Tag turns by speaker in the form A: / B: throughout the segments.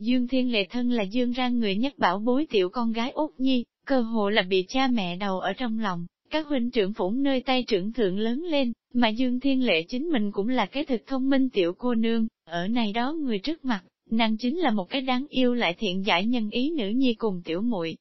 A: Dương Thiên Lệ thân là Dương ra người nhất bảo bối tiểu con gái út nhi, cơ hồ là bị cha mẹ đầu ở trong lòng, các huynh trưởng phủng nơi tay trưởng thượng lớn lên, mà Dương Thiên Lệ chính mình cũng là cái thực thông minh tiểu cô nương, ở này đó người trước mặt, nàng chính là một cái đáng yêu lại thiện giải nhân ý nữ nhi cùng tiểu muội.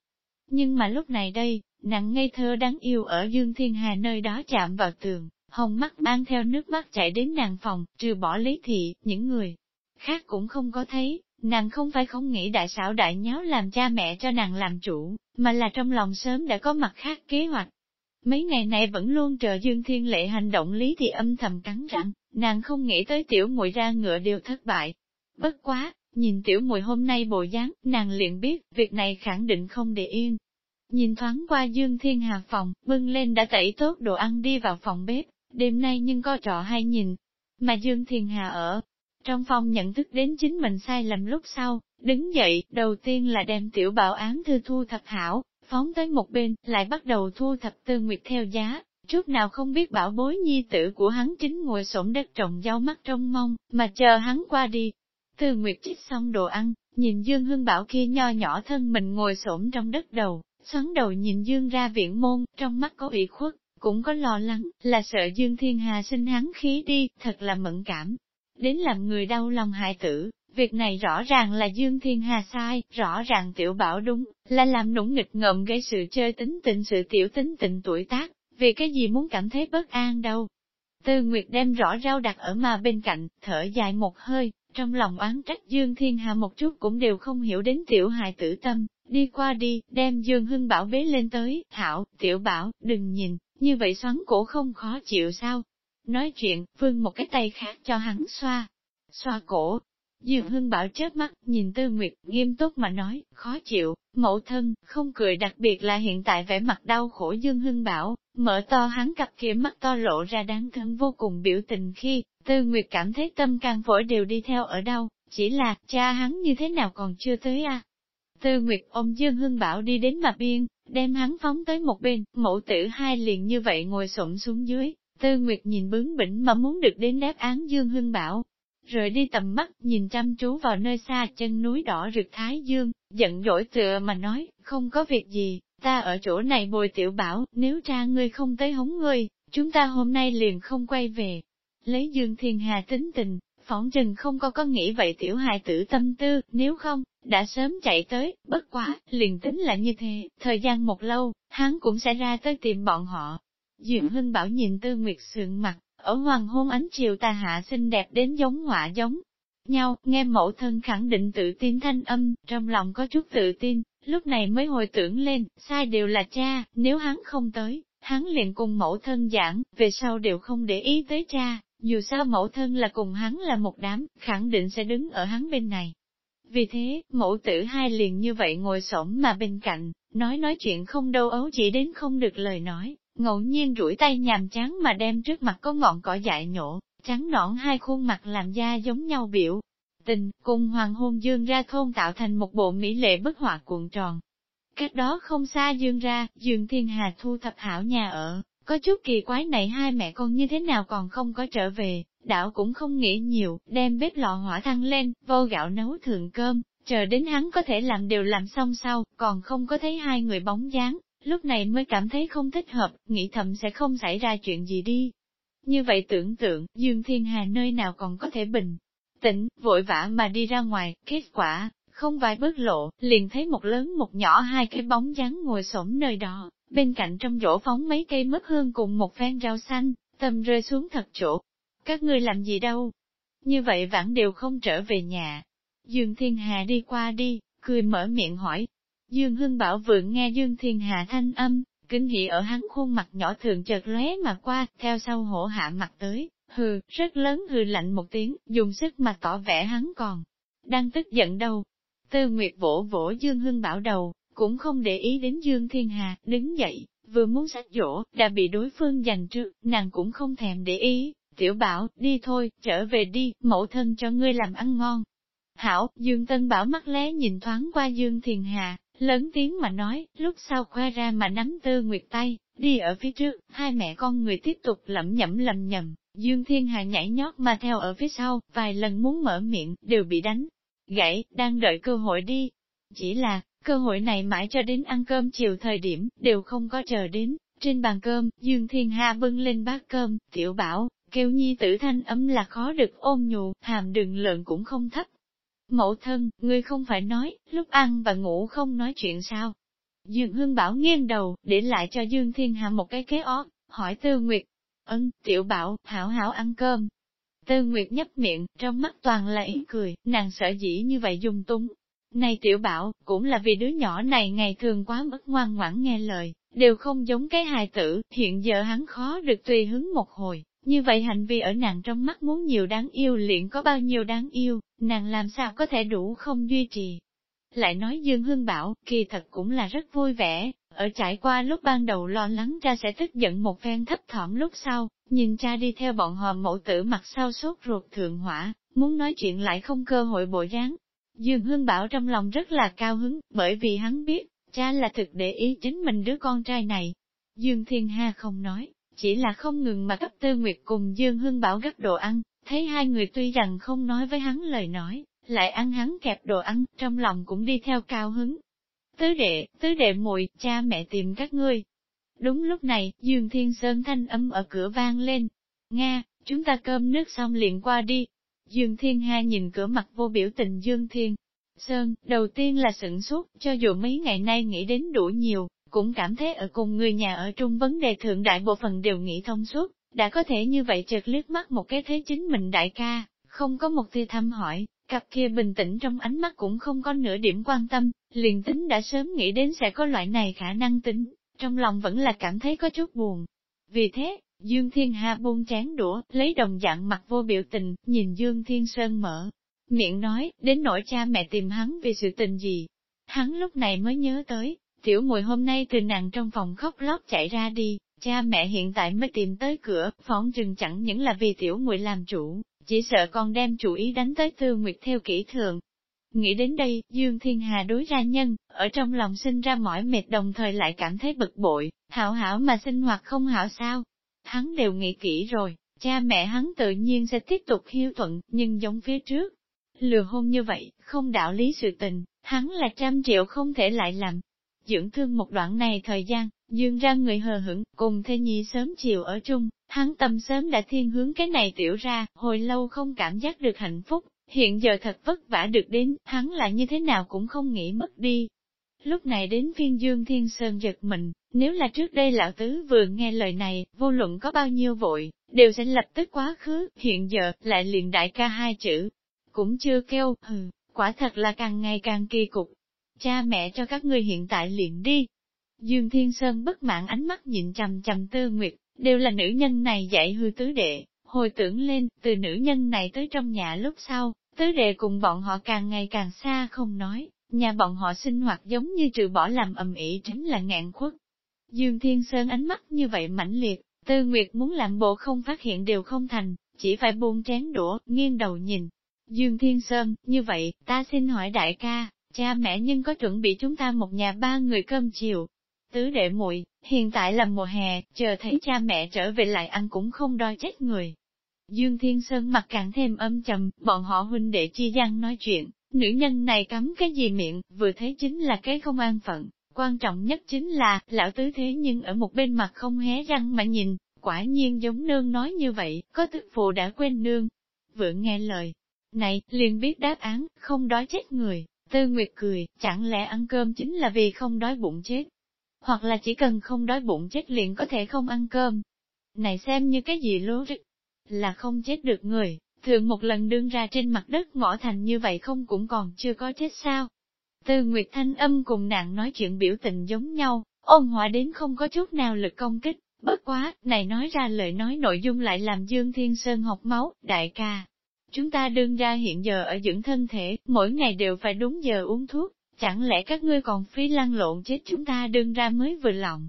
A: Nhưng mà lúc này đây, nàng ngây thơ đáng yêu ở Dương Thiên Hà nơi đó chạm vào tường, hồng mắt mang theo nước mắt chạy đến nàng phòng, trừ bỏ lý thị, những người khác cũng không có thấy, nàng không phải không nghĩ đại xảo đại nháo làm cha mẹ cho nàng làm chủ, mà là trong lòng sớm đã có mặt khác kế hoạch. Mấy ngày này vẫn luôn chờ Dương Thiên Lệ hành động lý thì âm thầm cắn răng, nàng không nghĩ tới tiểu muội ra ngựa đều thất bại. Bất quá, nhìn tiểu muội hôm nay bộ dáng, nàng liền biết, việc này khẳng định không để yên. Nhìn thoáng qua Dương Thiên Hà phòng, bưng lên đã tẩy tốt đồ ăn đi vào phòng bếp, đêm nay nhưng có trọ hay nhìn. Mà Dương Thiên Hà ở, trong phòng nhận thức đến chính mình sai lầm lúc sau, đứng dậy, đầu tiên là đem tiểu bảo án thư thu thập hảo, phóng tới một bên, lại bắt đầu thu thập tư nguyệt theo giá. Chút nào không biết bảo bối nhi tử của hắn chính ngồi sổm đất trồng rau mắt trong mong, mà chờ hắn qua đi. Tư Nguyệt chích xong đồ ăn, nhìn Dương Hương Bảo kia nho nhỏ thân mình ngồi xổm trong đất đầu, xoắn đầu nhìn Dương ra viện môn, trong mắt có ủy khuất, cũng có lo lắng, là sợ Dương Thiên Hà sinh hắn khí đi, thật là mẫn cảm, đến làm người đau lòng hại tử. Việc này rõ ràng là Dương Thiên Hà sai, rõ ràng tiểu bảo đúng, là làm nũng nghịch ngợm gây sự chơi tính tình sự tiểu tính tình tuổi tác, vì cái gì muốn cảm thấy bất an đâu. Tư Nguyệt đem rõ rau đặt ở mà bên cạnh, thở dài một hơi, trong lòng oán trách Dương Thiên Hà một chút cũng đều không hiểu đến tiểu hài tử tâm, đi qua đi, đem Dương Hưng Bảo bế lên tới, Thảo, tiểu bảo, đừng nhìn, như vậy xoắn cổ không khó chịu sao, Nói chuyện, vương một cái tay khác cho hắn xoa, xoa cổ. Dương Hưng Bảo chớp mắt, nhìn Tư Nguyệt, nghiêm túc mà nói, khó chịu, mẫu thân, không cười đặc biệt là hiện tại vẻ mặt đau khổ Dương Hưng Bảo, mở to hắn cặp kia mắt to lộ ra đáng thương vô cùng biểu tình khi, Tư Nguyệt cảm thấy tâm can phổi đều đi theo ở đâu, chỉ là, cha hắn như thế nào còn chưa tới a Tư Nguyệt ôm Dương Hưng Bảo đi đến mặt biên, đem hắn phóng tới một bên, mẫu tử hai liền như vậy ngồi xổm xuống dưới, Tư Nguyệt nhìn bướng bỉnh mà muốn được đến đáp án Dương Hưng Bảo. Rồi đi tầm mắt, nhìn chăm chú vào nơi xa chân núi đỏ rực Thái Dương, giận dỗi tựa mà nói, không có việc gì, ta ở chỗ này bồi tiểu bảo, nếu cha ngươi không tới hống ngươi, chúng ta hôm nay liền không quay về. Lấy Dương Thiên Hà tính tình, phỏng chừng không có có nghĩ vậy tiểu hài tử tâm tư, nếu không, đã sớm chạy tới, bất quá, liền tính là như thế, thời gian một lâu, hắn cũng sẽ ra tới tìm bọn họ, Diệm Hưng Bảo nhìn Tư Nguyệt sượng mặt, ở hoàng hôn ánh chiều tà hạ xinh đẹp đến giống họa giống nhau, nghe mẫu thân khẳng định tự tin thanh âm, trong lòng có chút tự tin, lúc này mới hồi tưởng lên, sai đều là cha, nếu hắn không tới, hắn liền cùng mẫu thân giảng, về sau đều không để ý tới cha, dù sao mẫu thân là cùng hắn là một đám, khẳng định sẽ đứng ở hắn bên này. Vì thế, mẫu tử hai liền như vậy ngồi xổm mà bên cạnh, nói nói chuyện không đâu ấu chỉ đến không được lời nói, ngẫu nhiên rủi tay nhàm chán mà đem trước mặt có ngọn cỏ dại nhổ, trắng nõn hai khuôn mặt làm da giống nhau biểu. Tình, cùng hoàng hôn dương ra thôn tạo thành một bộ mỹ lệ bức họa cuộn tròn. Cách đó không xa dương ra, dương thiên hà thu thập hảo nhà ở, có chút kỳ quái này hai mẹ con như thế nào còn không có trở về, đảo cũng không nghĩ nhiều, đem bếp lò hỏa thăng lên, vô gạo nấu thượng cơm, chờ đến hắn có thể làm đều làm xong sau, còn không có thấy hai người bóng dáng, lúc này mới cảm thấy không thích hợp, nghĩ thầm sẽ không xảy ra chuyện gì đi. Như vậy tưởng tượng, Dương Thiên Hà nơi nào còn có thể bình tĩnh, vội vã mà đi ra ngoài, kết quả, không vài bước lộ, liền thấy một lớn một nhỏ hai cái bóng dáng ngồi xổm nơi đó, bên cạnh trong rổ phóng mấy cây mứt hương cùng một phen rau xanh, tâm rơi xuống thật chỗ. Các ngươi làm gì đâu? Như vậy vẫn đều không trở về nhà. Dương Thiên Hà đi qua đi, cười mở miệng hỏi, Dương Hưng Bảo vượng nghe Dương Thiên Hà thanh âm, kinh hỉ ở hắn khuôn mặt nhỏ thường chợt lóe mà qua, theo sau hổ hạ mặt tới, hừ, rất lớn hừ lạnh một tiếng, dùng sức mà tỏ vẻ hắn còn đang tức giận đâu. Tư Nguyệt vỗ vỗ Dương Hưng Bảo đầu, cũng không để ý đến Dương Thiên Hà, đứng dậy, vừa muốn sách dỗ, đã bị đối phương giành trước, nàng cũng không thèm để ý, tiểu bảo, đi thôi, trở về đi, mẫu thân cho ngươi làm ăn ngon. Hảo, Dương Tân Bảo mắt lé nhìn thoáng qua Dương Thiền Hà, lớn tiếng mà nói, lúc sau khoe ra mà nắm tư nguyệt tay, đi ở phía trước, hai mẹ con người tiếp tục lẩm nhẩm lầm nhầm, Dương Thiên Hà nhảy nhót mà theo ở phía sau, vài lần muốn mở miệng, đều bị đánh. gãy, đang đợi cơ hội đi. Chỉ là, cơ hội này mãi cho đến ăn cơm chiều thời điểm, đều không có chờ đến. Trên bàn cơm, Dương Thiên Hà bưng lên bát cơm, tiểu bảo, kêu nhi tử thanh ấm là khó được ôm nhù, hàm đừng lợn cũng không thấp. Mẫu thân, ngươi không phải nói, lúc ăn và ngủ không nói chuyện sao? Dương Hương Bảo nghiêng đầu, để lại cho Dương Thiên Hà một cái kế ót, hỏi Tư Nguyệt. Ân, tiểu bảo, hảo hảo ăn cơm. Tư Nguyệt nhấp miệng, trong mắt toàn là ý cười, nàng sợ dĩ như vậy dùng tung. Này tiểu bảo, cũng là vì đứa nhỏ này ngày thường quá mất ngoan ngoãn nghe lời, đều không giống cái hài tử, hiện giờ hắn khó được tùy hứng một hồi, như vậy hành vi ở nàng trong mắt muốn nhiều đáng yêu liền có bao nhiêu đáng yêu, nàng làm sao có thể đủ không duy trì. Lại nói Dương Hương Bảo, kỳ thật cũng là rất vui vẻ, ở trải qua lúc ban đầu lo lắng ra sẽ tức giận một phen thấp thỏm lúc sau, nhìn cha đi theo bọn họ mẫu tử mặt sau sốt ruột thượng hỏa, muốn nói chuyện lại không cơ hội bội dáng. Dương Hương Bảo trong lòng rất là cao hứng, bởi vì hắn biết, cha là thực để ý chính mình đứa con trai này. Dương Thiên Ha không nói, chỉ là không ngừng mà cấp tư nguyệt cùng Dương Hương Bảo gấp đồ ăn, thấy hai người tuy rằng không nói với hắn lời nói, lại ăn hắn kẹp đồ ăn, trong lòng cũng đi theo cao hứng. Tứ đệ, tứ đệ muội cha mẹ tìm các ngươi. Đúng lúc này, Dương Thiên Sơn thanh âm ở cửa vang lên. Nga, chúng ta cơm nước xong liền qua đi. Dương Thiên Ha nhìn cửa mặt vô biểu tình Dương Thiên. Sơn, đầu tiên là sửng sốt, cho dù mấy ngày nay nghĩ đến đủ nhiều, cũng cảm thấy ở cùng người nhà ở trung vấn đề thượng đại bộ phận đều nghĩ thông suốt, đã có thể như vậy chợt liếc mắt một cái thế chính mình đại ca, không có một tia thăm hỏi, cặp kia bình tĩnh trong ánh mắt cũng không có nửa điểm quan tâm, liền tính đã sớm nghĩ đến sẽ có loại này khả năng tính, trong lòng vẫn là cảm thấy có chút buồn. Vì thế, Dương Thiên Hà buông chán đũa, lấy đồng dạng mặt vô biểu tình, nhìn Dương Thiên Sơn mở. Miệng nói, đến nỗi cha mẹ tìm hắn vì sự tình gì. Hắn lúc này mới nhớ tới, tiểu mùi hôm nay từ nàng trong phòng khóc lóc chạy ra đi, cha mẹ hiện tại mới tìm tới cửa, phóng rừng chẳng những là vì tiểu mùi làm chủ, chỉ sợ con đem chủ ý đánh tới Tư Nguyệt theo kỹ thường. Nghĩ đến đây, Dương Thiên Hà đối ra nhân, ở trong lòng sinh ra mỏi mệt đồng thời lại cảm thấy bực bội, hảo hảo mà sinh hoạt không hảo sao. Hắn đều nghĩ kỹ rồi, cha mẹ hắn tự nhiên sẽ tiếp tục hiếu thuận, nhưng giống phía trước. Lừa hôn như vậy, không đạo lý sự tình, hắn là trăm triệu không thể lại làm. Dưỡng thương một đoạn này thời gian, Dương ra người hờ hững, cùng thê nhi sớm chiều ở chung, hắn tâm sớm đã thiên hướng cái này tiểu ra, hồi lâu không cảm giác được hạnh phúc, hiện giờ thật vất vả được đến, hắn lại như thế nào cũng không nghĩ mất đi. Lúc này đến phiên Dương Thiên Sơn giật mình, nếu là trước đây lão tứ vừa nghe lời này, vô luận có bao nhiêu vội, đều sẽ lập tức quá khứ, hiện giờ, lại liền đại ca hai chữ. Cũng chưa kêu, hừ, quả thật là càng ngày càng kỳ cục. Cha mẹ cho các ngươi hiện tại liền đi, Dương Thiên Sơn bất mãn ánh mắt nhìn chầm chầm tư nguyệt, đều là nữ nhân này dạy hư tứ đệ, hồi tưởng lên, từ nữ nhân này tới trong nhà lúc sau, tứ đệ cùng bọn họ càng ngày càng xa không nói, nhà bọn họ sinh hoạt giống như trừ bỏ làm ầm ĩ chính là ngạn khuất. Dương Thiên Sơn ánh mắt như vậy mãnh liệt, tư nguyệt muốn làm bộ không phát hiện đều không thành, chỉ phải buông chén đũa, nghiêng đầu nhìn. Dương Thiên Sơn, như vậy, ta xin hỏi đại ca, cha mẹ nhưng có chuẩn bị chúng ta một nhà ba người cơm chiều, Tứ đệ muội hiện tại là mùa hè, chờ thấy cha mẹ trở về lại ăn cũng không đói chết người. Dương Thiên Sơn mặt càng thêm âm trầm, bọn họ huynh đệ chi gian nói chuyện, nữ nhân này cấm cái gì miệng, vừa thấy chính là cái không an phận. Quan trọng nhất chính là, lão tứ thế nhưng ở một bên mặt không hé răng mà nhìn, quả nhiên giống nương nói như vậy, có tức phụ đã quên nương. Vừa nghe lời, này, liền biết đáp án, không đói chết người, tư nguyệt cười, chẳng lẽ ăn cơm chính là vì không đói bụng chết hoặc là chỉ cần không đói bụng chết liền có thể không ăn cơm. Này xem như cái gì lố rịch, là không chết được người, thường một lần đương ra trên mặt đất ngõ thành như vậy không cũng còn chưa có chết sao. Tư Nguyệt Thanh âm cùng nàng nói chuyện biểu tình giống nhau, ôn hòa đến không có chút nào lực công kích, bất quá, này nói ra lời nói nội dung lại làm Dương Thiên Sơn học máu, đại ca. Chúng ta đương ra hiện giờ ở dưỡng thân thể, mỗi ngày đều phải đúng giờ uống thuốc, Chẳng lẽ các ngươi còn phí lăn lộn chết chúng ta đương ra mới vừa lòng?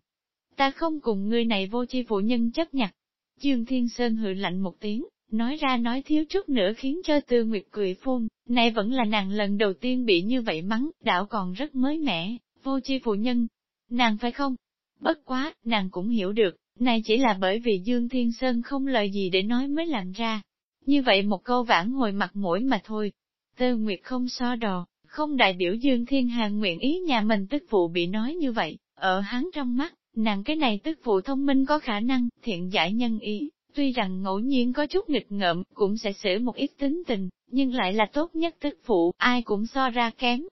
A: Ta không cùng ngươi này vô chi phụ nhân chấp nhặt. Dương Thiên Sơn hự lạnh một tiếng, nói ra nói thiếu chút nữa khiến cho Tư Nguyệt cười phun, này vẫn là nàng lần đầu tiên bị như vậy mắng, đảo còn rất mới mẻ, vô chi phụ nhân. Nàng phải không? Bất quá, nàng cũng hiểu được, này chỉ là bởi vì Dương Thiên Sơn không lời gì để nói mới làm ra. Như vậy một câu vãn hồi mặt mũi mà thôi. Tơ Nguyệt không so đò, không đại biểu Dương Thiên Hà nguyện ý nhà mình tức phụ bị nói như vậy, ở hắn trong mắt, nàng cái này tức phụ thông minh có khả năng, thiện giải nhân ý, tuy rằng ngẫu nhiên có chút nghịch ngợm, cũng sẽ xử một ít tính tình, nhưng lại là tốt nhất tức phụ, ai cũng so ra kém.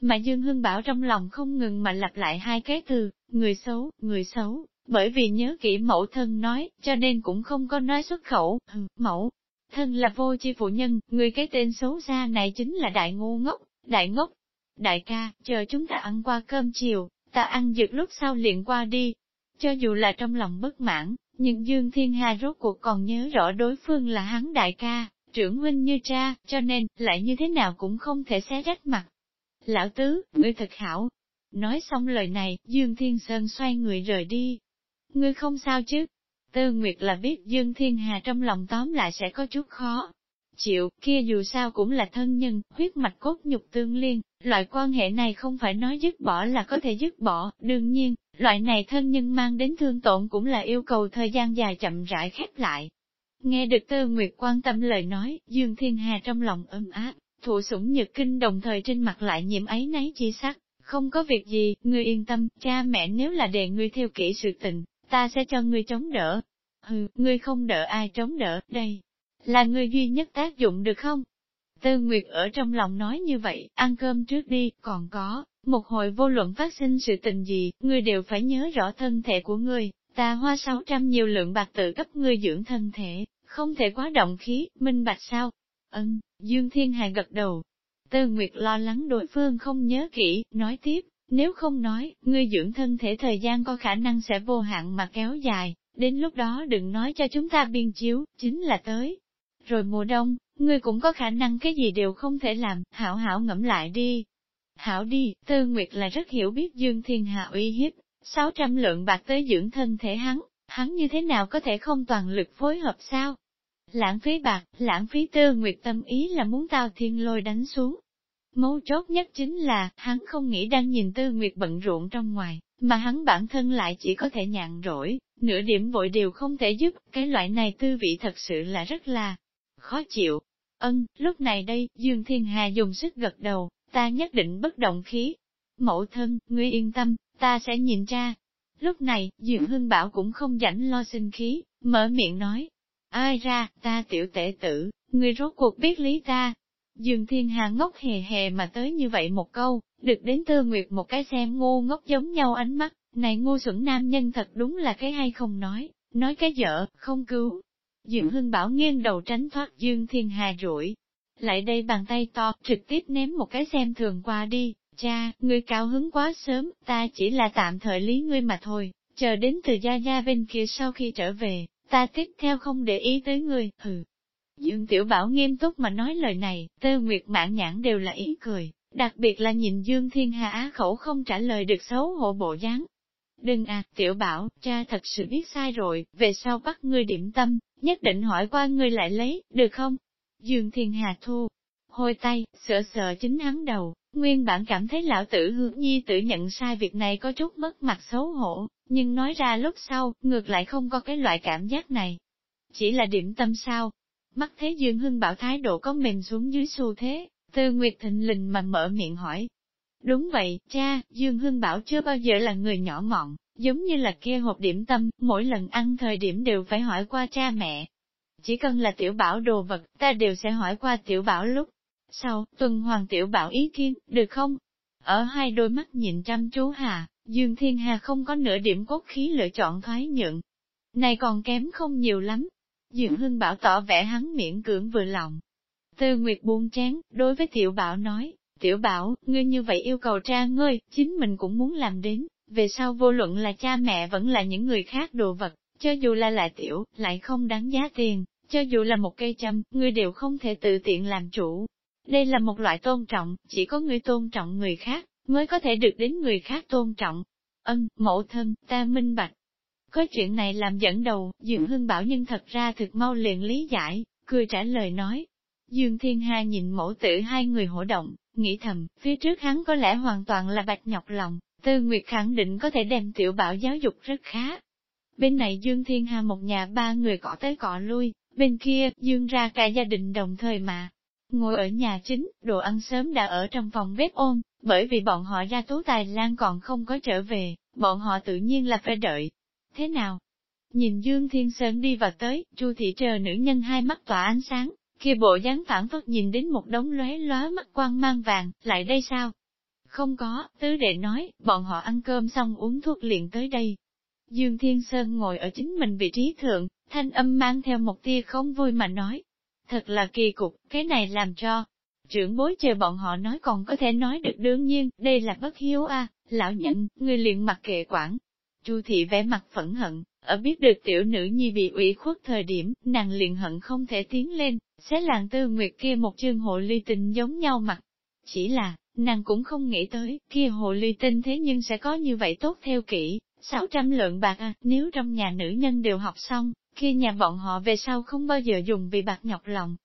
A: Mà Dương Hưng Bảo trong lòng không ngừng mà lặp lại hai cái từ, người xấu, người xấu, bởi vì nhớ kỹ mẫu thân nói, cho nên cũng không có nói xuất khẩu, mẫu. Thân là vô chi phụ nhân, người cái tên xấu xa này chính là đại ngu ngốc, đại ngốc. Đại ca, chờ chúng ta ăn qua cơm chiều, ta ăn dược lúc sau liền qua đi. Cho dù là trong lòng bất mãn, nhưng Dương Thiên Hà rốt cuộc còn nhớ rõ đối phương là hắn đại ca, trưởng huynh như cha, cho nên, lại như thế nào cũng không thể xé rách mặt. Lão tứ, ngươi thật hảo. Nói xong lời này, Dương Thiên Sơn xoay người rời đi. Ngươi không sao chứ? Tư Nguyệt là biết Dương Thiên Hà trong lòng tóm lại sẽ có chút khó. Chịu, kia dù sao cũng là thân nhân, huyết mạch cốt nhục tương liên, loại quan hệ này không phải nói dứt bỏ là có thể dứt bỏ, đương nhiên, loại này thân nhân mang đến thương tổn cũng là yêu cầu thời gian dài chậm rãi khép lại. Nghe được Tư Nguyệt quan tâm lời nói, Dương Thiên Hà trong lòng ấm áp, thụ sủng nhược kinh đồng thời trên mặt lại nhiễm ấy nấy chi sắc, không có việc gì, ngươi yên tâm, cha mẹ nếu là đề ngươi theo kỹ sự tình, ta sẽ cho ngươi chống đỡ. Hừ, ngươi không đỡ ai chống đỡ, đây, là ngươi duy nhất tác dụng được không? Tư Nguyệt ở trong lòng nói như vậy, ăn cơm trước đi, còn có, một hồi vô luận phát sinh sự tình gì, ngươi đều phải nhớ rõ thân thể của ngươi, ta hoa 600 nhiều lượng bạc tự cấp ngươi dưỡng thân thể, không thể quá động khí, minh bạch sao? Ân, Dương Thiên Hà gật đầu. Tư Nguyệt lo lắng đối phương không nhớ kỹ, nói tiếp, nếu không nói, ngươi dưỡng thân thể thời gian có khả năng sẽ vô hạn mà kéo dài, đến lúc đó đừng nói cho chúng ta biên chiếu, chính là tới. Rồi mùa đông, ngươi cũng có khả năng cái gì đều không thể làm, hảo hảo ngẫm lại đi. Hảo đi, Tư Nguyệt là rất hiểu biết Dương Thiên Hạ uy hiếp, 600 lượng bạc tới dưỡng thân thể hắn, hắn như thế nào có thể không toàn lực phối hợp sao? Lãng phí bạc, lãng phí Tư Nguyệt tâm ý là muốn tao thiên lôi đánh xuống. Mấu chốt nhất chính là, hắn không nghĩ đang nhìn Tư Nguyệt bận rộn trong ngoài, mà hắn bản thân lại chỉ có thể nhàn rỗi, nửa điểm vội đều không thể giúp, cái loại này tư vị thật sự là rất là khó chịu. Ân, lúc này đây, Dương Thiên Hà dùng sức gật đầu, ta nhất định bất động khí. Mẫu thân, ngươi yên tâm, ta sẽ nhìn ra. Lúc này, Dương Hưng Bảo cũng không rảnh lo sinh khí, mở miệng nói. Ai ra, ta tiểu tệ tử, ngươi rốt cuộc biết lý ta. Dương Thiên Hà ngốc hề hề mà tới như vậy một câu, được đến tư nguyệt một cái xem ngu ngốc giống nhau ánh mắt, này ngu xuẩn nam nhân thật đúng là cái hay không nói, nói cái dở, không cứu. Dương Hưng Bảo nghiêng đầu tránh thoát Dương Thiên Hà rủi. Lại đây bàn tay to, trực tiếp ném một cái xem thường qua đi, cha, ngươi cao hứng quá sớm, ta chỉ là tạm thời lý ngươi mà thôi, chờ đến từ gia gia bên kia sau khi trở về, ta tiếp theo không để ý tới ngươi, hừ. Dương Tiểu Bảo nghiêm túc mà nói lời này, tơ nguyệt mãn nhãn đều là ý cười, đặc biệt là nhìn Dương Thiên Hà á khẩu không trả lời được xấu hổ bộ dáng, Đừng à, tiểu bảo, cha thật sự biết sai rồi, về sau bắt ngươi điểm tâm, nhất định hỏi qua ngươi lại lấy, được không? Dương Thiên Hà thu, hôi tay, sợ sợ chính hắn đầu, nguyên bản cảm thấy lão tử hướng nhi tự nhận sai việc này có chút mất mặt xấu hổ, nhưng nói ra lúc sau, ngược lại không có cái loại cảm giác này. Chỉ là điểm tâm sao? Mắt thế Dương Hưng bảo thái độ có mềm xuống dưới xu thế, Tư Nguyệt Thịnh Lình mà mở miệng hỏi, Đúng vậy, cha, Dương Hưng Bảo chưa bao giờ là người nhỏ mọn, giống như là kia hộp điểm tâm, mỗi lần ăn thời điểm đều phải hỏi qua cha mẹ. Chỉ cần là tiểu bảo đồ vật, ta đều sẽ hỏi qua tiểu bảo lúc. Sau, tuần hoàng tiểu bảo ý kiến, được không? Ở hai đôi mắt nhìn chăm chú Hà, Dương Thiên Hà không có nửa điểm cốt khí lựa chọn thoái nhượng. Này còn kém không nhiều lắm. Diệu Hưng Bảo tỏ vẻ hắn miễn cưỡng vừa lòng. Tư Nguyệt buông chén, đối với tiểu bảo nói, Tiểu bảo, ngươi như vậy yêu cầu cha ngươi, chính mình cũng muốn làm đến, về sau vô luận là cha mẹ vẫn là những người khác đồ vật, cho dù là lại tiểu, lại không đáng giá tiền, cho dù là một cây châm, ngươi đều không thể tự tiện làm chủ. Đây là một loại tôn trọng, chỉ có người tôn trọng người khác, mới có thể được đến người khác tôn trọng. Ân, mẫu thân, ta minh bạch. Có chuyện này làm dẫn đầu, Dương Hưng bảo nhưng thật ra thực mau liền lý giải, cười trả lời nói. Dương Thiên Hà nhìn mẫu tử hai người hổ động, nghĩ thầm, phía trước hắn có lẽ hoàn toàn là bạch nhọc lòng, Tư Nguyệt khẳng định có thể đem tiểu bảo giáo dục rất khá. Bên này Dương Thiên Hà một nhà ba người cỏ tới cỏ lui, bên kia Dương ra cả gia đình đồng thời mà. Ngồi ở nhà chính, đồ ăn sớm đã ở trong phòng bếp ôm, bởi vì bọn họ ra Tú Tài Lan còn không có trở về, bọn họ tự nhiên là phải đợi. Thế nào? Nhìn Dương Thiên Sơn đi vào tới, Chu thị chờ nữ nhân hai mắt tỏa ánh sáng, kia bộ dáng phản phất nhìn đến một đống lóe lóa mắt quang mang vàng, lại đây sao? Không có, tứ đệ nói, bọn họ ăn cơm xong uống thuốc liền tới đây. Dương Thiên Sơn ngồi ở chính mình vị trí thượng, thanh âm mang theo một tia không vui mà nói. Thật là kỳ cục, cái này làm cho, trưởng bối chờ bọn họ nói còn có thể nói được đương nhiên, đây là bất hiếu a lão nhận, người liền mặc kệ quản. Chu thị vẻ mặt phẫn hận, ở biết được tiểu nữ nhi bị ủy khuất thời điểm, nàng liền hận không thể tiến lên, xé làng tư nguyệt kia một chương hộ ly tình giống nhau mặt. Chỉ là, nàng cũng không nghĩ tới, kia hồ ly tinh thế nhưng sẽ có như vậy tốt theo kỹ, 600 lượng bạc à, nếu trong nhà nữ nhân đều học xong, kia nhà bọn họ về sau không bao giờ dùng vì bạc nhọc lòng.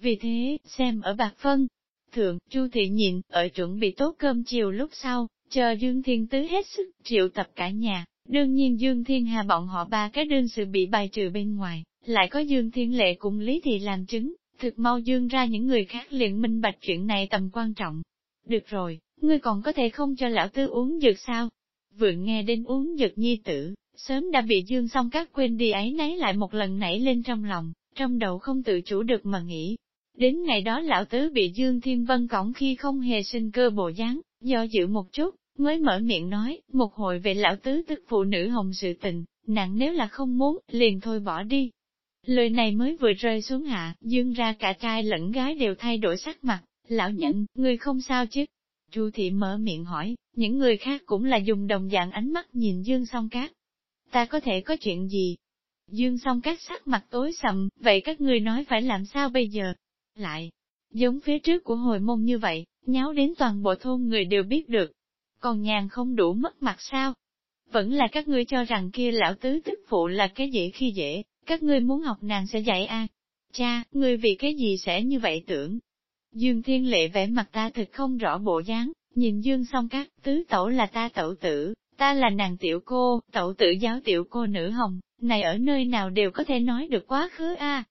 A: Vì thế, xem ở bạc phân, thượng, Chu thị nhìn, ở chuẩn bị tốt cơm chiều lúc sau, chờ Dương Thiên Tứ hết sức triệu tập cả nhà, đương nhiên Dương Thiên Hà bọn họ ba cái đương sự bị bài trừ bên ngoài, lại có Dương Thiên Lệ cùng Lý Thị làm chứng, thực mau Dương ra những người khác liền minh bạch chuyện này tầm quan trọng. Được rồi, ngươi còn có thể không cho lão tư uống dược sao? Vừa nghe đến uống dược nhi tử, sớm đã bị Dương xong các quên đi ấy nấy lại một lần nảy lên trong lòng, trong đầu không tự chủ được mà nghĩ, Đến ngày đó lão tứ bị Dương Thiên Vân cõng khi không hề sinh cơ bộ dáng, do dự một chút, mới mở miệng nói, một hồi về lão tứ tức phụ nữ hồng sự tình, nặng nếu là không muốn, liền thôi bỏ đi. Lời này mới vừa rơi xuống hạ, dương ra cả trai lẫn gái đều thay đổi sắc mặt, lão nhận, người không sao chứ. Chu thị mở miệng hỏi, những người khác cũng là dùng đồng dạng ánh mắt nhìn dương song cát. Ta có thể có chuyện gì? Dương song cát sắc mặt tối sầm, vậy các người nói phải làm sao bây giờ? Lại, giống phía trước của hồi môn như vậy, nháo đến toàn bộ thôn người đều biết được. Còn nhàn không đủ mất mặt sao? Vẫn là các ngươi cho rằng kia lão tứ tức phụ là cái dễ khi dễ, các ngươi muốn học nàng sẽ dạy a. Cha, ngươi vì cái gì sẽ như vậy tưởng? Dương Thiên Lệ vẻ mặt ta thật không rõ bộ dáng, nhìn Dương song các, tứ tẩu là ta tẩu tử, ta là nàng tiểu cô, tẩu tử giáo tiểu cô nữ hồng, này ở nơi nào đều có thể nói được quá khứ a.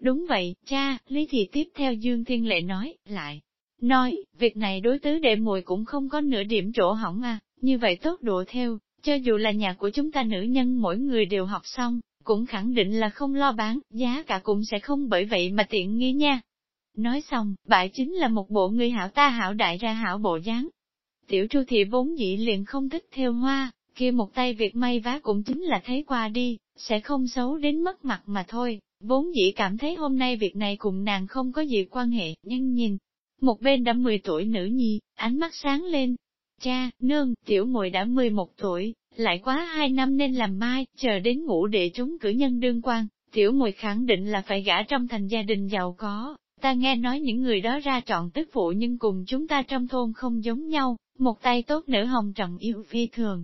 A: Đúng vậy, cha, Lý Thị tiếp theo Dương Thiên Lệ nói, lại, nói, việc này đối tứ đệ muội cũng không có nửa điểm chỗ hỏng à, như vậy tốt độ theo, cho dù là nhà của chúng ta nữ nhân mỗi người đều học xong, cũng khẳng định là không lo bán, giá cả cũng sẽ không bởi vậy mà tiện nghi nha. Nói xong, bại chính là một bộ người hảo ta hảo đại ra hảo bộ dáng. Tiểu Chu Thị vốn dĩ liền không thích theo hoa, kia một tay việc may vá cũng chính là thấy qua đi, sẽ không xấu đến mất mặt mà thôi, Vốn dĩ cảm thấy hôm nay việc này cùng nàng không có gì quan hệ, nhưng nhìn, một bên đã 10 tuổi nữ nhi, ánh mắt sáng lên. Cha, nương, tiểu muội đã 11 tuổi, lại quá 2 năm nên làm mai, chờ đến ngủ để chúng cử nhân đương quan, tiểu muội khẳng định là phải gả trong thành gia đình giàu có. Ta nghe nói những người đó ra chọn tức phụ nhưng cùng chúng ta trong thôn không giống nhau, một tay tốt nữ hồng trọng yêu phi thường.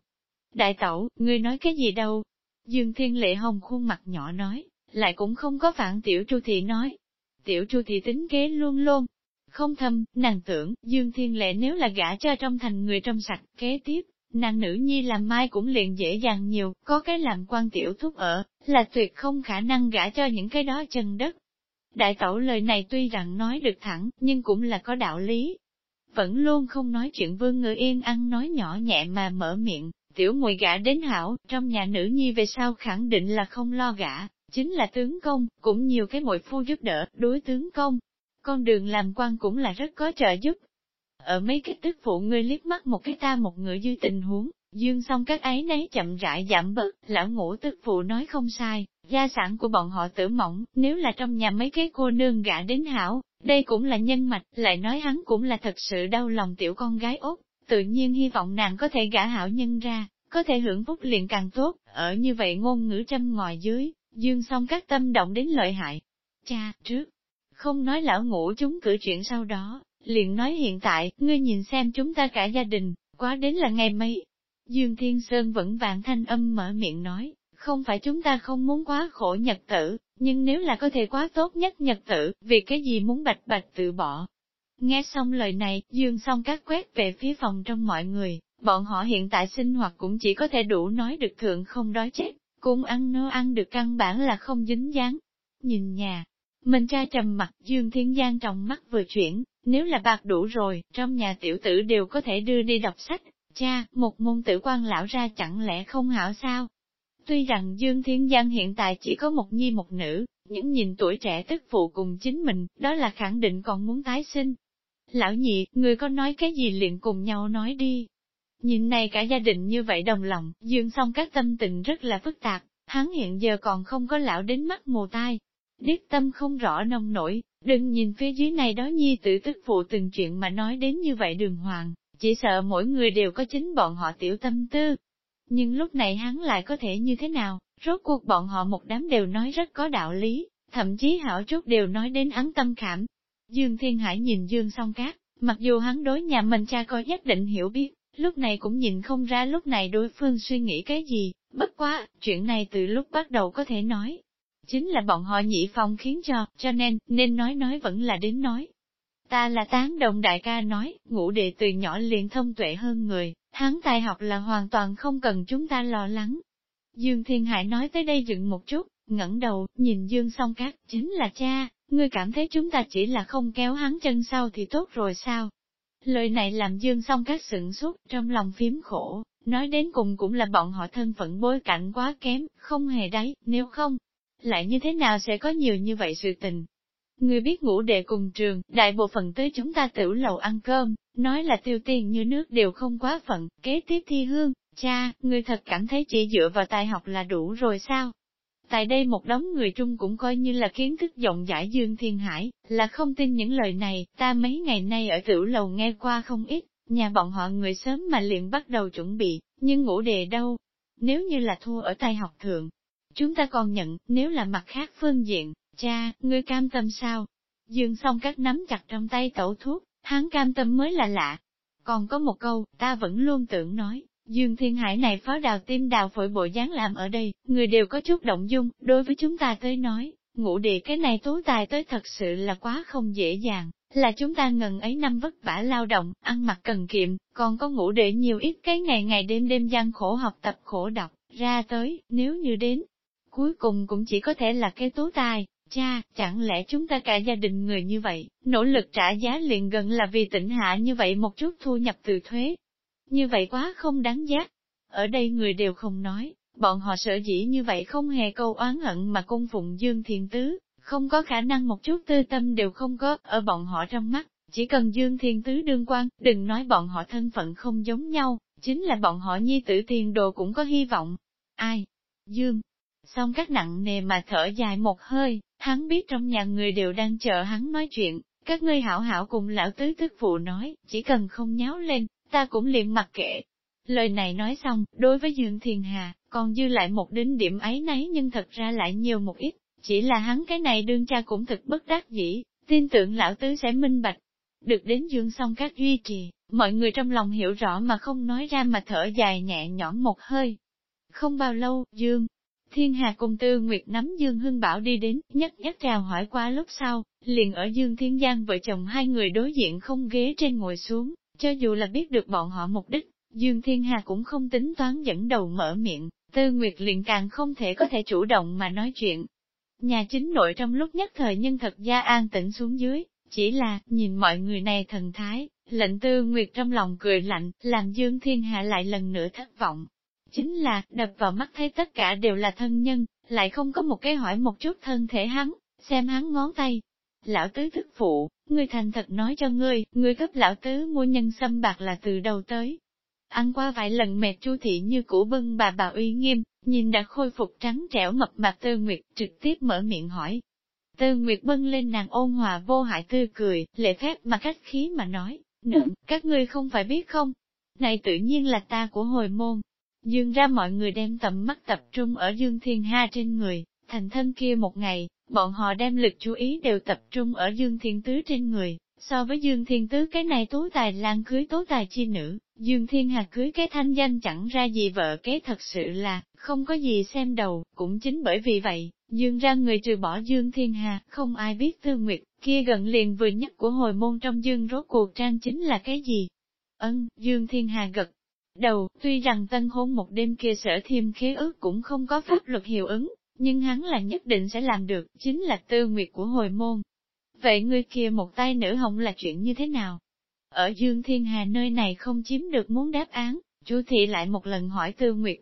A: Đại tẩu, ngươi nói cái gì đâu? Dương Thiên Lệ Hồng khuôn mặt nhỏ nói, lại cũng không có phản tiểu Chu Thị nói. Tiểu Chu Thị tính kế luôn luôn, không thâm, nàng tưởng, Dương Thiên Lệ nếu là gả cho trong thành người trong sạch, kế tiếp, nàng nữ nhi làm mai cũng liền dễ dàng nhiều, có cái làm quan tiểu thúc ở, là tuyệt không khả năng gả cho những cái đó chân đất. Đại tẩu lời này tuy rằng nói được thẳng, nhưng cũng là có đạo lý. Vẫn luôn không nói chuyện vương ngự yên ăn nói nhỏ nhẹ mà mở miệng, tiểu mùi gả đến hảo, trong nhà nữ nhi về sau khẳng định là không lo gả, chính là tướng công, cũng nhiều cái mội phu giúp đỡ, đối tướng công. Con đường làm quan cũng là rất có trợ giúp. Ở mấy cái tức phụ ngươi liếc mắt một cái ta một người dư tình huống, dương xong các ấy nấy chậm rãi giảm bớt, lão ngũ tức phụ nói không sai, gia sản của bọn họ tử mỏng, nếu là trong nhà mấy cái cô nương gả đến hảo, đây cũng là nhân mạch, lại nói hắn cũng là thật sự đau lòng tiểu con gái ốt, tự nhiên hy vọng nàng có thể gả hảo nhân ra, có thể hưởng phúc liền càng tốt, ở như vậy ngôn ngữ trăm ngoài dưới, Dương song các tâm động đến lợi hại. Cha, trước, không nói lão ngủ chúng cử chuyện sau đó, liền nói hiện tại, ngươi nhìn xem chúng ta cả gia đình, quá đến là ngày mấy. Dương Thiên Sơn vẫn vạn thanh âm mở miệng nói, không phải chúng ta không muốn quá khổ nhật tử, nhưng nếu là có thể quá tốt nhất nhật tử, vì cái gì muốn bạch bạch tự bỏ. Nghe xong lời này, Dương song các quét về phía phòng trong mọi người, bọn họ hiện tại sinh hoạt cũng chỉ có thể đủ nói được thượng không đói chết, cũng ăn no ăn được căn bản là không dính dáng. Nhìn nhà, mình cha trầm mặt Dương Thiên Giang trong mắt vừa chuyển, nếu là bạc đủ rồi, trong nhà tiểu tử đều có thể đưa đi đọc sách. Cha, một môn tử quan lão ra chẳng lẽ không hảo sao? Tuy rằng Dương Thiên Giang hiện tại chỉ có một nhi một nữ, những nhìn tuổi trẻ tức phụ cùng chính mình, đó là khẳng định còn muốn tái sinh. Lão nhị, người có nói cái gì liền cùng nhau nói đi. Nhìn này cả gia đình như vậy đồng lòng, Dương song các tâm tình rất là phức tạp, hắn hiện giờ còn không có lão đến mắt mù tai điếc tâm không rõ nông nổi, đừng nhìn phía dưới này đó nhi tử tức phụ từng chuyện mà nói đến như vậy đường hoàng, chỉ sợ mỗi người đều có chính bọn họ tiểu tâm tư. Nhưng lúc này hắn lại có thể như thế nào, rốt cuộc bọn họ một đám đều nói rất có đạo lý, thậm chí hảo chút đều nói đến hắn tâm khảm. Dương Thiên Hải nhìn Dương song cát, mặc dù hắn đối nhà mình cha coi nhất định hiểu biết, lúc này cũng nhìn không ra lúc này đối phương suy nghĩ cái gì, bất quá, chuyện này từ lúc bắt đầu có thể nói. Chính là bọn họ nhị phong khiến cho, cho nên, nên nói nói vẫn là đến nói. Ta là tán đồng đại ca nói, ngũ đệ từ nhỏ liền thông tuệ hơn người, hắn tài học là hoàn toàn không cần chúng ta lo lắng. Dương Thiên Hải nói tới đây dừng một chút, ngẩng đầu, nhìn Dương song cát, chính là cha, ngươi cảm thấy chúng ta chỉ là không kéo hắn chân sau thì tốt rồi sao? Lời này làm Dương song cát sửng suốt, trong lòng phím khổ, nói đến cùng cũng là bọn họ thân phận bối cảnh quá kém, không hề đấy, nếu không, lại như thế nào sẽ có nhiều như vậy sự tình. Người biết ngủ đệ cùng trường, đại bộ phận tới chúng ta tiểu lầu ăn cơm, nói là tiêu tiền như nước đều không quá phận, kế tiếp thi hương, cha, người thật cảm thấy chỉ dựa vào tài học là đủ rồi sao? Tại đây một đống người Trung cũng coi như là kiến thức rộng rãi Dương Thiên Hải, là không tin những lời này, ta mấy ngày nay ở tiểu lầu nghe qua không ít, nhà bọn họ người sớm mà liền bắt đầu chuẩn bị, nhưng ngủ đề đâu? Nếu như là thua ở tay học thượng, chúng ta còn nhận, nếu là mặt khác phương diện, cha, ngươi cam tâm sao? Dương xong các nắm chặt trong tay tẩu thuốc, hắn cam tâm mới là lạ. Còn có một câu, ta vẫn luôn tưởng nói, Dương Thiên Hải này phó đào tim đào phổi bộ dáng làm ở đây, người đều có chút động dung, đối với chúng ta tới nói, ngủ địa cái này tố tài tới thật sự là quá không dễ dàng, là chúng ta ngần ấy năm vất vả lao động, ăn mặc cần kiệm, còn có ngủ để nhiều ít cái ngày ngày đêm đêm gian khổ học tập khổ đọc, ra tới, nếu như đến, cuối cùng cũng chỉ có thể là cái tố tài. Cha, chẳng lẽ chúng ta cả gia đình người như vậy, nỗ lực trả giá liền gần là vì tỉnh hạ như vậy một chút thu nhập từ thuế, như vậy quá không đáng giá. Ở đây người đều không nói, bọn họ sợ dĩ như vậy không hề câu oán hận mà cung phụng Dương Thiền Tứ, không có khả năng một chút tư tâm đều không có, ở bọn họ trong mắt, chỉ cần Dương Thiên Tứ đương quan, đừng nói bọn họ thân phận không giống nhau, chính là bọn họ nhi tử tiền đồ cũng có hy vọng. Ai? Dương. Xong các nặng nề mà thở dài một hơi, hắn biết trong nhà người đều đang chờ hắn nói chuyện, các ngươi hảo hảo cùng lão tứ thức phụ nói, chỉ cần không nháo lên, ta cũng liền mặc kệ. Lời này nói xong, đối với Dương Thiền Hà, còn dư lại một đính điểm ấy nấy nhưng thật ra lại nhiều một ít, chỉ là hắn cái này đương cha cũng thật bất đắc dĩ, tin tưởng lão tứ sẽ minh bạch. Được đến Dương song các duy trì, mọi người trong lòng hiểu rõ mà không nói ra mà thở dài nhẹ nhõm một hơi. Không bao lâu, Dương, Thiên Hà cùng Tư Nguyệt nắm Dương Hưng Bảo đi đến, nhất nhất chào hỏi qua lúc sau, liền ở Dương Thiên Giang vợ chồng hai người đối diện không ghế trên ngồi xuống, cho dù là biết được bọn họ mục đích, Dương Thiên Hà cũng không tính toán dẫn đầu mở miệng, Tư Nguyệt liền càng không thể có thể chủ động mà nói chuyện. Nhà chính nội trong lúc nhất thời nhân thật gia an tĩnh xuống dưới, chỉ là, nhìn mọi người này thần thái, lệnh Tư Nguyệt trong lòng cười lạnh, làm Dương Thiên Hạ lại lần nữa thất vọng. Chính là, đập vào mắt thấy tất cả đều là thân nhân, lại không có một cái hỏi một chút thân thể hắn, xem hắn ngón tay, Lão tứ thức phụ, ngươi thành thật nói cho ngươi, ngươi cấp lão tứ mua nhân sâm bạc là từ đầu tới. Ăn qua vài lần mệt chu thị như cũ bưng bà bà uy nghiêm, nhìn đã khôi phục trắng trẻo mập mạp Tư Nguyệt trực tiếp mở miệng hỏi. Tư Nguyệt bưng lên nàng ôn hòa vô hại tươi cười, lệ phép mà khách khí mà nói, nượng, các ngươi không phải biết không? Này tự nhiên là ta của hồi môn. Dương ra mọi người đem tầm mắt tập trung ở Dương Thiên Ha trên người, thành thân kia một ngày, bọn họ đem lực chú ý đều tập trung ở Dương Thiên Tứ trên người, so với Dương Thiên Tứ cái này tố tài lan cưới tố tài chi nữ, Dương Thiên Hà cưới cái thanh danh chẳng ra gì vợ kế thật sự là, không có gì xem đầu, cũng chính bởi vì vậy, Dương ra người trừ bỏ Dương Thiên Hà, không ai biết Tư Nguyệt, kia gần liền vừa nhất của hồi môn trong Dương rốt cuộc trang chính là cái gì. Ân, Dương Thiên Hà gật đầu, tuy rằng tân hôn một đêm kia sở thêm khế ước cũng không có pháp luật hiệu ứng, nhưng hắn là nhất định sẽ làm được, chính là tư nguyệt của hồi môn. Vậy ngươi kia một tay nữ hồng là chuyện như thế nào? Ở Dương Thiên Hà nơi này không chiếm được muốn đáp án, chú thị lại một lần hỏi Tư Nguyệt.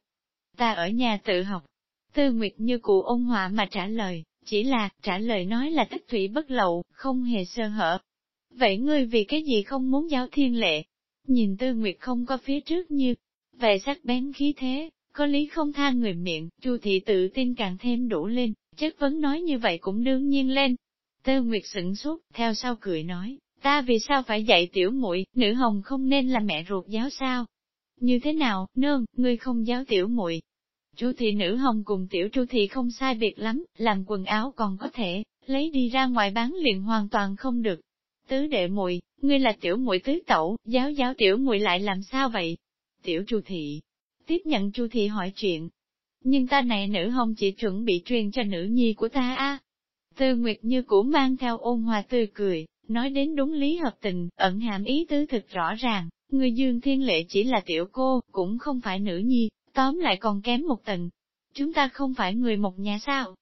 A: Ta ở nhà tự học. Tư Nguyệt như cụ ôn hòa mà trả lời, chỉ là, trả lời nói là tích thủy bất lậu, không hề sơ hở. Vậy ngươi vì cái gì không muốn giáo thiên lệ? Nhìn Tư Nguyệt không có phía trước như, về sắc bén khí thế, có lý không tha người miệng, Chu thị tự tin càng thêm đủ lên, chất vấn nói như vậy cũng đương nhiên lên. Tư Nguyệt sửng sốt, theo sau cười nói, ta vì sao phải dạy tiểu muội, nữ hồng không nên là mẹ ruột giáo sao? Như thế nào, nương, ngươi không giáo tiểu muội? Chu thị nữ hồng cùng tiểu chu thị không sai biệt lắm, làm quần áo còn có thể, lấy đi ra ngoài bán liền hoàn toàn không được. Tứ đệ muội, ngươi là tiểu muội tứ tẩu, giáo giáo tiểu muội lại làm sao vậy? Tiểu chu thị, tiếp nhận chu thị hỏi chuyện. Nhưng ta này nữ hồng chỉ chuẩn bị truyền cho nữ nhi của ta a. Tư Nguyệt như cũ mang theo ôn hòa tươi cười, nói đến đúng lý hợp tình, ẩn hàm ý tứ thực rõ ràng, người Dương Thiên Lệ chỉ là tiểu cô, cũng không phải nữ nhi, tóm lại còn kém một tầng. Chúng ta không phải người một nhà sao?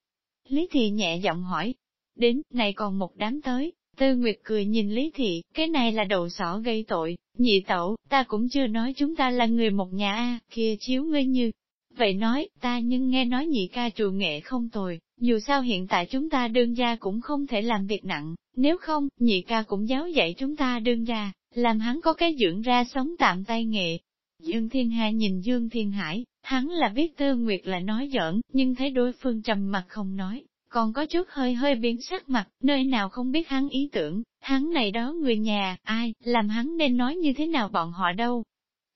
A: Lý Thị nhẹ giọng hỏi. Đến, này còn một đám tới, Tư Nguyệt cười nhìn Lý Thị, cái này là đầu sỏ gây tội, nhị tẩu, ta cũng chưa nói chúng ta là người một nhà a kia chiếu ngươi như. Vậy nói, ta nhưng nghe nói nhị ca trù nghệ không tồi, dù sao hiện tại chúng ta đương gia cũng không thể làm việc nặng, nếu không, nhị ca cũng giáo dạy chúng ta đương gia, làm hắn có cái dưỡng ra sống tạm tay nghệ. Dương Thiên Hà nhìn Dương Thiên Hải, hắn là biết Tư Nguyệt là nói giỡn, nhưng thấy đối phương trầm mặt không nói, còn có chút hơi hơi biến sắc mặt, nơi nào không biết hắn ý tưởng, hắn này đó người nhà, ai, làm hắn nên nói như thế nào bọn họ đâu.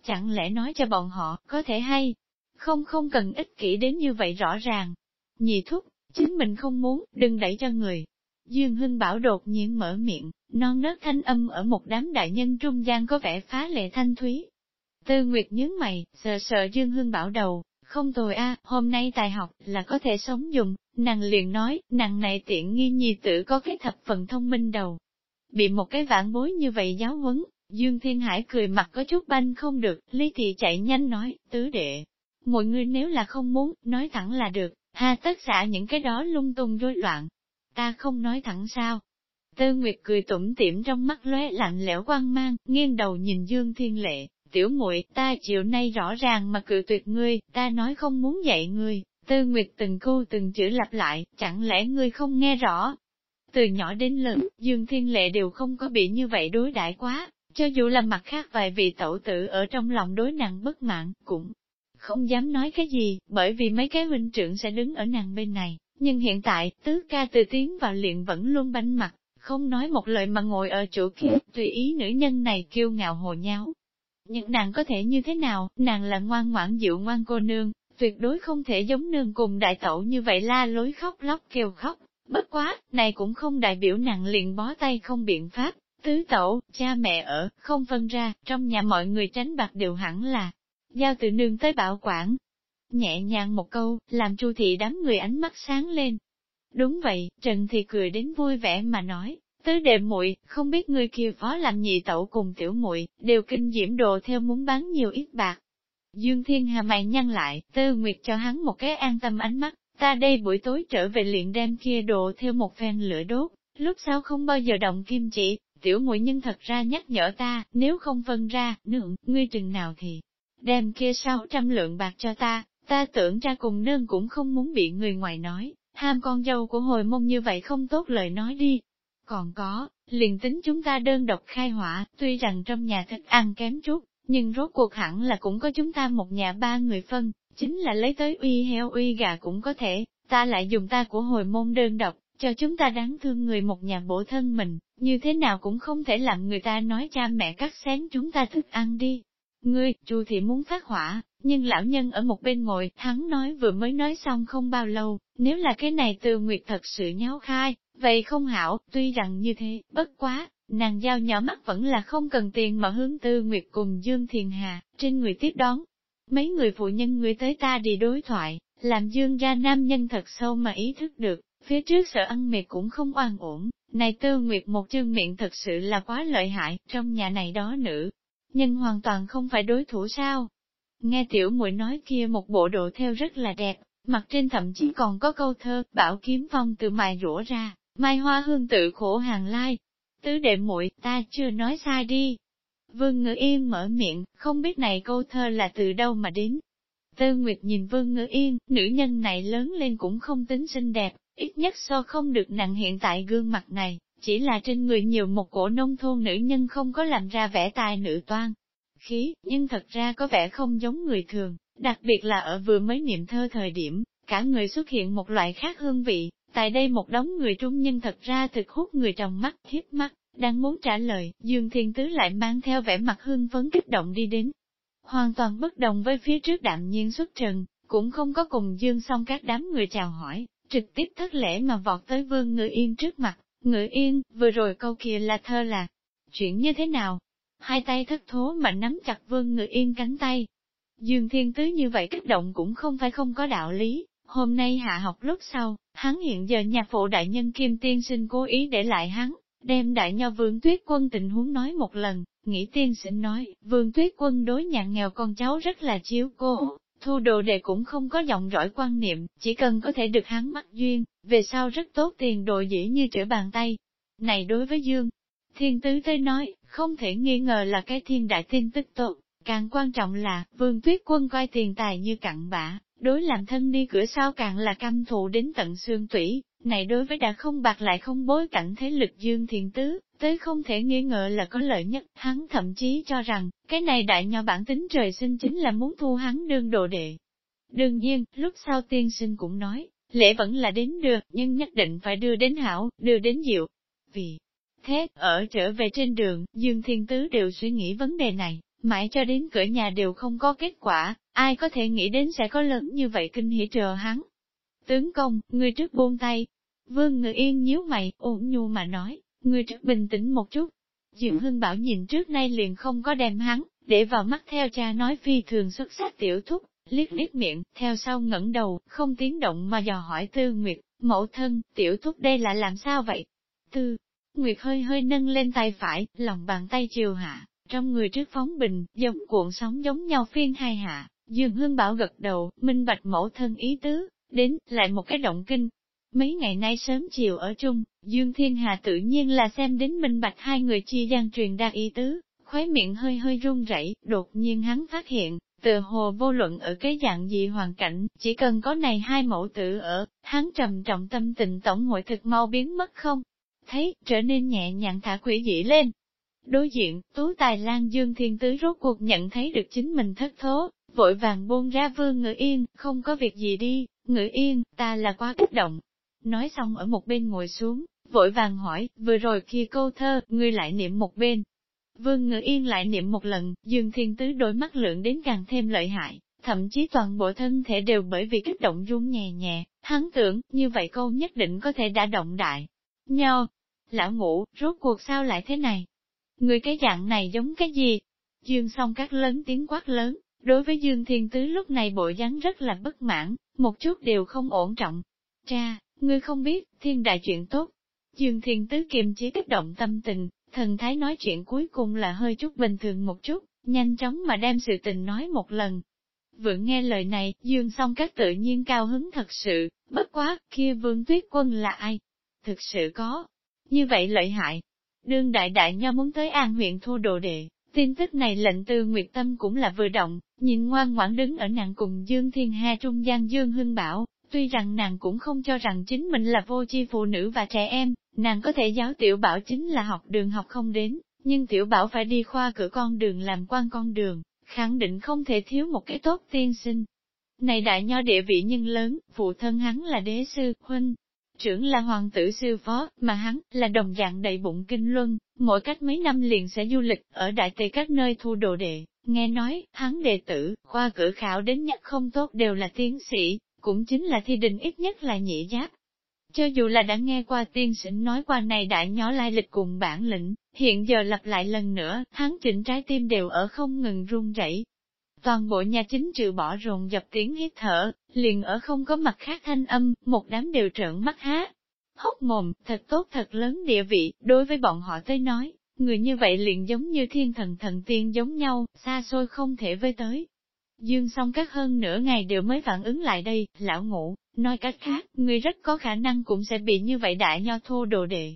A: Chẳng lẽ nói cho bọn họ, có thể hay, không không cần ích kỷ đến như vậy rõ ràng. Nhị thúc, chính mình không muốn, đừng đẩy cho người. Dương Hưng Bảo đột nhiên mở miệng, non nớt thanh âm ở một đám đại nhân trung gian có vẻ phá lệ thanh thúy. Tư Nguyệt nhướng mày, sờ sờ Dương Hưng Bảo đầu, không tồi a, hôm nay tài học là có thể sống dùng, nàng liền nói, nàng này tiện nghi nhi tử có cái thập phần thông minh đầu. Bị một cái vãn bối như vậy giáo huấn, Dương Thiên Hải cười mặt có chút banh không được, Lý Thị chạy nhanh nói, tứ đệ. Mọi người nếu là không muốn, nói thẳng là được, ha tất xả những cái đó lung tung rối loạn. Ta không nói thẳng sao, Tư Nguyệt cười tủm tỉm trong mắt lóe lạnh lẽo quang mang, nghiêng đầu nhìn Dương Thiên Lệ, tiểu muội, ta chiều nay rõ ràng mà cự tuyệt ngươi, ta nói không muốn dạy ngươi. Tư Nguyệt từng câu từng chữ lặp lại, chẳng lẽ ngươi không nghe rõ? Từ nhỏ đến lớn, Dương Thiên Lệ đều không có bị như vậy đối đãi quá, cho dù là mặt khác vài vị tẩu tử ở trong lòng đối nặng bất mãn, cũng không dám nói cái gì, bởi vì mấy cái huynh trưởng sẽ đứng ở nàng bên này. Nhưng hiện tại, tứ ca từ tiến vào luyện vẫn luôn banh mặt, không nói một lời mà ngồi ở chỗ kia, tùy ý nữ nhân này kiêu ngạo hồ nháo. Nhưng nàng có thể như thế nào, nàng là ngoan ngoãn dịu ngoan cô nương, tuyệt đối không thể giống nương cùng đại tẩu như vậy la lối khóc lóc kêu khóc. Bất quá, này cũng không đại biểu nàng liền bó tay không biện pháp, tứ tẩu, cha mẹ ở, không phân ra, trong nhà mọi người tránh bạc đều hẳn là, giao từ nương tới bảo quản. Nhẹ nhàng một câu, làm chu thị đám người ánh mắt sáng lên, Đúng vậy, Trần thì cười đến vui vẻ mà nói, tứ đệ muội, không biết người kia phó làm nhị tẩu cùng tiểu muội đều kinh diễm đồ theo muốn bán nhiều ít bạc. Dương Thiên Hà mày nhăn lại, tư nguyệt cho hắn một cái an tâm ánh mắt, ta đây buổi tối trở về liền đem kia đồ theo một phen lửa đốt, lúc sau không bao giờ động kim chỉ, tiểu muội nhưng thật ra nhắc nhở ta, nếu không phân ra, nương ngươi chừng nào thì, đem kia 600 lượng bạc cho ta, ta tưởng ra cùng nương cũng không muốn bị người ngoài nói, ham con dâu của hồi môn như vậy không tốt lời nói đi. Còn có, liền tính chúng ta đơn độc khai hỏa, tuy rằng trong nhà thức ăn kém chút, nhưng rốt cuộc hẳn là cũng có chúng ta một nhà ba người phân, chính là lấy tới uy heo uy gà cũng có thể, ta lại dùng ta của hồi môn đơn độc, cho chúng ta đáng thương người một nhà bổ thân mình, như thế nào cũng không thể làm người ta nói cha mẹ cắt xén chúng ta thức ăn đi. Ngươi, chu thì muốn phát hỏa, nhưng lão nhân ở một bên ngồi, hắn nói vừa mới nói xong không bao lâu, nếu là cái này từ nguyệt thật sự nháo khai, vậy không hảo, tuy rằng như thế, bất quá, nàng giao nhỏ mắt vẫn là không cần tiền mà hướng tư nguyệt cùng Dương Thiền Hà, trên người tiếp đón. Mấy người phụ nhân người tới ta đi đối thoại, làm Dương ra nam nhân thật sâu mà ý thức được, phía trước sợ ăn mệt cũng không oan ổn, này tư nguyệt một chương miệng thật sự là quá lợi hại, trong nhà này đó nữ, nhưng hoàn toàn không phải đối thủ sao. Nghe tiểu muội nói kia một bộ đồ theo rất là đẹp, mặt trên thậm chí còn có câu thơ, bảo kiếm phong từ mài rũa ra, mai hoa hương tự khổ hàng lai. Tứ đệ muội ta chưa nói sai đi. Vương Ngữ Yên mở miệng, không biết này câu thơ là từ đâu mà đến. Tư Nguyệt nhìn Vương Ngữ Yên, nữ nhân này lớn lên cũng không tính xinh đẹp, ít nhất so không được nặng hiện tại gương mặt này, chỉ là trên người nhiều một cổ nông thôn nữ nhân không có làm ra vẻ tài nữ toan. Khí, nhưng thật ra có vẻ không giống người thường, đặc biệt là ở vừa mới niệm thơ thời điểm, cả người xuất hiện một loại khác hương vị, tại đây một đống người trung nhân thật ra thực hút người trong mắt, hiếp mắt, đang muốn trả lời, Dương Thiên Tứ lại mang theo vẻ mặt hương phấn kích động đi đến. Hoàn toàn bất đồng với phía trước đạm nhiên xuất trần, cũng không có cùng Dương xong các đám người chào hỏi, trực tiếp thất lễ mà vọt tới vương ngự yên trước mặt, ngự yên, vừa rồi câu kia là thơ là, chuyện như thế nào? Hai tay thất thố mà nắm chặt vương ngự yên cánh tay. Dương Thiên Tứ như vậy kích động cũng không phải không có đạo lý, hôm nay hạ học lúc sau, hắn hiện giờ nhà phụ đại nhân Kim Tiên sinh cố ý để lại hắn, đem đại nho vương tuyết quân tình huống nói một lần, nghĩ tiên sinh nói, vương tuyết quân đối nhạn nghèo con cháu rất là chiếu cô, thu đồ đệ cũng không có giọng giỏi quan niệm, chỉ cần có thể được hắn mắt duyên, về sau rất tốt tiền đồ dễ như trở bàn tay. Này đối với Dương, thiên tứ tới nói, không thể nghi ngờ là cái thiên đại tin tức tốt, càng quan trọng là, vương tuyết quân coi tiền tài như cặn bã, đối làm thân đi cửa sau càng là căm thù đến tận xương tủy, này đối với đã không bạc lại không bối cảnh thế lực dương thiền tứ, tới không thể nghi ngờ là có lợi nhất, hắn thậm chí cho rằng, cái này đại nho bản tính trời sinh chính là muốn thu hắn đương đồ đệ. Đương nhiên, lúc sau tiên sinh cũng nói, lễ vẫn là đến được, nhưng nhất định phải đưa đến hảo, đưa đến diệu. Vì thế, ở trở về trên đường, Dương Thiên Tứ đều suy nghĩ vấn đề này, mãi cho đến cửa nhà đều không có kết quả, ai có thể nghĩ đến sẽ có lớn như vậy kinh hỉ chờ hắn. Tướng công, người trước buông tay. Vương Ngự Yên nhíu mày, ổn nhu mà nói, người trước bình tĩnh một chút. diệu Hưng Bảo nhìn trước nay liền không có đem hắn, để vào mắt theo cha nói phi thường xuất sắc tiểu thúc, liếc liếc miệng, theo sau ngẩng đầu, không tiếng động mà dò hỏi Tư Nguyệt, mẫu thân, tiểu thúc đây là làm sao vậy? Tư Nguyệt hơi hơi nâng lên tay phải, lòng bàn tay chiều hạ, trong người trước phóng bình, dòng cuộn sóng giống nhau phiên hai hạ, dường Hương Bảo gật đầu, minh bạch mẫu thân ý tứ, đến, lại một cái động kinh. Mấy ngày nay sớm chiều ở chung, Dương Thiên Hà tự nhiên là xem đến minh bạch hai người chi gian truyền đa ý tứ, khóe miệng hơi hơi run rẩy, đột nhiên hắn phát hiện, từ hồ vô luận ở cái dạng gì hoàn cảnh, chỉ cần có này hai mẫu tử ở, hắn trầm trọng tâm tình tổng hội thực mau biến mất không? Thấy, trở nên nhẹ nhàng thả quỷ dị lên. Đối diện, Tú Tài Lan Dương Thiên Tứ rốt cuộc nhận thấy được chính mình thất thố, vội vàng buông ra vương ngữ yên, không có việc gì đi, ngữ yên, ta là quá kích động. Nói xong ở một bên ngồi xuống, vội vàng hỏi, vừa rồi kia câu thơ, ngươi lại niệm một bên. Vương ngữ yên lại niệm một lần, dương thiên tứ đôi mắt lượng đến càng thêm lợi hại, thậm chí toàn bộ thân thể đều bởi vì kích động run nhẹ nhẹ, hắn tưởng, như vậy câu nhất định có thể đã động đại. Nhau, lão ngủ, rốt cuộc sao lại thế này? Người cái dạng này giống cái gì? Dương song các lớn tiếng quát lớn, Đối với Dương Thiên Tứ lúc này bộ dáng rất là bất mãn, một chút đều không ổn trọng. Cha, ngươi không biết, thiên đại chuyện tốt. Dương Thiên Tứ kiềm chế kích động tâm tình, thần thái nói chuyện cuối cùng là hơi chút bình thường một chút, nhanh chóng mà đem sự tình nói một lần. Vừa nghe lời này, Dương song các tự nhiên cao hứng thật sự, bất quá, kia vương tuyết quân là ai? Thực sự có. Như vậy lợi hại. Đương đại đại nho muốn tới an huyện thu đồ đệ, Tin tức này lệnh từ Nguyệt Tâm cũng là vừa động, nhìn ngoan ngoãn đứng ở nàng cùng Dương Thiên Hà trung gian Dương Hưng Bảo, tuy rằng nàng cũng không cho rằng chính mình là vô chi phụ nữ và trẻ em, nàng có thể giáo tiểu bảo chính là học đường học không đến, nhưng tiểu bảo phải đi khoa cửa con đường làm quan con đường, khẳng định không thể thiếu một cái tốt tiên sinh. Này đại nho địa vị nhân lớn, phụ thân hắn là đế sư, huynh, trưởng là hoàng tử sư phó, mà hắn là đồng dạng đầy bụng kinh luân, mỗi cách mấy năm liền sẽ du lịch ở đại tề các nơi thu đồ đệ. Nghe nói, hắn đệ tử, khoa cử khảo đến nhất không tốt đều là tiến sĩ, cũng chính là thi đình ít nhất là nhị giáp. Cho dù là đã nghe qua tiên sinh nói qua này đại nhỏ lai lịch cùng bản lĩnh, hiện giờ lặp lại lần nữa, hắn chỉnh trái tim đều ở không ngừng run rẩy, Toàn bộ nhà chính trừ bỏ rồn dập tiếng hít thở, liền ở không có mặt khác thanh âm, một đám đều trợn mắt há. Hốc mồm, thật tốt thật lớn địa vị, đối với bọn họ tới nói, người như vậy liền giống như thiên thần thần tiên giống nhau, xa xôi không thể với tới. Dương song các hơn nửa ngày đều mới phản ứng lại đây, lão ngủ, nói cách khác, người rất có khả năng cũng sẽ bị như vậy đại nho thô đồ đệ.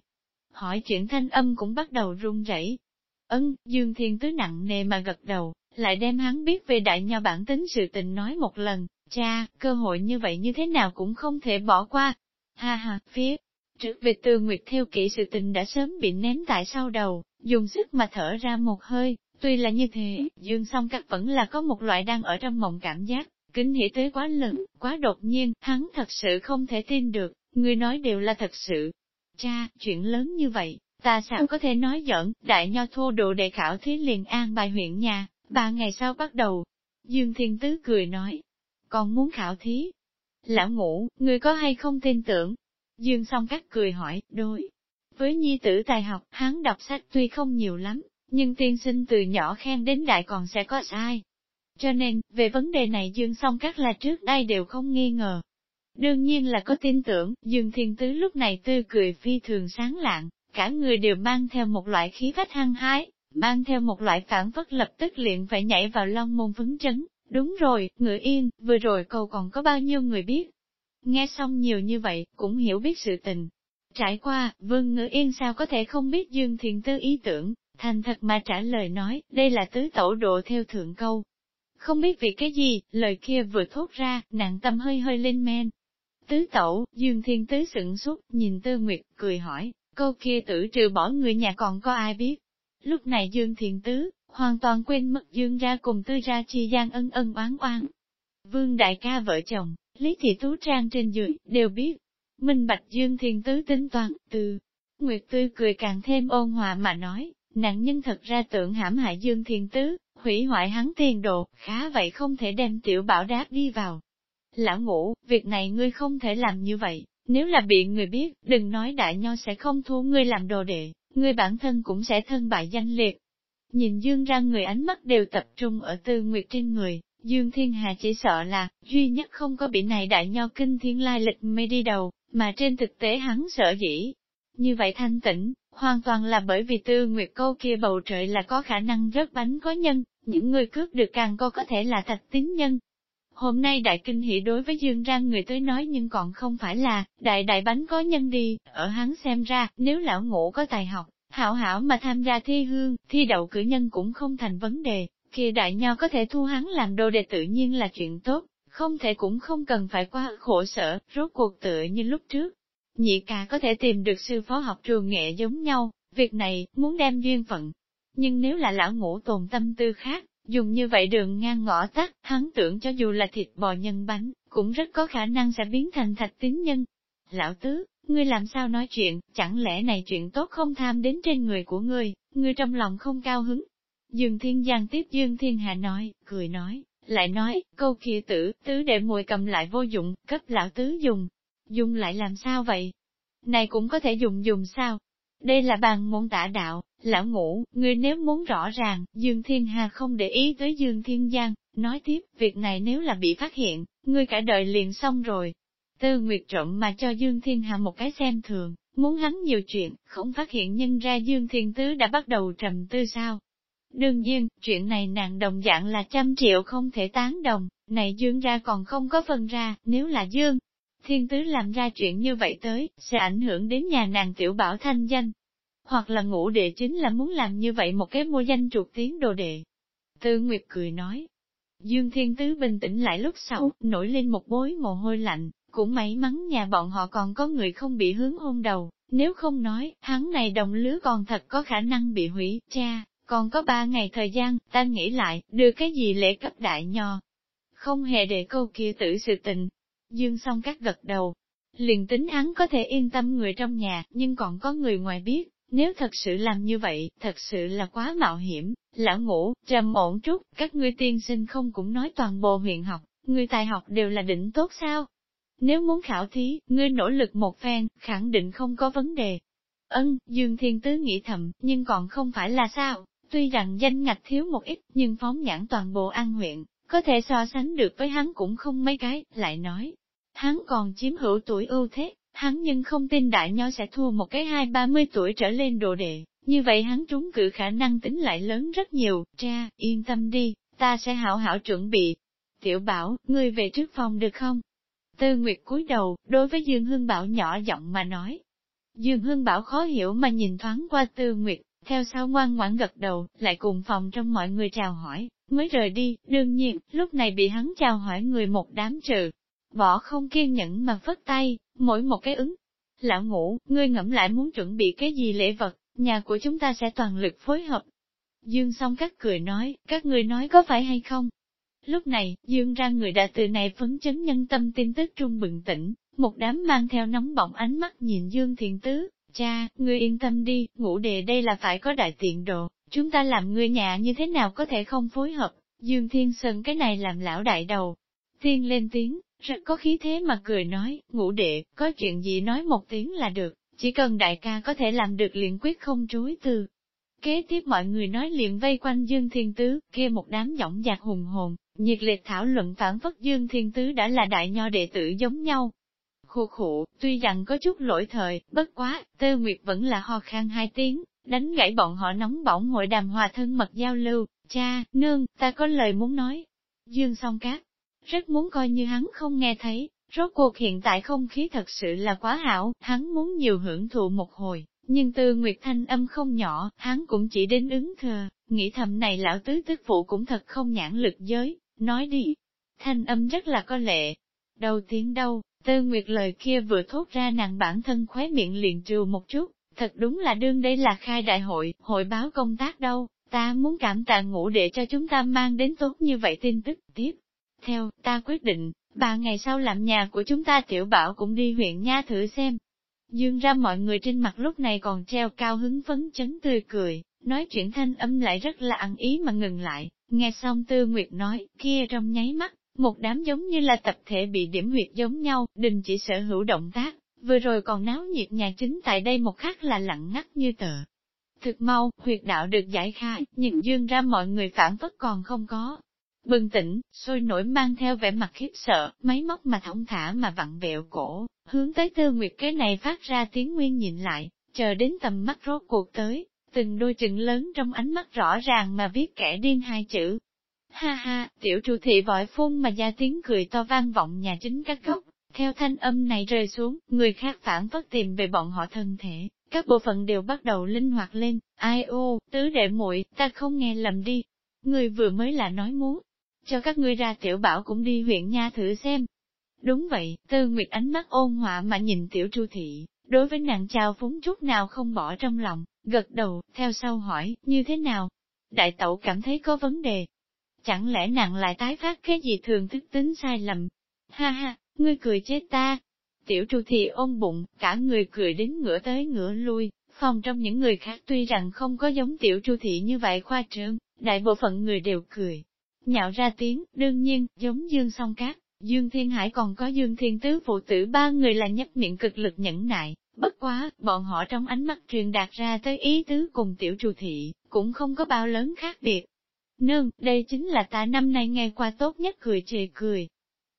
A: Hỏi chuyện thanh âm cũng bắt đầu run rẩy. Ân, Dương Thiên Tứ nặng nề mà gật đầu, lại đem hắn biết về đại nho bản tính sự tình nói một lần, cha, cơ hội như vậy như thế nào cũng không thể bỏ qua. Ha ha, phía trước về từ Nguyệt theo kỹ sự tình đã sớm bị ném tại sau đầu, dùng sức mà thở ra một hơi, tuy là như thế, Dương song các vẫn là có một loại đang ở trong mộng cảm giác, kính hỉ tới quá lớn, quá đột nhiên, hắn thật sự không thể tin được, người nói đều là thật sự. Cha, chuyện lớn như vậy, ta sao có thể nói giỡn, đại nho thô đồ đệ khảo thí liền an bài huyện nhà, ba ngày sau bắt đầu. Dương Thiên Tứ cười nói, còn muốn khảo thí. Lão ngũ, người có hay không tin tưởng? Dương song các cười hỏi, đôi. Với nhi tử tài học, hắn đọc sách tuy không nhiều lắm, nhưng tiên sinh từ nhỏ khen đến đại còn sẽ có sai. Cho nên, về vấn đề này Dương song các là trước đây đều không nghi ngờ. Đương nhiên là có tin tưởng, Dương Thiên Tứ lúc này tươi cười phi thường sáng lạng, cả người đều mang theo một loại khí phách hăng hái, mang theo một loại phản phất lập tức liền phải nhảy vào long môn phấn chấn. Đúng rồi, ngựa yên, vừa rồi câu còn có bao nhiêu người biết. Nghe xong nhiều như vậy, cũng hiểu biết sự tình. Trải qua, vương ngữ yên sao có thể không biết Dương Thiền Tư ý tưởng, thành thật mà trả lời nói, đây là tứ tổ độ theo thượng câu. Không biết vì cái gì, lời kia vừa thốt ra, nặng tâm hơi hơi lên men. Tứ tẩu, Dương Thiên Tứ sửng sốt, nhìn Tư Nguyệt, cười hỏi, câu kia tử trừ bỏ người nhà còn có ai biết. Lúc này Dương thiện Tứ, hoàn toàn quên mất Dương ra cùng Tư ra chi gian ân ân oán oán. Vương đại ca vợ chồng, Lý Thị Tú Trang trên dưới, đều biết. Minh Bạch Dương thiện Tứ tính toán, từ. Nguyệt Tư cười càng thêm ôn hòa mà nói, nạn nhân thật ra tưởng hãm hại Dương thiện Tứ, hủy hoại hắn tiền đồ, khá vậy không thể đem tiểu bảo đáp đi vào. Lão ngũ, việc này ngươi không thể làm như vậy, nếu là bị người biết, đừng nói đại nho sẽ không thu ngươi làm đồ đệ, ngươi bản thân cũng sẽ thân bại danh liệt. Nhìn Dương ra người ánh mắt đều tập trung ở tư nguyệt trên người, Dương Thiên Hà chỉ sợ là, duy nhất không có bị này đại nho kinh thiên lai lịch mê đi đầu, mà trên thực tế hắn sợ dĩ. Như vậy thanh tĩnh, hoàn toàn là bởi vì tư nguyệt câu kia bầu trời là có khả năng rớt bánh có nhân, những người cướp được càng có có thể là thạch tín nhân. Hôm nay đại kinh hỷ đối với Dương Rang người tới nói nhưng còn không phải là, đại đại bánh có nhân đi, ở hắn xem ra, nếu lão ngũ có tài học, hảo hảo mà tham gia thi hương, thi đậu cử nhân cũng không thành vấn đề, kia đại nho có thể thu hắn làm đồ đệ tự nhiên là chuyện tốt, không thể cũng không cần phải quá khổ sở, rốt cuộc tựa như lúc trước. Nhị ca có thể tìm được sư phó học trường nghệ giống nhau, việc này, muốn đem duyên phận, nhưng nếu là lão ngũ tồn tâm tư khác, dùng như vậy đường ngang ngõ tắt, hắn tưởng cho dù là thịt bò nhân bánh, cũng rất có khả năng sẽ biến thành thạch tín nhân. Lão tứ, ngươi làm sao nói chuyện, chẳng lẽ này chuyện tốt không tham đến trên người của ngươi, ngươi trong lòng không cao hứng. Dương Thiên Giang tiếp Dương Thiên Hà nói, cười nói, lại nói, câu kia tử, tứ để mùi cầm lại vô dụng, cấp lão tứ dùng. Dùng lại làm sao vậy? Này cũng có thể dùng dùng sao? Đây là bàn môn tả đạo, lão ngũ, ngươi nếu muốn rõ ràng, Dương Thiên Hà không để ý tới Dương Thiên Giang, nói tiếp, việc này nếu là bị phát hiện, ngươi cả đời liền xong rồi. Tư Nguyệt trộm mà cho Dương Thiên Hà một cái xem thường, muốn hắn nhiều chuyện, không phát hiện nhân ra Dương Thiên Tứ đã bắt đầu trầm tư sao. Đương nhiên, chuyện này nàng đồng dạng là trăm triệu không thể tán đồng, này Dương ra còn không có phân ra, nếu là Dương. Thiên Tứ làm ra chuyện như vậy tới, sẽ ảnh hưởng đến nhà nàng tiểu bảo thanh danh, hoặc là ngũ đệ chính là muốn làm như vậy một cái mua danh trục tiếng đồ đệ. Tư Nguyệt cười nói. Dương Thiên Tứ bình tĩnh lại lúc sau, nổi lên một bối mồ hôi lạnh, cũng may mắn nhà bọn họ còn có người không bị hướng hôn đầu, nếu không nói, hắn này đồng lứa còn thật có khả năng bị hủy, cha, còn có ba ngày thời gian, ta nghĩ lại, đưa cái gì lễ cấp đại nho. Không hề để câu kia tử sự tình. Dương song các gật đầu, liền tính hắn có thể yên tâm người trong nhà, nhưng còn có người ngoài biết, nếu thật sự làm như vậy, thật sự là quá mạo hiểm, lão ngủ trầm ổn chút, các ngươi tiên sinh không cũng nói toàn bộ huyện học, người tài học đều là đỉnh tốt sao? Nếu muốn khảo thí, ngươi nỗ lực một phen, khẳng định không có vấn đề. Ân, Dương Thiên Tứ nghĩ thầm, nhưng còn không phải là sao, tuy rằng danh ngạch thiếu một ít, nhưng phóng nhãn toàn bộ an huyện, có thể so sánh được với hắn cũng không mấy cái, lại nói. Hắn còn chiếm hữu tuổi ưu thế, Hắn nhưng không tin đại nho sẽ thua một cái hai ba mươi tuổi trở lên đồ đệ, như vậy hắn trúng cử khả năng tính lại lớn rất nhiều, cha, yên tâm đi, ta sẽ hảo hảo chuẩn bị. Tiểu Bảo, ngươi về trước phòng được không? Tư Nguyệt cúi đầu, đối với Dương Hương Bảo nhỏ giọng mà nói. Dương Hương Bảo khó hiểu mà nhìn thoáng qua Tư Nguyệt, theo sau ngoan ngoãn gật đầu, lại cùng phòng trong mọi người chào hỏi, mới rời đi, đương nhiên, lúc này bị hắn chào hỏi người một đám trừ. võ không kiên nhẫn mà phất tay, mỗi một cái ứng. Lão ngủ, ngươi ngẫm lại muốn chuẩn bị cái gì lễ vật, nhà của chúng ta sẽ toàn lực phối hợp. Dương song các cười nói, các người nói có phải hay không? Lúc này, Dương ra người đã từ này phấn chấn nhân tâm tin tức trung bừng tỉnh, một đám mang theo nóng bỏng ánh mắt nhìn Dương Thiện Tứ, cha, ngươi yên tâm đi, ngũ đề đây là phải có đại tiện độ, chúng ta làm người nhà như thế nào có thể không phối hợp, Dương Thiên Sơn cái này làm lão đại đầu. Thiên lên tiếng, rất có khí thế mà cười nói, ngũ đệ, có chuyện gì nói một tiếng là được, chỉ cần đại ca có thể làm được liền quyết không chối từ. Kế tiếp mọi người nói liền vây quanh Dương Thiên Tứ, kia một đám giọng dạc hùng hồn, nhiệt liệt thảo luận phản phất Dương Thiên Tứ đã là đại nho đệ tử giống nhau. Khu khụ, tuy rằng có chút lỗi thời, bất quá, Tơ Nguyệt vẫn là ho khan hai tiếng, đánh gãy bọn họ nóng bỏng hội đàm hòa thân mật giao lưu, cha, nương, ta có lời muốn nói. Dương song cát, rất muốn coi như hắn không nghe thấy, rốt cuộc hiện tại không khí thật sự là quá hảo, hắn muốn nhiều hưởng thụ một hồi, nhưng từ nguyệt thanh âm không nhỏ, hắn cũng chỉ đến ứng thừa, nghĩ thầm này lão tứ tức phụ cũng thật không nhãn lực giới, nói đi. Thanh âm rất là có lệ. Đầu tiếng đâu, tư nguyệt lời kia vừa thốt ra nàng bản thân khóe miệng liền trừ một chút, thật đúng là đương đây là khai đại hội, hội báo công tác đâu, ta muốn cảm tạ ngủ để cho chúng ta mang đến tốt như vậy tin tức tiếp. Theo, ta quyết định, ba ngày sau làm nhà của chúng ta tiểu bảo cũng đi huyện nha thử xem. Dương ra mọi người trên mặt lúc này còn treo cao hứng phấn chấn tươi cười, nói chuyện thanh âm lại rất là ăn ý mà ngừng lại, nghe xong tư nguyệt nói, kia trong nháy mắt, một đám giống như là tập thể bị điểm huyệt giống nhau, đình chỉ sở hữu động tác, vừa rồi còn náo nhiệt nhà chính tại đây một khắc là lặng ngắt như tờ. Thực mau, huyệt đạo được giải khai, nhưng dương ra mọi người phản phất còn không có, Bừng tỉnh, sôi nổi mang theo vẻ mặt khiếp sợ, máy móc mà thong thả mà vặn vẹo cổ, hướng tới tư nguyệt cái này phát ra tiếng nguyên nhìn lại, chờ đến tầm mắt rốt cuộc tới, từng đôi chừng lớn trong ánh mắt rõ ràng mà viết kẻ điên hai chữ. Ha ha, tiểu trụ thị vội phun mà ra tiếng cười to vang vọng nhà chính các góc, theo thanh âm này rơi xuống, người khác phản phất tìm về bọn họ thân thể, các bộ phận đều bắt đầu linh hoạt lên, ai ô, tứ đệ muội ta không nghe lầm đi. Người vừa mới là nói muốn, cho các ngươi ra tiểu bảo cũng đi huyện nha thử xem. Đúng vậy, tư nguyệt ánh mắt ôn họa mà nhìn tiểu tru thị, đối với nàng chào phúng chút nào không bỏ trong lòng, gật đầu, theo sau hỏi, như thế nào? Đại tẩu cảm thấy có vấn đề. Chẳng lẽ nàng lại tái phát cái gì thường thức tính sai lầm? Ha ha, ngươi cười chết ta. Tiểu tru thị ôm bụng, cả người cười đến ngửa tới ngửa lui, phòng trong những người khác tuy rằng không có giống tiểu tru thị như vậy khoa trương, đại bộ phận người đều cười, nhạo ra tiếng, đương nhiên, giống Dương song cát, Dương Thiên Hải còn có Dương Thiên Tứ phụ tử ba người là nhấp miệng cực lực nhẫn nại, bất quá, bọn họ trong ánh mắt truyền đạt ra tới ý tứ cùng tiểu trù thị, cũng không có bao lớn khác biệt. Nương, đây chính là ta năm nay nghe qua tốt nhất cười chề cười.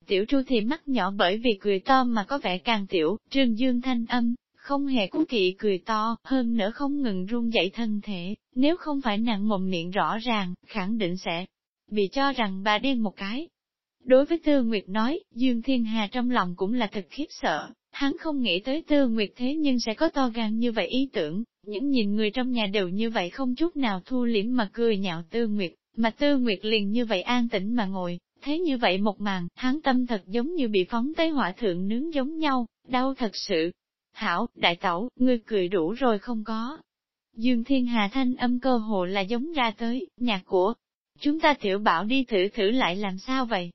A: Tiểu tru thì mắt nhỏ bởi vì cười to mà có vẻ càng tiểu, trương dương thanh âm, không hề cố kỵ cười to, hơn nữa không ngừng run dậy thân thể, nếu không phải nặng mồm miệng rõ ràng, khẳng định sẽ bị cho rằng bà điên một cái. Đối với Tư Nguyệt nói, Dương Thiên Hà trong lòng cũng là thật khiếp sợ, hắn không nghĩ tới Tư Nguyệt thế nhưng sẽ có to gan như vậy ý tưởng, những nhìn người trong nhà đều như vậy không chút nào thu liễm mà cười nhạo Tư Nguyệt, mà Tư Nguyệt liền như vậy an tĩnh mà ngồi, thế như vậy một màn, hắn tâm thật giống như bị phóng tới hỏa thượng nướng giống nhau, đau thật sự. Hảo, đại tẩu, ngươi cười đủ rồi không có. Dương Thiên Hà thanh âm cơ hồ là giống ra tới, nhạc của Chúng ta tiểu bảo đi thử thử lại làm sao vậy?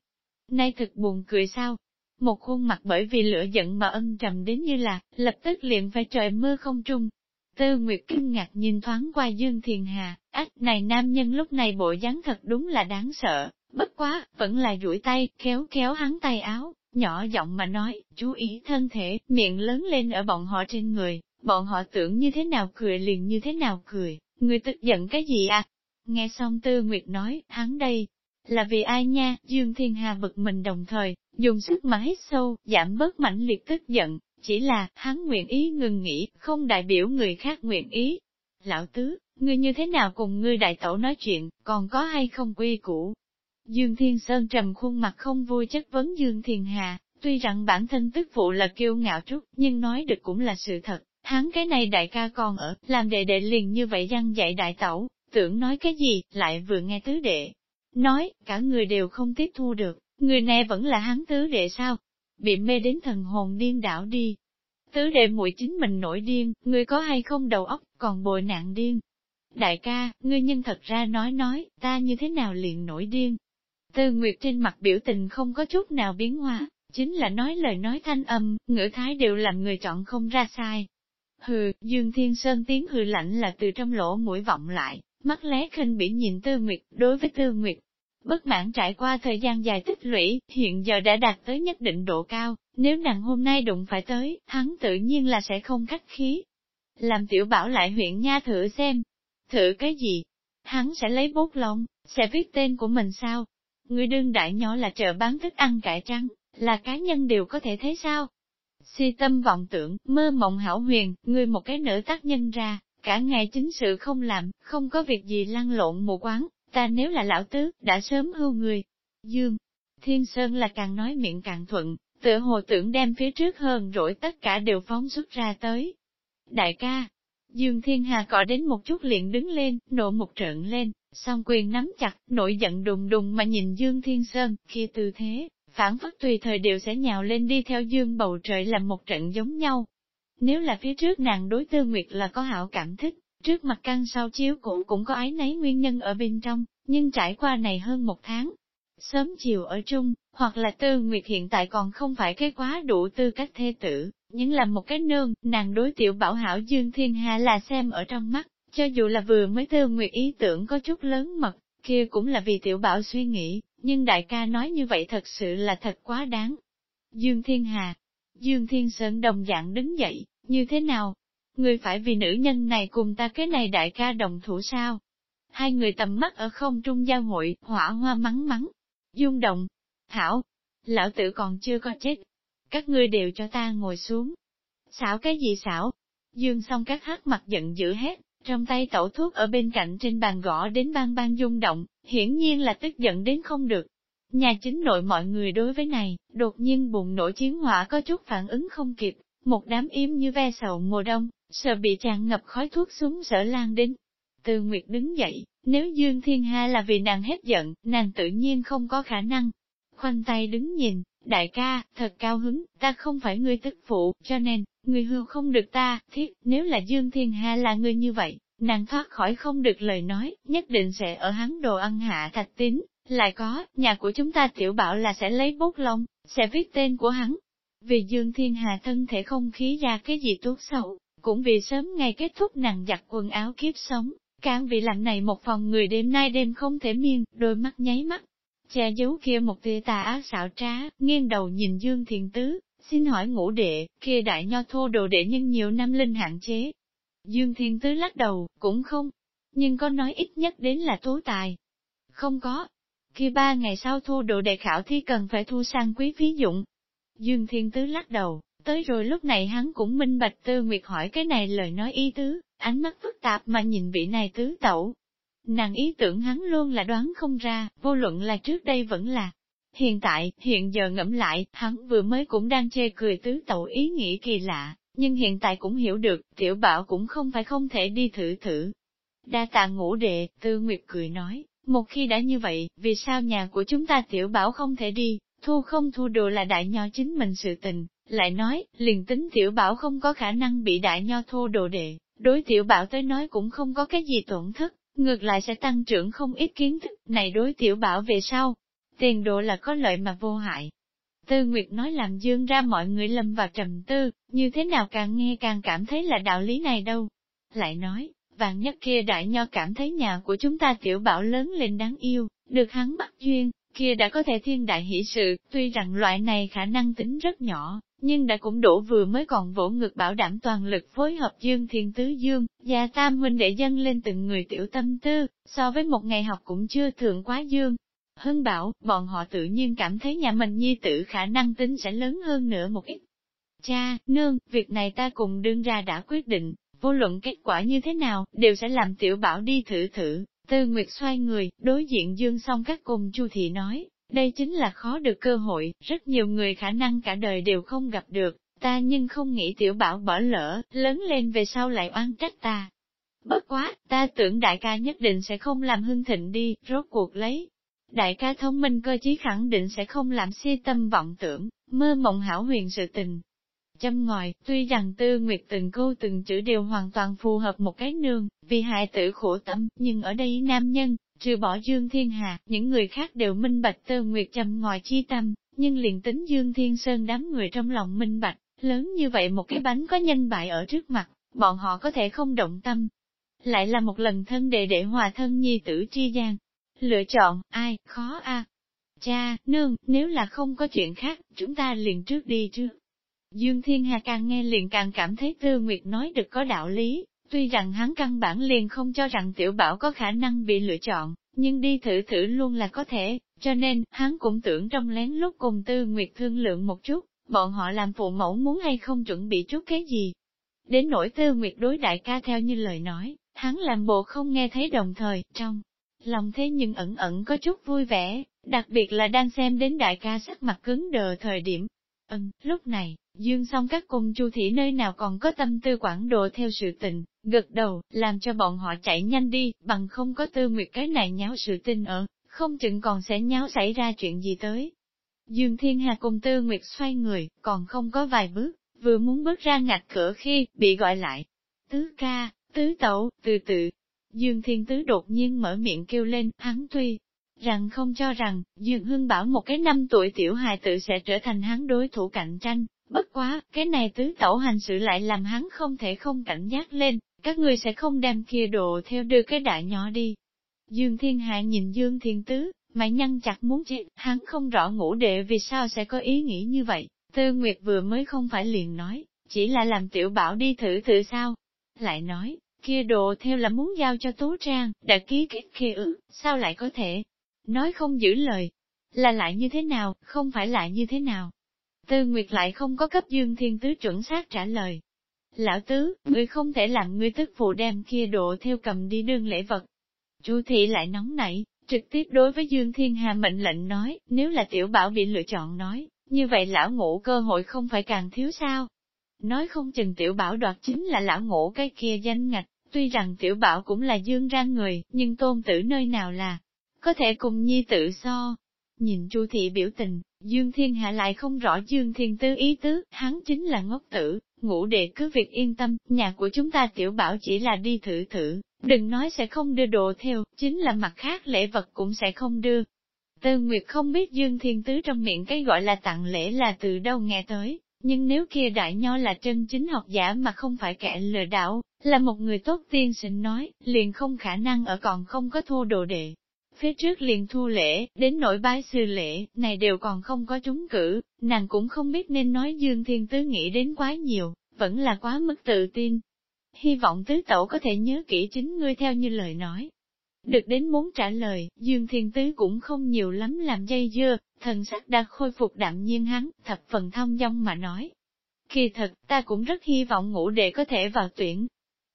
A: Nay thật buồn cười sao? Một khuôn mặt bởi vì lửa giận mà ân trầm đến như là, lập tức liền phải trời mưa không trung. Tư Nguyệt kinh ngạc nhìn thoáng qua Dương Thiền Hà, ách này nam nhân lúc này bộ dáng thật đúng là đáng sợ, bất quá, vẫn là duỗi tay, kéo kéo hắn tay áo, nhỏ giọng mà nói, chú ý thân thể, miệng lớn lên ở bọn họ trên người, bọn họ tưởng như thế nào cười liền như thế nào cười, người tức giận cái gì à, Nghe xong Tư Nguyệt nói, hắn đây, là vì ai nha, Dương Thiên Hà bực mình đồng thời, dùng sức mà hít sâu, giảm bớt mãnh liệt tức giận, chỉ là, hắn nguyện ý ngừng nghỉ, không đại biểu người khác nguyện ý. Lão Tứ, ngươi như thế nào cùng ngươi đại tẩu nói chuyện, còn có hay không quy củ? Dương Thiên Sơn trầm khuôn mặt không vui chất vấn Dương Thiên Hà, tuy rằng bản thân tức phụ là kiêu ngạo chút, nhưng nói được cũng là sự thật, hắn cái này đại ca còn ở, làm đệ đệ liền như vậy răng dạy đại tẩu, tưởng nói cái gì, lại vừa nghe tứ đệ. Nói, cả người đều không tiếp thu được, người này vẫn là hắn tứ đệ sao? Bị mê đến thần hồn điên đảo đi. Tứ đệ muội chính mình nổi điên, người có hay không đầu óc, còn bồi nạn điên. Đại ca, ngươi nhân thật ra nói nói, ta như thế nào liền nổi điên. Tư Nguyệt trên mặt biểu tình không có chút nào biến hóa, chính là nói lời nói thanh âm, ngữ thái đều làm người chọn không ra sai. Hừ, Dương Thiên Sơn tiếng hừ lạnh là từ trong lỗ mũi vọng lại, mắt lé khinh bỉ nhìn Tư Nguyệt, đối với Tư Nguyệt. Bất mãn trải qua thời gian dài tích lũy, hiện giờ đã đạt tới nhất định độ cao, nếu nàng hôm nay đụng phải tới, hắn tự nhiên là sẽ không khách khí. Làm tiểu bảo lại huyện nha thử xem. Thử cái gì? Hắn sẽ lấy bút lông, sẽ viết tên của mình sao? Người đương đại nhỏ là chợ bán thức ăn cải trăng, là cá nhân đều có thể thấy sao? Si tâm vọng tưởng, mơ mộng hảo huyền, người một cái nữ tác nhân ra, cả ngày chính sự không làm, không có việc gì lăn lộn mù quán, ta nếu là lão tứ, đã sớm hưu người. Dương, Thiên Sơn là càng nói miệng càng thuận, tựa hồ tưởng đem phía trước hơn rỗi tất cả đều phóng xuất ra tới. Đại ca, Dương Thiên Hà cọ đến một chút liền đứng lên, nộ một trợn lên, song quyền nắm chặt, nổi giận đùng đùng mà nhìn Dương Thiên Sơn, kia tư thế, phản phất tùy thời đều sẽ nhào lên đi theo Dương bầu trời làm một trận giống nhau. Nếu là phía trước nàng đối tư nguyệt là có hảo cảm thích, trước mặt căn sau chiếu cũng cũng có ái nấy nguyên nhân ở bên trong, nhưng trải qua này hơn một tháng, sớm chiều ở chung, hoặc là tư nguyệt hiện tại còn không phải cái quá đủ tư cách thê tử, nhưng là một cái nương, nàng đối tiểu bảo hảo Dương Thiên Hà là xem ở trong mắt, cho dù là vừa mới tư nguyệt ý tưởng có chút lớn mật, kia cũng là vì tiểu bảo suy nghĩ, nhưng đại ca nói như vậy thật sự là thật quá đáng. Dương Thiên Hà, Dương Thiên Sơn đồng dạng đứng dậy, như thế nào? Người phải vì nữ nhân này cùng ta cái này đại ca đồng thủ sao? Hai người tầm mắt ở không trung giao hội, hỏa hoa mắng mắng, dung động. Hảo, lão tử còn chưa có chết. Các ngươi đều cho ta ngồi xuống. Xảo cái gì xảo? Dương xong các hát mặt giận dữ hết, trong tay tẩu thuốc ở bên cạnh trên bàn gõ đến bang bang rung động, hiển nhiên là tức giận đến không được. Nhà chính nội mọi người đối với này, đột nhiên bùng nổ chiến hỏa có chút phản ứng không kịp, một đám im như ve sầu mùa đông, sợ bị tràn ngập khói thuốc súng sở lan đến. Từ Nguyệt đứng dậy, nếu Dương Thiên Ha là vì nàng hết giận, nàng tự nhiên không có khả năng. Khoanh tay đứng nhìn, đại ca, thật cao hứng, ta không phải người tức phụ, cho nên, người hưu không được ta, thiết, nếu là Dương Thiên Hà là người như vậy, nàng thoát khỏi không được lời nói, nhất định sẽ ở hắn đồ ăn hạ thạch tín, lại có, nhà của chúng ta tiểu bảo là sẽ lấy bút lông, sẽ viết tên của hắn. Vì Dương Thiên Hà thân thể không khí ra cái gì tốt xấu, cũng vì sớm ngày kết thúc nàng giặt quần áo kiếp sống, càng vì lạnh này một phòng người đêm nay đêm không thể miên, đôi mắt nháy mắt, che giấu kia một tia tà ác xạo trá, nghiêng đầu nhìn Dương Thiên Tứ, xin hỏi ngũ đệ, kia đại nho thô đồ đệ nhân nhiều năm linh hạn chế. Dương Thiên Tứ lắc đầu, cũng không, nhưng có nói ít nhất đến là tố tài. Không có, khi ba ngày sau thu đồ đệ khảo thi cần phải thu sang quý phí dụng. Dương Thiên Tứ lắc đầu, tới rồi lúc này hắn cũng minh bạch tư nguyệt hỏi cái này lời nói ý tứ, ánh mắt phức tạp mà nhìn vị này tứ tẩu. Nàng ý tưởng hắn luôn là đoán không ra, vô luận là trước đây vẫn là. Hiện tại, hiện giờ ngẫm lại, hắn vừa mới cũng đang chê cười tứ tẩu ý nghĩ kỳ lạ, nhưng hiện tại cũng hiểu được, tiểu bảo cũng không phải không thể đi thử thử. Đa tạ ngũ đệ, tư nguyệt cười nói, một khi đã như vậy, vì sao nhà của chúng ta tiểu bảo không thể đi, thu không thu đồ là đại nho chính mình sự tình, lại nói, liền tính tiểu bảo không có khả năng bị đại nho thu đồ đệ, đối tiểu bảo tới nói cũng không có cái gì tổn thất, ngược lại sẽ tăng trưởng không ít kiến thức, này đối tiểu bảo về sau, tiền độ là có lợi mà vô hại. Tư Nguyệt nói làm dương ra mọi người lâm vào trầm tư, như thế nào càng nghe càng cảm thấy là đạo lý này đâu. Lại nói, vạn nhất kia đại nho cảm thấy nhà của chúng ta tiểu bảo lớn lên đáng yêu, được hắn bắt duyên, kia đã có thể thiên đại hỷ sự, tuy rằng loại này khả năng tính rất nhỏ, nhưng đã cũng đủ vừa mới còn vỗ ngực bảo đảm toàn lực phối hợp dương thiên tứ dương, và tam huynh để dâng lên từng người tiểu tâm tư, so với một ngày học cũng chưa thường quá dương. Hưng bảo, bọn họ tự nhiên cảm thấy nhà mình nhi tử khả năng tính sẽ lớn hơn nữa một ít. Cha, nương, việc này ta cùng đương ra đã quyết định, vô luận kết quả như thế nào, đều sẽ làm tiểu bảo đi thử thử, Tư Nguyệt xoay người, đối diện Dương song các cùng Chu Thị nói, đây chính là khó được cơ hội, rất nhiều người khả năng cả đời đều không gặp được, ta nhưng không nghĩ tiểu bảo bỏ lỡ, lớn lên về sau lại oan trách ta. Bất quá, ta tưởng đại ca nhất định sẽ không làm hưng thịnh đi, rốt cuộc lấy. Đại ca thông minh cơ chí khẳng định sẽ không làm si tâm vọng tưởng, mơ mộng hảo huyền sự tình. Châm ngòi, tuy rằng tư nguyệt từng câu từng chữ đều hoàn toàn phù hợp một cái nương, vì hại tử khổ tâm, nhưng ở đây nam nhân, trừ bỏ Dương Thiên Hà, những người khác đều minh bạch tư nguyệt châm ngòi chi tâm, nhưng liền tính Dương Thiên Sơn đám người trong lòng minh bạch, lớn như vậy một cái bánh có nhân bại ở trước mặt, bọn họ có thể không động tâm. Lại là một lần thân đệ đệ hòa thân nhi tử chi gian. Lựa chọn, ai, khó a Cha, nương, nếu là không có chuyện khác, chúng ta liền trước đi trước. Dương Thiên Hà càng nghe liền càng cảm thấy Tư Nguyệt nói được có đạo lý, tuy rằng hắn căn bản liền không cho rằng tiểu bảo có khả năng bị lựa chọn, nhưng đi thử thử luôn là có thể, cho nên, hắn cũng tưởng trong lén lúc cùng Tư Nguyệt thương lượng một chút, bọn họ làm phụ mẫu muốn hay không chuẩn bị chút cái gì. Đến nỗi Tư Nguyệt đối đại ca theo như lời nói, hắn làm bộ không nghe thấy đồng thời, trong lòng thế nhưng ẩn ẩn có chút vui vẻ, đặc biệt là đang xem đến đại ca sắc mặt cứng đờ thời điểm. Ừm, lúc này, Dương song các cung chu thị nơi nào còn có tâm tư quản đồ theo sự tình, gật đầu, làm cho bọn họ chạy nhanh đi, bằng không có tư nguyệt cái này nháo sự tình ở, không chừng còn sẽ nháo xảy ra chuyện gì tới. Dương Thiên Hà cùng tư nguyệt xoay người, còn không có vài bước, vừa muốn bước ra ngạch cửa khi, bị gọi lại. Tứ ca, tứ tẩu, từ từ. Dương Thiên Tứ đột nhiên mở miệng kêu lên, hắn tuy rằng không cho rằng, Dương Hương bảo một cái năm tuổi tiểu hài tự sẽ trở thành hắn đối thủ cạnh tranh, Bất quá, cái này tứ tẩu hành sự lại làm hắn không thể không cảnh giác lên, các người sẽ không đem kia đồ theo đưa cái đại nhỏ đi. Dương Thiên Hạ nhìn Dương Thiên Tứ, mày nhăn chặt muốn chết, hắn không rõ ngũ đệ vì sao sẽ có ý nghĩ như vậy. Tư Nguyệt vừa mới không phải liền nói, chỉ là làm tiểu bảo đi thử thử sao. Lại nói, kia đồ theo là muốn giao cho tú Trang, đã ký kết kia ư, sao lại có thể? Nói không giữ lời, là lại như thế nào, không phải lại như thế nào. Tư Nguyệt lại không có cấp Dương Thiên Tứ chuẩn xác trả lời. Lão Tứ, ngươi không thể làm ngươi tức phụ đem kia đồ theo cầm đi đương lễ vật. Chu thị lại nóng nảy, trực tiếp đối với Dương Thiên Hà mệnh lệnh nói, nếu là tiểu bảo bị lựa chọn nói, như vậy lão ngũ cơ hội không phải càng thiếu sao. Nói không chừng tiểu bảo đoạt chính là lão ngũ cái kia danh ngạch, tuy rằng tiểu bảo cũng là dương ra người, nhưng tôn tử nơi nào là, có thể cùng nhi tự so. Nhìn Chu thị biểu tình, Dương Thiên Hạ lại không rõ Dương Thiên Tư ý tứ, hắn chính là ngốc tử, ngủ đệ cứ việc yên tâm, nhà của chúng ta tiểu bảo chỉ là đi thử thử, đừng nói sẽ không đưa đồ theo, chính là mặt khác lễ vật cũng sẽ không đưa. Tư Nguyệt không biết Dương Thiên Tứ trong miệng cái gọi là tặng lễ là từ đâu nghe tới, nhưng nếu kia đại nho là chân chính học giả mà không phải kẻ lừa đảo, là một người tốt tiên sinh nói, liền không khả năng ở còn không có thua đồ đệ phía trước liền thu lễ, đến nỗi bái sư lễ, này đều còn không có trúng cử, nàng cũng không biết nên nói Dương Thiên Tứ nghĩ đến quá nhiều, vẫn là quá mức tự tin. Hy vọng tứ tẩu có thể nhớ kỹ chính ngươi theo như lời nói. Được đến muốn trả lời, Dương Thiên Tứ cũng không nhiều lắm làm dây dưa, thần sắc đã khôi phục đạm nhiên hắn, thập phần thông dong mà nói. Kỳ thật, ta cũng rất hy vọng ngủ đệ có thể vào tuyển.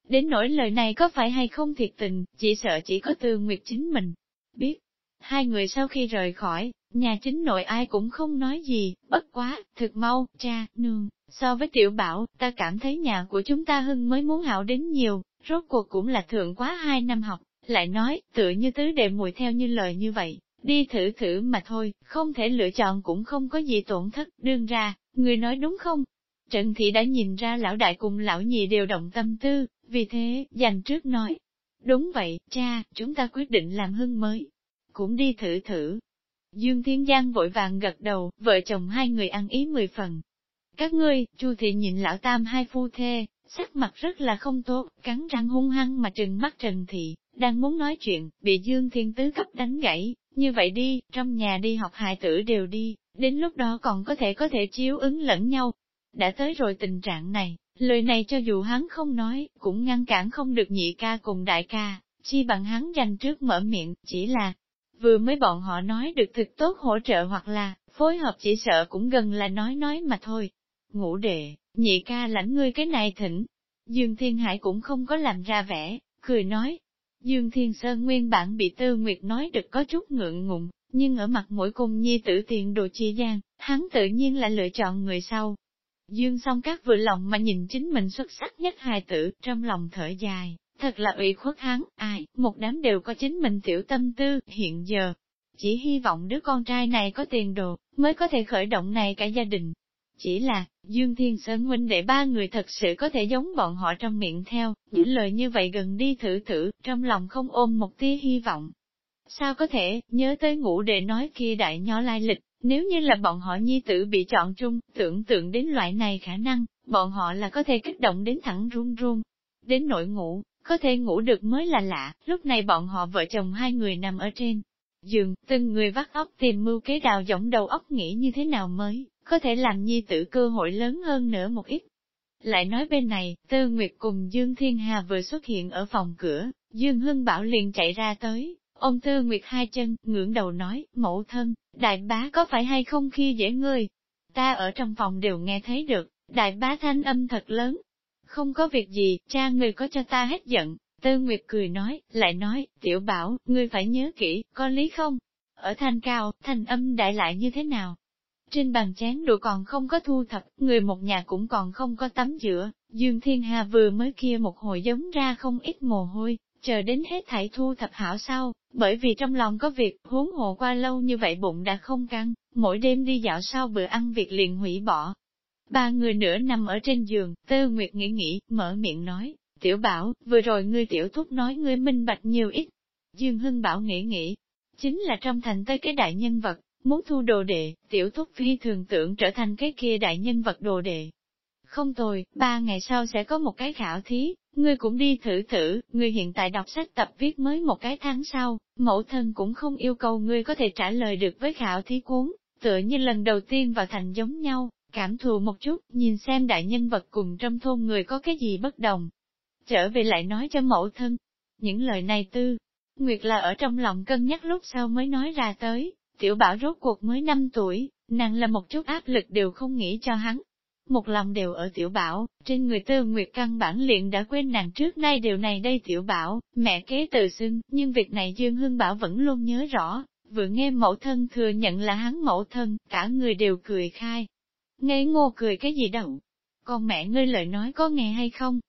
A: Đến nỗi lời này có phải hay không thiệt tình, chỉ sợ chỉ có tư nguyệt chính mình, biết. Hai người sau khi rời khỏi, nhà chính nội ai cũng không nói gì, bất quá, thực mau, cha, nương, so với tiểu bảo, ta cảm thấy nhà của chúng ta hưng mới muốn hảo đến nhiều, rốt cuộc cũng là thượng quá hai năm học, lại nói, tựa như tứ đệ mùi theo như lời như vậy, đi thử thử mà thôi, không thể lựa chọn cũng không có gì tổn thất, đương ra, người nói đúng không? Trần Thị đã nhìn ra lão đại cùng lão nhị đều động tâm tư, vì thế, dành trước nói, Đúng vậy, cha, chúng ta quyết định làm hưng mới. Cũng đi thử thử. Dương Thiên Giang vội vàng gật đầu, vợ chồng hai người ăn ý mười phần. Các ngươi, Chu thị nhìn lão tam hai phu thê, sắc mặt rất là không tốt, cắn răng hung hăng mà trừng mắt Trần Thị, đang muốn nói chuyện, bị Dương Thiên Tứ cấp đánh gãy, như vậy đi, trong nhà đi học hài tử đều đi, đến lúc đó còn có thể có thể chiếu ứng lẫn nhau. Đã tới rồi tình trạng này, Lời này cho dù hắn không nói, cũng ngăn cản không được nhị ca cùng đại ca, chi bằng hắn dành trước mở miệng, chỉ là, vừa mới bọn họ nói được thực tốt hỗ trợ hoặc là, phối hợp chỉ sợ cũng gần là nói nói mà thôi. Ngũ đệ, nhị ca lãnh ngươi cái này thỉnh. Dương Thiên Hải cũng không có làm ra vẻ, cười nói. Dương Thiên Sơn nguyên bản bị Tư Nguyệt nói được có chút ngượng ngùng, nhưng ở mặt mỗi cùng nhi tử tiền đồ chi gian, hắn tự nhiên là lựa chọn người sau. Dương song các vừa lòng mà nhìn chính mình xuất sắc nhất hài tử, trong lòng thở dài, thật là ủy khuất hắn, ai, một đám đều có chính mình tiểu tâm tư, hiện giờ. Chỉ hy vọng đứa con trai này có tiền đồ, mới có thể khởi động này cả gia đình. Chỉ là, Dương Thiên Sơn huynh để ba người thật sự có thể giống bọn họ trong miệng theo, những lời như vậy gần đi thử thử, trong lòng không ôm một tia hy vọng. Sao có thể, nhớ tới ngủ để nói kia đại nho lai lịch, nếu như là bọn họ nhi tử bị chọn trung, tưởng tượng đến loại này khả năng, bọn họ là có thể kích động đến thẳng run run. Đến nỗi ngủ, có thể ngủ được mới là lạ, lúc này bọn họ vợ chồng hai người nằm ở trên giường, từng người vắt óc tìm mưu kế đào giống đầu óc nghĩ như thế nào mới, có thể làm nhi tử cơ hội lớn hơn nữa một ít. Lại nói bên này, Tư Nguyệt cùng Dương Thiên Hà vừa xuất hiện ở phòng cửa, Dương Hưng Bảo liền chạy ra tới, ông Tư Nguyệt hai chân, ngưỡng đầu nói, mẫu thân, đại bá có phải hay không khi dễ ngươi? Ta ở trong phòng đều nghe thấy được, đại bá thanh âm thật lớn. Không có việc gì, cha người có cho ta hết giận. Tư Nguyệt cười nói, lại nói, tiểu bảo, ngươi phải nhớ kỹ, có lý không? Ở thanh cao, thanh âm đại lại như thế nào? Trên bàn chén đồ còn không có thu thập, người một nhà cũng còn không có tắm giữa, Dương Thiên Hà vừa mới kia một hồi giống ra không ít mồ hôi, chờ đến hết thảy thu thập hảo sau, bởi vì trong lòng có việc, huống hồ qua lâu như vậy bụng đã không căng, mỗi đêm đi dạo sau bữa ăn việc liền hủy bỏ. Ba người nữa nằm ở trên giường, tơ Nguyệt nghĩ nghĩ, mở miệng nói, tiểu bảo, vừa rồi ngươi tiểu thúc nói ngươi minh bạch nhiều ít. Dương Hưng Bảo nghĩ nghĩ, chính là trong thành tới cái đại nhân vật, muốn thu đồ đệ, tiểu thúc phi thường tưởng trở thành cái kia đại nhân vật đồ đệ. Không tồi, ba ngày sau sẽ có một cái khảo thí, ngươi cũng đi thử thử, ngươi hiện tại đọc sách tập viết mới một cái tháng sau, mẫu thân cũng không yêu cầu ngươi có thể trả lời được với khảo thí cuốn, tựa như lần đầu tiên vào thành giống nhau, cảm thù một chút, nhìn xem đại nhân vật cùng trong thôn người có cái gì bất đồng. Trở về lại nói cho mẫu thân, những lời này tư, Nguyệt là ở trong lòng cân nhắc lúc sau mới nói ra tới, tiểu bảo rốt cuộc mới 5 tuổi, nàng là một chút áp lực đều không nghĩ cho hắn, một lòng đều ở tiểu bảo, trên người tư nguyệt căn bản liền đã quên nàng trước nay điều này đây tiểu bảo, mẹ kế từ xưng, nhưng việc này Dương Hương Bảo vẫn luôn nhớ rõ, vừa nghe mẫu thân thừa nhận là hắn mẫu thân, cả người đều cười khai. Ngây ngô cười cái gì đâu? Con mẹ ngươi lời nói có nghe hay không?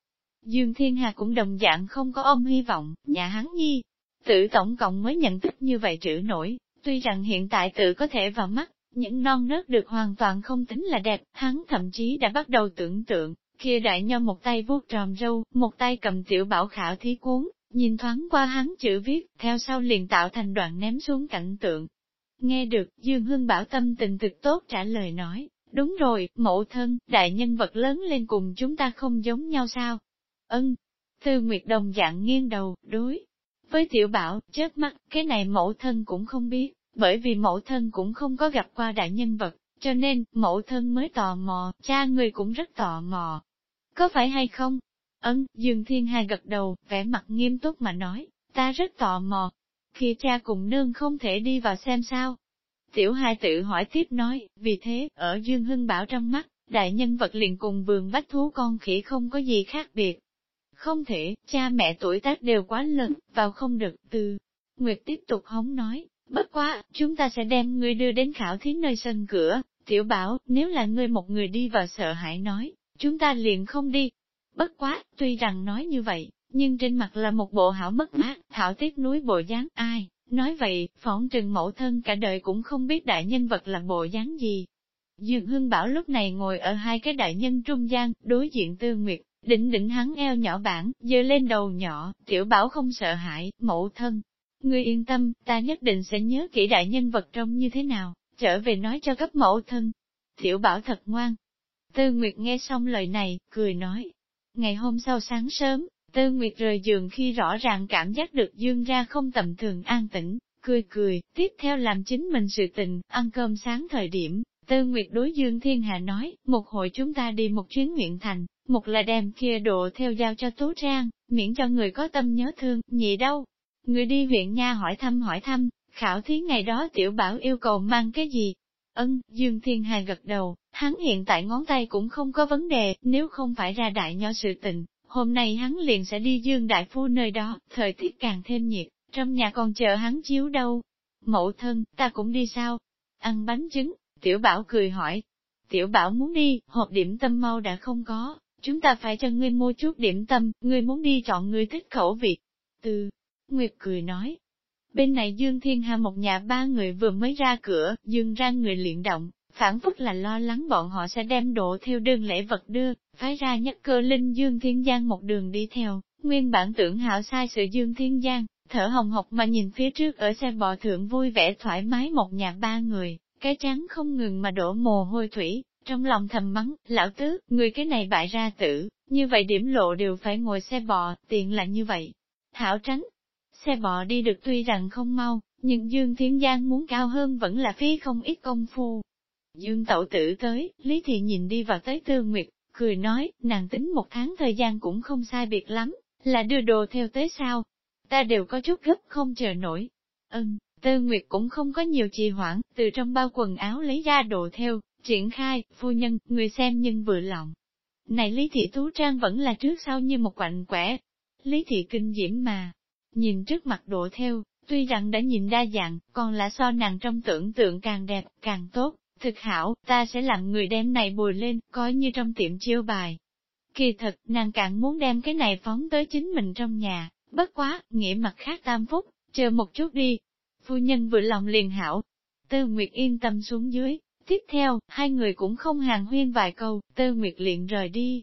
A: Dương Thiên Hà cũng đồng dạng không có ôm hy vọng, nhà hắn nhi. Tự tổng cộng mới nhận thức như vậy trữ nổi, tuy rằng hiện tại tự có thể vào mắt, những non nớt được hoàn toàn không tính là đẹp, hắn thậm chí đã bắt đầu tưởng tượng, kia đại nho một tay vuốt tròm râu, một tay cầm tiểu bảo khảo thí cuốn, nhìn thoáng qua hắn chữ viết, theo sau liền tạo thành đoạn ném xuống cảnh tượng. Nghe được, Dương Hương Bảo tâm tình thực tốt trả lời nói, đúng rồi, mẫu thân, đại nhân vật lớn lên cùng chúng ta không giống nhau sao? Ân, Tư Nguyệt đồng dạng nghiêng đầu, đối. Với tiểu bảo, chết mắt, cái này mẫu thân cũng không biết, bởi vì mẫu thân cũng không có gặp qua đại nhân vật, cho nên, mẫu thân mới tò mò, cha người cũng rất tò mò. Có phải hay không? Ấn, Dương Thiên Hà gật đầu, vẻ mặt nghiêm túc mà nói, ta rất tò mò. Khi cha cùng nương không thể đi vào xem sao. Tiểu hai tự hỏi tiếp nói, vì thế, ở Dương Hưng Bảo trong mắt, đại nhân vật liền cùng vườn bách thú con khỉ không có gì khác biệt. Không thể, cha mẹ tuổi tác đều quá lớn, vào không được, từ. Nguyệt tiếp tục hống nói, Bất quá, chúng ta sẽ đem ngươi đưa đến khảo thí nơi sân cửa, tiểu bảo, nếu là ngươi một người đi vào sợ hãi nói, chúng ta liền không đi. Bất quá, tuy rằng nói như vậy, nhưng trên mặt là một bộ hảo mất mát, thảo tiếc núi bộ dáng ai, nói vậy, phỏng trừng mẫu thân cả đời cũng không biết đại nhân vật là bộ dáng gì. Dương Hương Bảo lúc này ngồi ở hai cái đại nhân trung gian, đối diện tư nguyệt, đỉnh đỉnh hắn eo nhỏ bản, dơ lên đầu nhỏ, tiểu bảo không sợ hãi, mẫu thân, Ngươi yên tâm, ta nhất định sẽ nhớ kỹ đại nhân vật trông như thế nào, trở về nói cho cấp mẫu thân. Tiểu bảo thật ngoan. Tư Nguyệt nghe xong lời này, cười nói. Ngày hôm sau sáng sớm, Tư Nguyệt rời giường khi rõ ràng cảm giác được dương ra không tầm thường an tĩnh, cười cười, tiếp theo làm chính mình sự tình, ăn cơm sáng thời điểm. Tư Nguyệt đối Dương Thiên hạ nói, một hồi chúng ta đi một chuyến nguyện thành, một là đem kia độ theo giao cho Tố Trang, miễn cho người có tâm nhớ thương, nhị đâu, Người đi huyện nha hỏi thăm hỏi thăm, khảo thí ngày đó tiểu bảo yêu cầu mang cái gì? Ân, Dương Thiên Hà gật đầu, hắn hiện tại ngón tay cũng không có vấn đề, nếu không phải ra đại nho sự tình, hôm nay hắn liền sẽ đi Dương Đại Phu nơi đó, thời tiết càng thêm nhiệt, trong nhà còn chờ hắn chiếu đâu. Mẫu thân, ta cũng đi sao? Ăn bánh trứng, Tiểu Bảo cười hỏi. Tiểu Bảo muốn đi, hộp điểm tâm mau đã không có, chúng ta phải cho ngươi mua chút điểm tâm, ngươi muốn đi chọn ngươi thích khẩu vị. Từ, Nguyệt cười nói. Bên này Dương Thiên Hà một nhà ba người vừa mới ra cửa, Dương ra người luyện động, phản phất là lo lắng bọn họ sẽ đem độ theo đơn lễ vật đưa, phái ra nhất cơ linh Dương Thiên Giang một đường đi theo, nguyên bản tưởng hảo sai sự Dương Thiên Giang, thở hồng hộc mà nhìn phía trước ở xe bò thượng vui vẻ thoải mái một nhà ba người, cái trắng không ngừng mà đổ mồ hôi thủy, trong lòng thầm mắng, lão tứ, người cái này bại ra tử, như vậy điểm lộ đều phải ngồi xe bò, tiện là như vậy. Thảo tránh, xe bò đi được tuy rằng không mau, nhưng Dương Thiên Giang muốn cao hơn vẫn là phí không ít công phu. Dương tẩu tử tới, Lý Thị nhìn đi vào tới Tư Nguyệt, cười nói, nàng tính một tháng thời gian cũng không sai biệt lắm, là đưa đồ theo tới sao? Ta đều có chút gấp không chờ nổi. Ừm, Tư Nguyệt cũng không có nhiều trì hoãn, từ trong bao quần áo lấy ra đồ theo, triển khai, phu nhân, người xem nhưng vừa lòng. Này Lý Thị Tú Trang vẫn là trước sau như một quạnh quẻ. Lý Thị kinh diễm mà, nhìn trước mặt đồ theo, tuy rằng đã nhìn đa dạng, còn là so nàng trong tưởng tượng càng đẹp, càng tốt, thực hảo, ta sẽ làm người đem này bồi lên, coi như trong tiệm chiêu bài. Kỳ thật, nàng càng muốn đem cái này phóng tới chính mình trong nhà, bất quá, nghĩa mặt khác tam phúc, chờ một chút đi. Phu nhân vừa lòng liền hảo. Tư Nguyệt yên tâm xuống dưới, tiếp theo, hai người cũng không hàng huyên vài câu, Tư Nguyệt liền rời đi.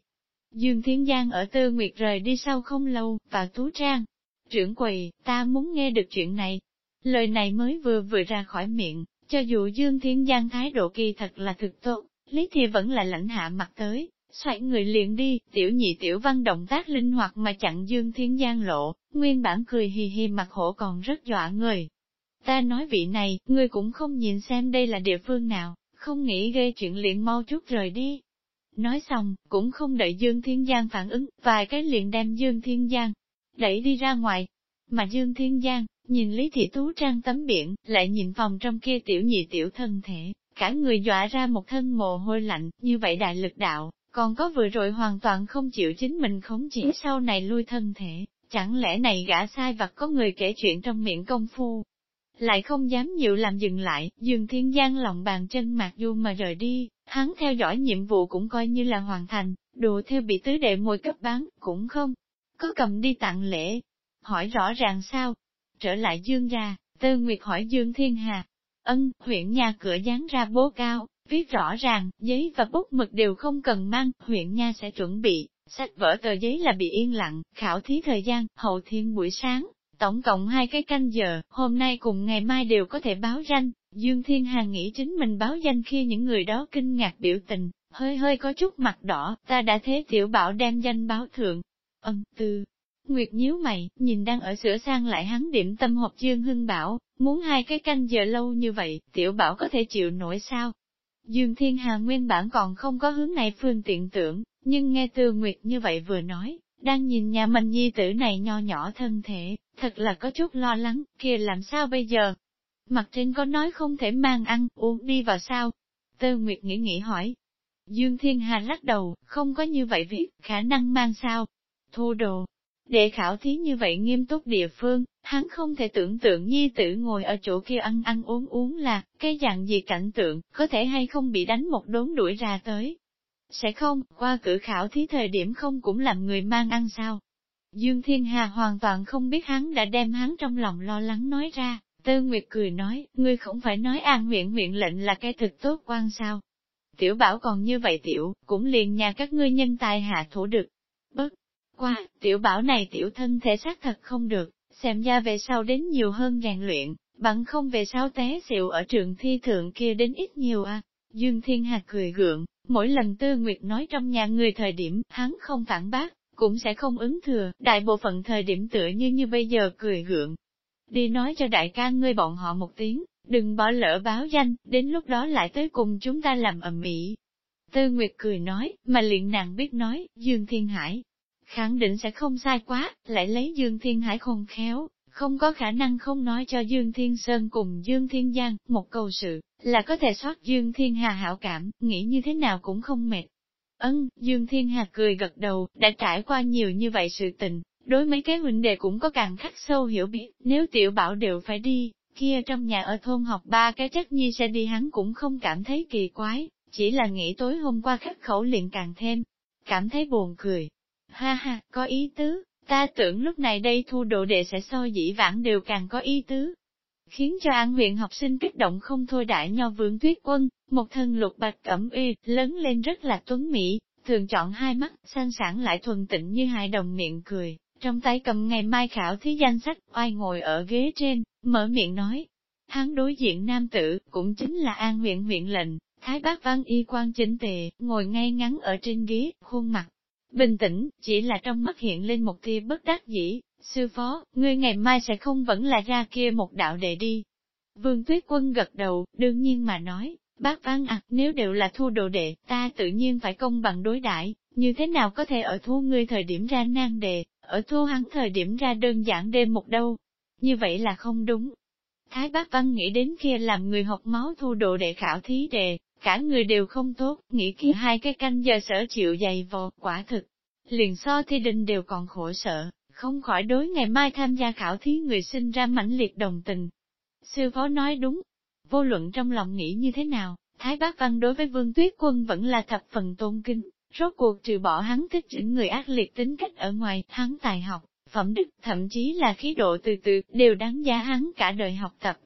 A: Dương Thiến Giang ở Tư Nguyệt rời đi sau không lâu, và Tú Trang. Trưởng quầy, ta muốn nghe được chuyện này. Lời này mới vừa vừa ra khỏi miệng, cho dù Dương Thiên Giang thái độ kỳ thật là thực tốt, Lý Thì vẫn là lãnh hạ mặt tới, xoay người liền đi, tiểu nhị tiểu văn động tác linh hoạt mà chặn Dương Thiên Giang lộ, nguyên bản cười hì hì mặt hổ còn rất dọa người. Ta nói vị này, ngươi cũng không nhìn xem đây là địa phương nào, không nghĩ gây chuyện liền mau chút rời đi. Nói xong, cũng không đợi Dương Thiên Giang phản ứng, vài cái liền đem Dương Thiên Giang đẩy đi ra ngoài. Mà Dương Thiên Giang, Nhìn Lý Thị Tú Trang tấm biển, lại nhìn phòng trong kia tiểu nhị tiểu thân thể, cả người dọa ra một thân mồ hôi lạnh, như vậy đại lực đạo, còn có vừa rồi hoàn toàn không chịu chính mình khống chỉ sau này lui thân thể, chẳng lẽ này gã sai vặt có người kể chuyện trong miệng công phu. Lại không dám nhiều làm dừng lại, Dương thiên giang lòng bàn chân mạc du mà rời đi, hắn theo dõi nhiệm vụ cũng coi như là hoàn thành, đồ theo bị tứ đệ môi cấp bán, cũng không có cầm đi tặng lễ. Hỏi rõ ràng sao, trở lại Dương ra, Tư Nguyệt hỏi Dương Thiên Hà. Ân, huyện nhà cửa dán ra bố cao, viết rõ ràng, giấy và bút mực đều không cần mang, huyện nha sẽ chuẩn bị, sách vở tờ giấy là bị yên lặng, khảo thí thời gian, hậu thiên buổi sáng, tổng cộng hai cái canh giờ, hôm nay cùng ngày mai đều có thể báo danh. Dương Thiên Hà nghĩ chính mình báo danh khi những người đó kinh ngạc biểu tình, hơi hơi có chút mặt đỏ, ta đã thế tiểu bảo đem danh báo thượng. Ân, tư Nguyệt nhíu mày, nhìn đang ở sửa sang lại hắn điểm tâm hộp Dương Hưng bảo, muốn hai cái canh giờ lâu như vậy, tiểu bảo có thể chịu nổi sao? Dương Thiên Hà nguyên bản còn không có hướng này phương tiện tưởng, nhưng nghe Tư Nguyệt như vậy vừa nói, đang nhìn nhà mình nhi tử này nho nhỏ thân thể, thật là có chút lo lắng, kia làm sao bây giờ? Mặt trên có nói không thể mang ăn, uống đi vào sao? Tư Nguyệt nghĩ nghĩ hỏi. Dương Thiên Hà lắc đầu, không có như vậy việc, khả năng mang sao? Thu đồ, để khảo thí như vậy nghiêm túc địa phương, hắn không thể tưởng tượng nhi tử ngồi ở chỗ kia ăn ăn uống uống là, cái dạng gì cảnh tượng, có thể hay không bị đánh một đốn đuổi ra tới. Sẽ không, qua cử khảo thí thời điểm không cũng làm người mang ăn sao. Dương Thiên Hà hoàn toàn không biết hắn đã đem hắn trong lòng lo lắng nói ra, Tư Nguyệt cười nói, ngươi không phải nói an nguyện nguyện lệnh là cái thực tốt quan sao. Tiểu bảo còn như vậy tiểu, cũng liền nhà các ngươi nhân tài hạ thủ được. Bất qua, tiểu bảo này tiểu thân thể xác thật không được, xem ra về sau đến nhiều hơn rèn luyện, bằng không về sau té xịu ở trường thi thượng kia đến ít nhiều à. Dương Thiên Hà cười gượng, mỗi lần Tư Nguyệt nói trong nhà người thời điểm, hắn không phản bác, cũng sẽ không ứng thừa, đại bộ phận thời điểm tựa như như bây giờ cười gượng. Đi nói cho đại ca ngươi bọn họ một tiếng, đừng bỏ lỡ báo danh, đến lúc đó lại tới cùng chúng ta làm ầm ĩ. Tư Nguyệt cười nói, mà liền nàng biết nói, Dương Thiên Hải, khẳng định sẽ không sai quá, lại lấy Dương Thiên Hải khôn khéo, không có khả năng không nói cho Dương Thiên Sơn cùng Dương Thiên Giang một câu sự, là có thể soát Dương Thiên Hà hảo cảm, nghĩ như thế nào cũng không mệt. Ân, Dương Thiên hà cười gật đầu, đã trải qua nhiều như vậy sự tình, đối mấy cái huynh đệ cũng có càng khắc sâu hiểu biết, nếu tiểu bảo đều phải đi, kia trong nhà ở thôn học ba cái chắc nhi sẽ đi hắn cũng không cảm thấy kỳ quái, chỉ là nghĩ tối hôm qua khắc khẩu liền càng thêm, cảm thấy buồn cười. Ha ha, có ý tứ, ta tưởng lúc này đây thu đồ đệ sẽ so dĩ vãng đều càng có ý tứ. Khiến cho an huyện học sinh kích động không thôi đại nho vương tuyết quân, một thân lục bạch cẩm y, lớn lên rất là tuấn mỹ, thường chọn hai mắt, sang sảng lại thuần tịnh như hai đồng miệng cười, trong tay cầm ngày mai khảo thí danh sách, oai ngồi ở ghế trên, mở miệng nói. Hắn đối diện nam tử, cũng chính là an huyện huyện lệnh, thái bác văn y quan chính tề, ngồi ngay ngắn ở trên ghế, khuôn mặt. Bình tĩnh, chỉ là trong mắt hiện lên một tia bất đắc dĩ, sư phó, ngươi ngày mai sẽ không vẫn là ra kia một đạo đệ đi. Vương Tuyết Quân gật đầu, đương nhiên mà nói, bác văn ạc nếu đều là thu đồ đệ, ta tự nhiên phải công bằng đối đãi như thế nào có thể ở thu ngươi thời điểm ra nan đề, ở thu hắn thời điểm ra đơn giản đêm một đâu. Như vậy là không đúng. Thái bác văn nghĩ đến kia làm người học máu thu đồ đệ khảo thí đề, cả người đều không tốt, nghĩ kia hai cái canh giờ sở chịu dày vò, quả thực. Liền so thi đình đều còn khổ sở, không khỏi đối ngày mai tham gia khảo thí người sinh ra mãnh liệt đồng tình. Sư phó nói đúng, vô luận trong lòng nghĩ như thế nào, Thái Bác Văn đối với Vương Tuyết Quân vẫn là thập phần tôn kinh, rốt cuộc trừ bỏ hắn thích những người ác liệt tính cách ở ngoài, hắn tài học, phẩm đức, thậm chí là khí độ từ từ, đều đáng giá hắn cả đời học tập.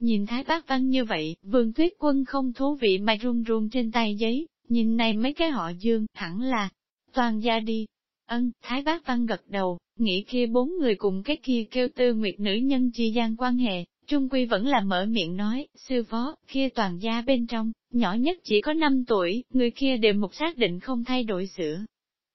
A: Nhìn Thái Bác Văn như vậy, Vương Tuyết Quân không thú vị mà run run trên tay giấy, nhìn này mấy cái họ dương, hẳn là, toàn gia đi. Ân, Thái Bác Văn gật đầu, nghĩ kia bốn người cùng cái kia kêu tư nguyệt nữ nhân chi gian quan hệ, Trung Quy vẫn là mở miệng nói, sư phó, kia toàn gia bên trong, nhỏ nhất chỉ có 5 tuổi, người kia đều một xác định không thay đổi sửa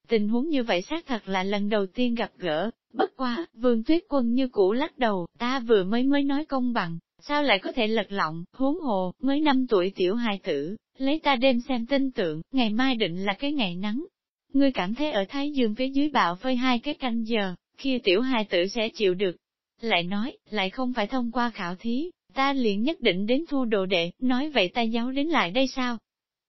A: Tình huống như vậy xác thật là lần đầu tiên gặp gỡ, bất qua, vương tuyết quân như cũ lắc đầu, ta vừa mới mới nói công bằng, sao lại có thể lật lọng, huống hồ, mới 5 tuổi tiểu hài tử, lấy ta đêm xem tin tưởng ngày mai định là cái ngày nắng. Ngươi cảm thấy ở Thái Dương phía dưới bạo phơi hai cái canh giờ, kia tiểu hài tử sẽ chịu được, lại nói, lại không phải thông qua khảo thí, ta liền nhất định đến thu đồ đệ, nói vậy ta giáo đến lại đây sao?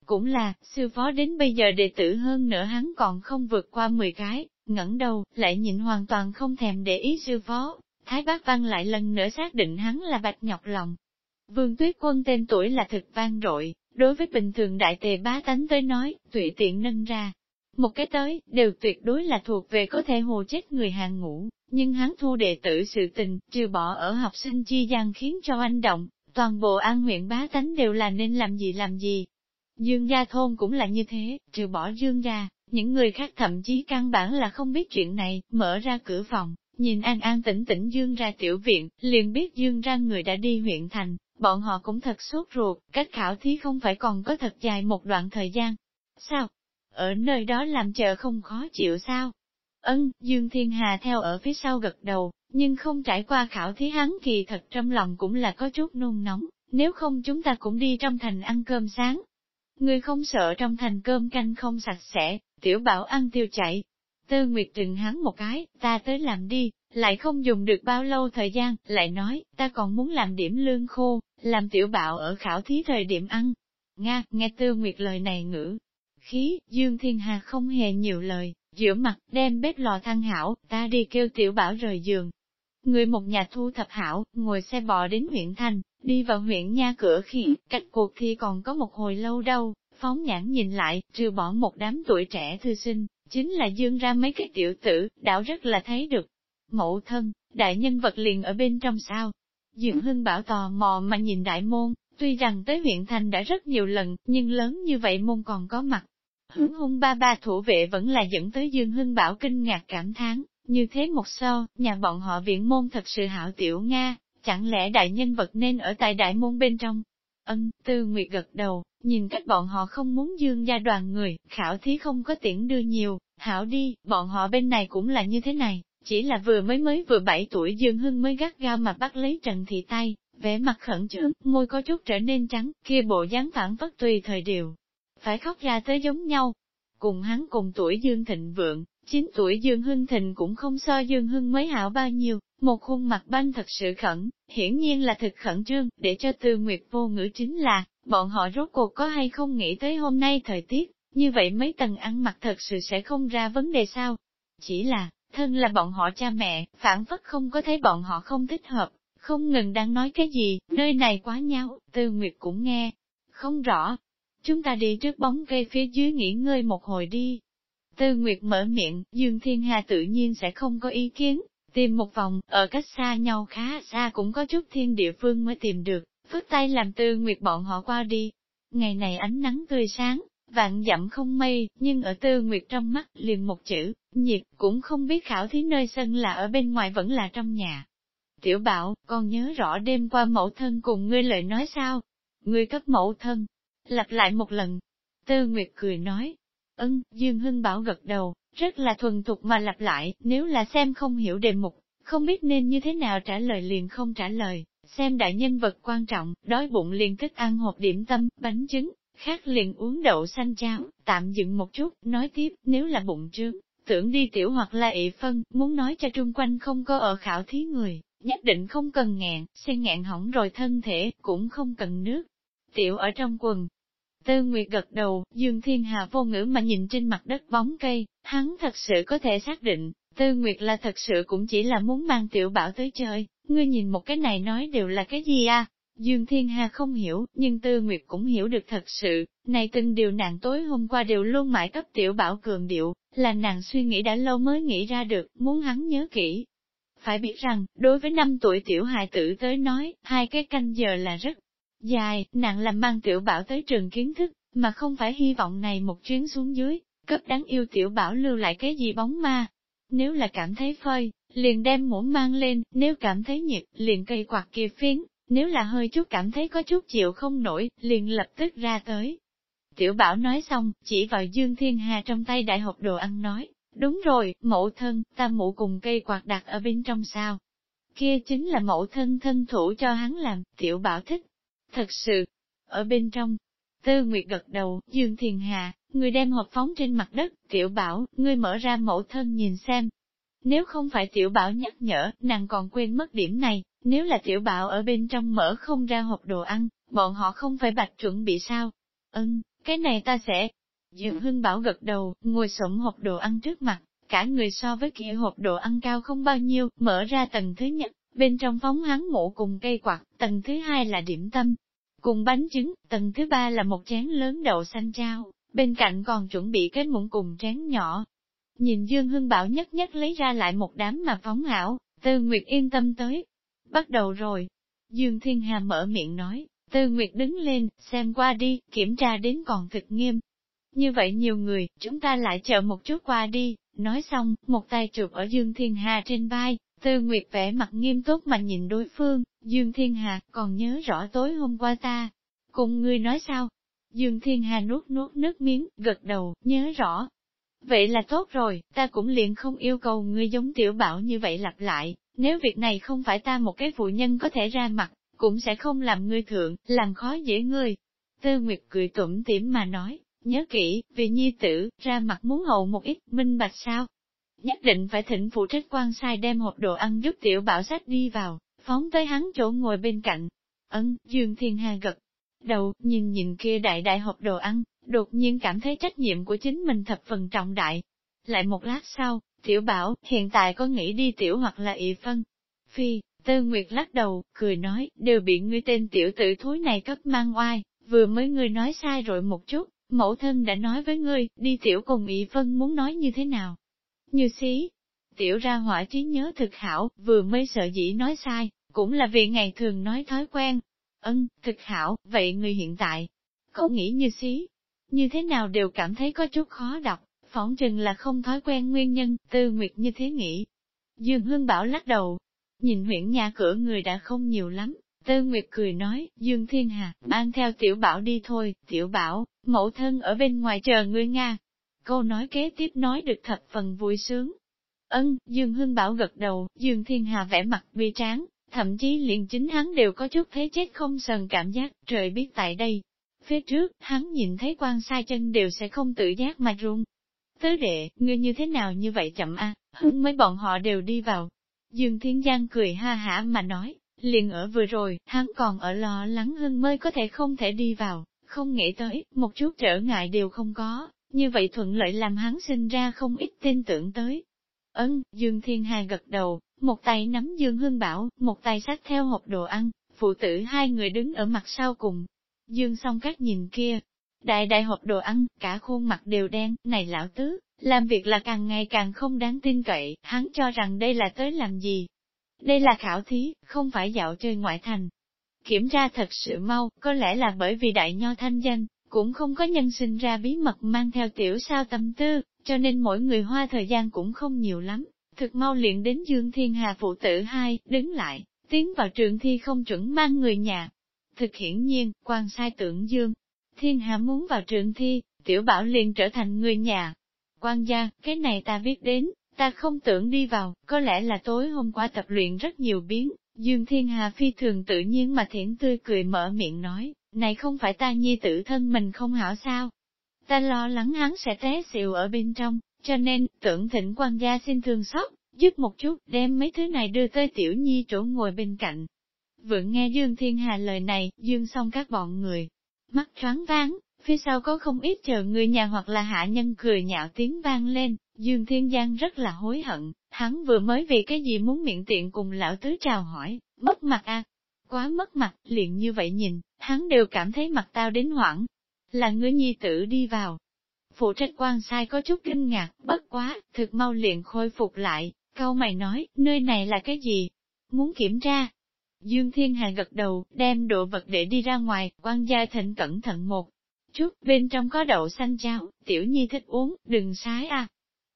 A: Cũng là, sư phó đến bây giờ đệ tử hơn nữa hắn còn không vượt qua 10 cái, ngẩng đầu, lại nhịn hoàn toàn không thèm để ý sư phó. Thái bác văn lại lần nữa xác định hắn là bạch nhọc lòng. Vương tuyết quân tên tuổi là thực vang rội, đối với bình thường đại tề bá tánh tới nói, tùy tiện nâng ra. Một cái tới, đều tuyệt đối là thuộc về có thể hồ chết người hàng ngũ, nhưng hắn thu đệ tử sự tình, trừ bỏ ở học sinh chi gian khiến cho anh động, toàn bộ an huyện bá tánh đều là nên làm gì làm gì. Dương gia thôn cũng là như thế, trừ bỏ dương gia, những người khác thậm chí căn bản là không biết chuyện này, mở ra cửa phòng, nhìn an an tĩnh tĩnh dương ra tiểu viện, liền biết dương ra người đã đi huyện thành, bọn họ cũng thật sốt ruột, cách khảo thí không phải còn có thật dài một đoạn thời gian. Sao? Ở nơi đó làm chờ không khó chịu sao? Ân, Dương Thiên Hà theo ở phía sau gật đầu, nhưng không trải qua khảo thí hắn kỳ thật trong lòng cũng là có chút nôn nóng, nếu không chúng ta cũng đi trong thành ăn cơm sáng. Người không sợ trong thành cơm canh không sạch sẽ, tiểu bảo ăn tiêu chạy. Tư Nguyệt trừng hắn một cái, ta tới làm đi, lại không dùng được bao lâu thời gian, lại nói, ta còn muốn làm điểm lương khô, làm tiểu bảo ở khảo thí thời điểm ăn. Nga, nghe Tư Nguyệt lời này ngữ. Khí, Dương Thiên Hà không hề nhiều lời, giữa mặt đem bếp lò thăng hảo, ta đi kêu tiểu bảo rời giường. Người một nhà thu thập hảo, ngồi xe bò đến huyện thành, đi vào huyện nha cửa khi, cách cuộc thi còn có một hồi lâu đâu, phóng nhãn nhìn lại, trừ bỏ một đám tuổi trẻ thư sinh, chính là dương ra mấy cái tiểu tử, đảo rất là thấy được. Mẫu thân, đại nhân vật liền ở bên trong sao. Dương Hưng bảo tò mò mà nhìn đại môn, tuy rằng tới huyện thành đã rất nhiều lần, nhưng lớn như vậy môn còn có mặt, Hướng hung ba ba thủ vệ vẫn là dẫn tới Dương Hưng Bảo kinh ngạc cảm thán, như thế một sau nhà bọn họ viện môn thật sự hảo tiểu Nga, chẳng lẽ đại nhân vật nên ở tại đại môn bên trong? Ân, Tư Nguyệt gật đầu, nhìn cách bọn họ không muốn dương gia đoàn người, khảo thí không có tiễn đưa nhiều, hảo đi, bọn họ bên này cũng là như thế này, chỉ là vừa mới mới vừa 7 tuổi Dương Hưng mới gắt gao mà bắt lấy Trần Thị tay, vẻ mặt khẩn trương, môi có chút trở nên trắng, kia bộ dáng phản vất tùy thời điều, phải khóc ra tới giống nhau. Cùng hắn cùng tuổi Dương Thịnh Vượng, 9 tuổi Dương Hưng Thịnh cũng không so Dương Hưng mới hảo bao nhiêu, một khuôn mặt banh thật sự khẩn, hiển nhiên là thực khẩn trương, để cho Tư Nguyệt vô ngữ chính là, bọn họ rốt cuộc có hay không nghĩ tới hôm nay thời tiết, Như vậy mấy tầng ăn mặc thật sự sẽ không ra vấn đề sao? Chỉ là, thân là bọn họ cha mẹ, phản phất không có thấy bọn họ không thích hợp, không ngừng đang nói cái gì, nơi này quá nhau, Tư Nguyệt cũng nghe, không rõ. Chúng ta đi trước bóng cây phía dưới nghỉ ngơi một hồi đi. Tư Nguyệt mở miệng, Dương Thiên Hà tự nhiên sẽ không có ý kiến, tìm một vòng, ở cách xa nhau khá xa cũng có chút thiên địa phương mới tìm được, phước tay làm Tư Nguyệt bọn họ qua đi. Ngày này ánh nắng tươi sáng, vạn dặm không mây, nhưng ở Tư Nguyệt trong mắt liền một chữ, nhiệt, cũng không biết khảo thí nơi sân là ở bên ngoài vẫn là trong nhà. Tiểu bảo, con nhớ rõ đêm qua mẫu thân cùng ngươi lời nói sao? Ngươi cấp mẫu thân. Lặp lại một lần. Tư Nguyệt cười nói. Ân, Dương Hưng Bảo gật đầu, rất là thuần thục mà lặp lại, nếu là xem không hiểu đề mục, không biết nên như thế nào trả lời liền không trả lời, xem đại nhân vật quan trọng, đói bụng liền thích ăn hộp điểm tâm, bánh trứng, khác liền uống đậu xanh cháo, tạm dừng một chút, nói tiếp, nếu là bụng trướng, tưởng đi tiểu hoặc là ị phân, muốn nói cho trung quanh không có ở khảo thí người, nhất định không cần ngẹn, xe ngẹn hỏng rồi thân thể, cũng không cần nước. Tiểu ở trong quần. Tư Nguyệt gật đầu, Dương Thiên Hà vô ngữ mà nhìn trên mặt đất bóng cây, hắn thật sự có thể xác định, Tư Nguyệt là thật sự cũng chỉ là muốn mang tiểu bảo tới chơi, ngươi nhìn một cái này nói đều là cái gì à? Dương Thiên Hà không hiểu, nhưng Tư Nguyệt cũng hiểu được thật sự, này từng điều nàng tối hôm qua đều luôn mãi cấp tiểu bảo cường điệu, là nàng suy nghĩ đã lâu mới nghĩ ra được, muốn hắn nhớ kỹ, phải biết rằng, đối với năm tuổi tiểu hài tử tới nói, hai cái canh giờ là rất dài, nặng làm mang tiểu bảo tới trường kiến thức, mà không phải hy vọng này một chuyến xuống dưới, cấp đáng yêu tiểu bảo lưu lại cái gì bóng ma. Nếu là cảm thấy phơi, liền đem muỗng mang lên, nếu cảm thấy nhiệt, liền cây quạt kia phiến, nếu là hơi chút cảm thấy có chút chịu không nổi, liền lập tức ra tới. Tiểu bảo nói xong, chỉ vào Dương Thiên Hà trong tay đại học đồ ăn nói, Đúng rồi, mẫu thân, ta mụ cùng cây quạt đặt ở bên trong sao. Kia chính là mẫu thân thân thủ cho hắn làm, tiểu bảo thích. Thật sự, ở bên trong, Tư Nguyệt gật đầu, Dương Thiền Hà, người đem hộp phóng trên mặt đất, tiểu bảo, ngươi mở ra mẫu thân nhìn xem. Nếu không phải tiểu bảo nhắc nhở, nàng còn quên mất điểm này, nếu là tiểu bảo ở bên trong mở không ra hộp đồ ăn, bọn họ không phải bạch chuẩn bị sao? Ân, cái này ta sẽ, Dương Hưng Bảo gật đầu, ngồi sổng hộp đồ ăn trước mặt, cả người so với kia hộp đồ ăn cao không bao nhiêu, mở ra tầng thứ nhất, bên trong phóng hắn mũ cùng cây quạt, tầng thứ hai là điểm tâm, cùng bánh trứng, tầng thứ ba là một chén lớn đậu xanh trao, bên cạnh còn chuẩn bị cái muỗng cùng chén nhỏ. Nhìn Dương Hưng Bảo nhất nhất lấy ra lại một đám mà phóng hảo, Tư Nguyệt yên tâm tới. Bắt đầu rồi. Dương Thiên Hà mở miệng nói, Tư Nguyệt đứng lên, xem qua đi, kiểm tra đến còn thực nghiêm, như vậy nhiều người, chúng ta lại chờ một chút qua đi, nói xong, một tay chụp ở Dương Thiên Hà trên vai, Tư Nguyệt vẻ mặt nghiêm túc mà nhìn đối phương, Dương Thiên Hà, còn nhớ rõ tối hôm qua ta, cùng ngươi nói sao? Dương Thiên Hà nuốt nuốt nước miếng, gật đầu, nhớ rõ. Vậy là tốt rồi, ta cũng liền không yêu cầu ngươi giống tiểu bảo như vậy lặp lại, nếu việc này không phải ta một cái phụ nhân có thể ra mặt, cũng sẽ không làm ngươi thượng, làm khó dễ ngươi. Tư Nguyệt cười tủm tỉm mà nói, Nhớ kỹ, vì nhi tử, ra mặt muốn hậu một ít, minh bạch sao? Nhất định phải thỉnh phụ trách quan sai đem hộp đồ ăn giúp tiểu bảo sách đi vào, phóng tới hắn chỗ ngồi bên cạnh. Ấn, Dương Thiên Hà gật đầu, nhìn nhìn kia đại đại hộp đồ ăn, đột nhiên cảm thấy trách nhiệm của chính mình thập phần trọng đại. Lại một lát sau, tiểu bảo, hiện tại có nghĩ đi tiểu hoặc là ị phân. Phi, Tư Nguyệt lắc đầu, cười nói, đều bị ngươi tên tiểu tử thối này cấp mang oai, vừa mới ngươi nói sai rồi một chút, Mẫu thân đã nói với ngươi, đi tiểu cùng ị phân muốn nói như thế nào? Như xí, tiểu ra hỏa trí nhớ thực hảo, vừa mới sợ dĩ nói sai, cũng là vì ngày thường nói thói quen. Ân, thực hảo, vậy người hiện tại, không nghĩ như xí, như thế nào đều cảm thấy có chút khó đọc, phỏng chừng là không thói quen nguyên nhân, tư nguyệt như thế nghĩ. Dương Hương Bảo lắc đầu, nhìn huyện nhà cửa người đã không nhiều lắm, Tư Nguyệt cười nói, Dương Thiên Hà, mang theo tiểu bảo đi thôi, tiểu bảo, mẫu thân ở bên ngoài chờ ngươi Nga. Câu nói kế tiếp nói được thật phần vui sướng. Ân, Dương Hưng Bảo gật đầu, Dương Thiên Hà vẽ mặt bi tráng, thậm chí liền chính hắn đều có chút thế chết không sần cảm giác, trời biết tại đây. Phía trước, hắn nhìn thấy quan sai chân đều sẽ không tự giác mà run. Tứ đệ, ngươi như thế nào như vậy chậm a? hưng mấy bọn họ đều đi vào. Dương Thiên Giang cười ha hả mà nói, liền ở vừa rồi, hắn còn ở lo lắng hơn mới có thể không thể đi vào, không nghĩ tới, một chút trở ngại đều không có, như vậy thuận lợi làm hắn sinh ra không ít tin tưởng tới. Ấn, Dương Thiên Hà gật đầu, một tay nắm Dương Hương Bảo, một tay sát theo hộp đồ ăn, phụ tử hai người đứng ở mặt sau cùng. Dương song các nhìn kia, đại đại hộp đồ ăn, cả khuôn mặt đều đen, này lão tứ, làm việc là càng ngày càng không đáng tin cậy, hắn cho rằng đây là tới làm gì. Đây là khảo thí, không phải dạo chơi ngoại thành. Kiểm tra thật sự mau, có lẽ là bởi vì đại nho thanh danh, cũng không có nhân sinh ra bí mật mang theo tiểu sao tâm tư, cho nên mỗi người hoa thời gian cũng không nhiều lắm. Thực mau liền đến Dương Thiên Hà phụ tử hai, đứng lại, tiến vào trường thi không chuẩn mang người nhà. Thực hiển nhiên, quan sai tưởng Dương. Thiên Hà muốn vào trường thi, tiểu bảo liền trở thành người nhà. Quan gia, cái này ta biết đến, ta không tưởng đi vào, có lẽ là tối hôm qua tập luyện rất nhiều biến. Dương Thiên Hà phi thường tự nhiên mà thiển tươi cười mở miệng nói, này không phải ta nhi tử thân mình không hảo sao. Ta lo lắng hắn sẽ té xịu ở bên trong, cho nên, tưởng thỉnh quan gia xin thương xót, giúp một chút, đem mấy thứ này đưa tới tiểu nhi chỗ ngồi bên cạnh. Vượng nghe Dương Thiên Hà lời này, Dương xong các bọn người, mắt choáng váng, phía sau có không ít chờ người nhà hoặc là hạ nhân cười nhạo tiếng vang lên, Dương Thiên Giang rất là hối hận, hắn vừa mới vì cái gì muốn miệng tiện cùng lão tứ chào hỏi, mất mặt à, quá mất mặt, liền như vậy nhìn, hắn đều cảm thấy mặt tao đến hoảng, là ngươi nhi tử đi vào. Phụ trách quan sai có chút kinh ngạc, bất quá, thực mau liền khôi phục lại, câu mày nói, nơi này là cái gì? Muốn kiểm tra? Dương Thiên Hà gật đầu, đem đồ vật để đi ra ngoài, quan gia thịnh cẩn thận một chút, bên trong có đậu xanh cháo, tiểu nhi thích uống, đừng sái à.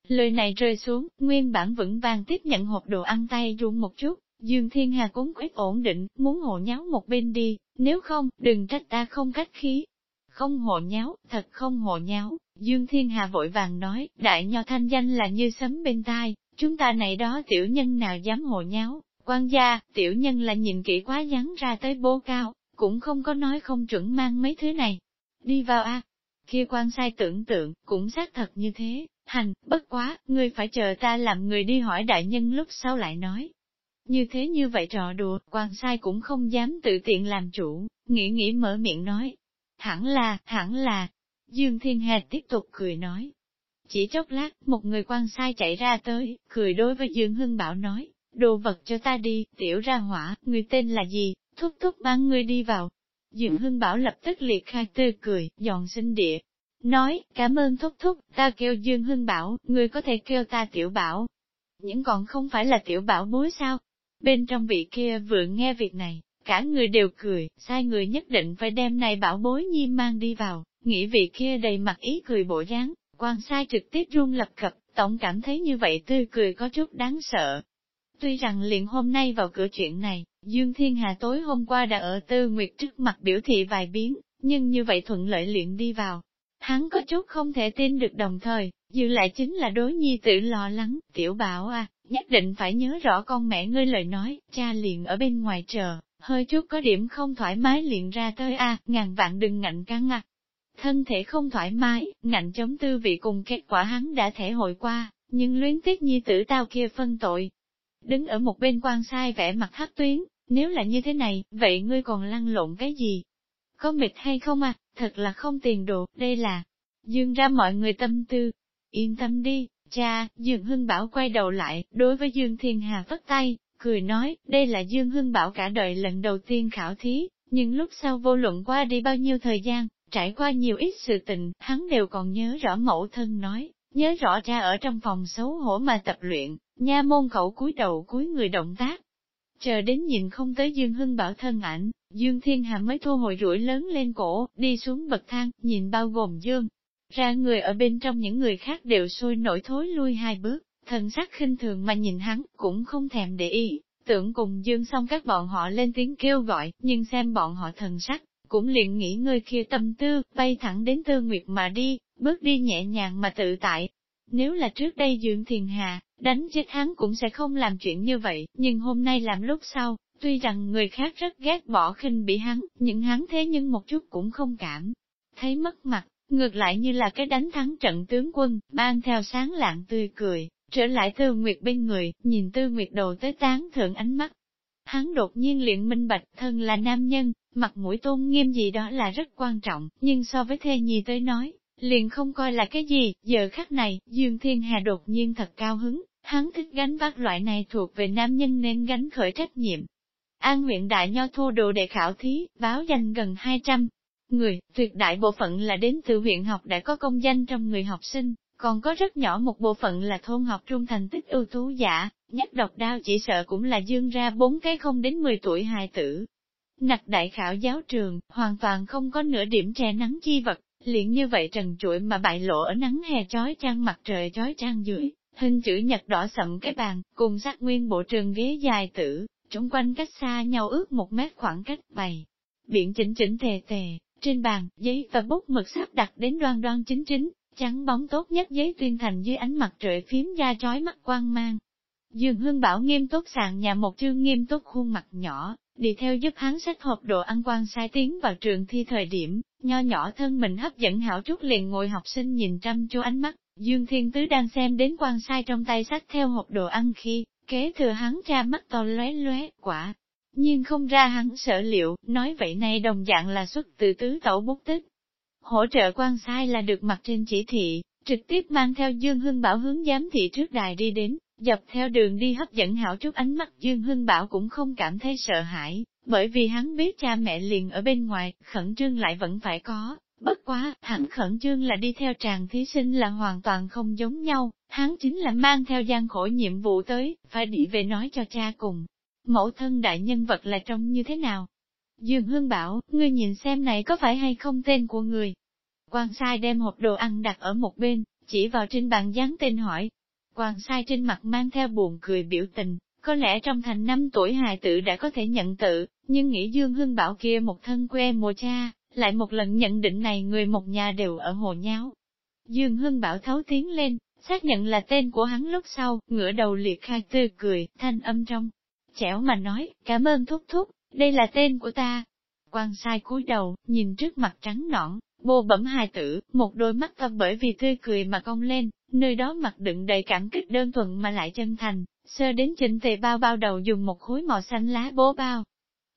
A: Lời này rơi xuống, nguyên bản vững vàng tiếp nhận hộp đồ ăn tay run một chút, Dương Thiên Hà cuốn quyết ổn định, muốn hộ nháo một bên đi, nếu không, đừng trách ta không cách khí. Không hộ nháo, thật không hộ nháo, Dương Thiên Hà vội vàng nói, đại nho thanh danh là như sấm bên tai, chúng ta này đó tiểu nhân nào dám hộ nháo, quan gia, tiểu nhân là nhìn kỹ quá dán ra tới bố cao, cũng không có nói không chuẩn mang mấy thứ này. Đi vào a kia quan sai tưởng tượng, cũng xác thật như thế, hành, bất quá, ngươi phải chờ ta làm người đi hỏi đại nhân lúc sau lại nói, như thế như vậy trò đùa, quan sai cũng không dám tự tiện làm chủ, nghĩ nghĩ mở miệng nói. Hẳn là, hẳn là. Dương Thiên Hà tiếp tục cười nói. Chỉ chốc lát, một người quan sai chạy ra tới, cười đối với Dương Hưng Bảo nói, đồ vật cho ta đi, tiểu ra hỏa, người tên là gì, thúc thúc mang người đi vào. Dương Hưng Bảo lập tức liệt khai tươi cười, giòn sinh địa. Nói, cảm ơn thúc thúc, ta kêu Dương Hưng Bảo, người có thể kêu ta tiểu bảo. Những còn không phải là tiểu bảo bối sao, Bên trong vị kia vừa nghe việc này, cả người đều cười, sai người nhất định phải đem này bảo bối nhi mang đi vào, nghĩ vị kia đầy mặt ý cười bộ dáng, quan sai trực tiếp run lập cập, tổng cảm thấy như vậy tươi cười có chút đáng sợ. Tuy rằng liền hôm nay vào cửa chuyện này, Dương Thiên Hà tối hôm qua đã ở Tư Nguyệt trước mặt biểu thị vài biến, nhưng như vậy thuận lợi liền đi vào. Hắn có chút không thể tin được đồng thời, dư lại chính là đối nhi tử lo lắng, tiểu bảo à, nhất định phải nhớ rõ con mẹ ngươi lời nói, cha liền ở bên ngoài chờ, hơi chút có điểm không thoải mái liền ra tới a ngàn vạn đừng ngạnh căng à. Thân thể không thoải mái, ngạnh chống tư vị cùng kết quả hắn đã thể hội qua, nhưng luyến tiếc nhi tử tao kia phân tội. Đứng ở một bên quan sai vẽ mặt hắc tuyến, nếu là như thế này, vậy ngươi còn lăn lộn cái gì? Có mệt hay không à, thật là không tiền đồ, đây là, dương ra mọi người tâm tư. Yên tâm đi, Cha, Dương Hưng Bảo quay đầu lại, đối với Dương Thiên Hà vất tay, cười nói, đây là Dương Hưng Bảo cả đời lần đầu tiên khảo thí, nhưng lúc sau vô luận qua đi bao nhiêu thời gian, trải qua nhiều ít sự tình, hắn đều còn nhớ rõ mẫu thân nói, nhớ rõ cha ở trong phòng xấu hổ mà tập luyện, nha môn khẩu cúi đầu cúi người động tác. Chờ đến nhìn không tới Dương Hưng Bảo thân ảnh, Dương Thiên Hà mới thu hồi rủi lớn lên cổ, đi xuống bậc thang, nhìn bao gồm Dương, ra người ở bên trong những người khác đều sôi nổi thối lui hai bước, thần sắc khinh thường mà nhìn hắn, cũng không thèm để ý, tưởng cùng dương xong các bọn họ lên tiếng kêu gọi, nhưng xem bọn họ thần sắc, cũng liền nghĩ người kia tâm tư, bay thẳng đến tư nguyệt mà đi, bước đi nhẹ nhàng mà tự tại. Nếu là trước đây dưỡng Thiền Hà, đánh chết hắn cũng sẽ không làm chuyện như vậy, nhưng hôm nay làm lúc sau, tuy rằng người khác rất ghét bỏ khinh bị hắn, nhưng hắn thế nhưng một chút cũng không cảm. Thấy mất mặt, Ngược lại như là cái đánh thắng trận tướng quân, mang theo sáng lạng tươi cười, trở lại Tư Nguyệt bên người, nhìn Tư Nguyệt đầu tới tán thượng ánh mắt. Hắn đột nhiên liền minh bạch thân là nam nhân, mặt mũi tôn nghiêm gì đó là rất quan trọng, nhưng so với thê nhi tới nói, liền không coi là cái gì, giờ khắc này, Dương Thiên Hà đột nhiên thật cao hứng, hắn thích gánh vác loại này thuộc về nam nhân nên gánh khởi trách nhiệm. An huyện đại nho thô đồ để khảo thí, báo danh gần 200 người, tuyệt đại bộ phận là đến từ huyện học đã có công danh trong người học sinh, còn có rất nhỏ một bộ phận là thôn học trung thành tích ưu tú giả, nhất độc đao chỉ sợ cũng là dương ra bốn cái không đến 10 tuổi hài tử. Nặc đại khảo giáo trường, hoàn toàn không có nửa điểm tre nắng chi vật, liền như vậy trần trụi mà bại lộ ở nắng hè chói chang mặt trời chói chang dưới, hình chữ nhật đỏ sậm cái bàn, cùng sát nguyên bộ trường ghế dài tử, trống quanh cách xa nhau ước một mét khoảng cách bày. Biển chỉnh chỉnh tề tề, trên bàn, giấy và bút mực sắp đặt đến đoan đoan chính chính, trắng bóng tốt nhất giấy tuyên thành dưới ánh mặt trời phím da chói mắt quang mang. Dương Hương Bảo nghiêm túc sàn nhà một chương nghiêm túc khuôn mặt nhỏ, đi theo giúp hắn sách hộp đồ ăn quan sai tiến vào trường thi thời điểm, nho nhỏ thân mình hấp dẫn hảo trúc liền ngồi học sinh nhìn chăm chú ánh mắt, Dương Thiên Tứ đang xem đến quan sai trong tay sách theo hộp đồ ăn khi, kế thừa hắn ra mắt to lóe lóe, quả. Nhưng không ra hắn sở liệu, nói vậy này đồng dạng là xuất từ tứ tẩu bút tích. Hỗ trợ quan sai là được mặt trên chỉ thị, trực tiếp mang theo Dương Hưng Bảo hướng giám thị trước đài đi đến, dọc theo đường đi hấp dẫn hảo chút ánh mắt Dương Hưng Bảo cũng không cảm thấy sợ hãi, bởi vì hắn biết cha mẹ liền ở bên ngoài, khẩn trương lại vẫn phải có, bất quá, hẳn khẩn trương là đi theo tràng thí sinh là hoàn toàn không giống nhau, hắn chính là mang theo gian khổ nhiệm vụ tới, phải đi về nói cho cha cùng. Mẫu thân đại nhân vật là trông như thế nào? Dương Hương bảo, ngươi nhìn xem này có phải hay không tên của người? Quan sai đem hộp đồ ăn đặt ở một bên, chỉ vào trên bàn dán tên hỏi. Quan sai trên mặt mang theo buồn cười biểu tình, có lẽ trong thành năm tuổi hài tử đã có thể nhận tự, nhưng nghĩ Dương Hưng Bảo kia một thân quê mùa cha, lại một lần nhận định này người một nhà đều ở hồ nháo. Dương Hưng Bảo thấu tiếng lên, xác nhận là tên của hắn lúc sau, ngửa đầu liệt khai tươi cười, thanh âm trong. Chẻo mà nói, cảm ơn thúc thúc, đây là tên của ta. Quan sai cúi đầu, nhìn trước mặt trắng nõn, bô bẩm hài tử, một đôi mắt to bởi vì tươi cười mà cong lên, nơi đó mặt đựng đầy cảm kích đơn thuần mà lại chân thành, sơ đến chỉnh tề bao bao đầu dùng một khối màu xanh lá bố bao.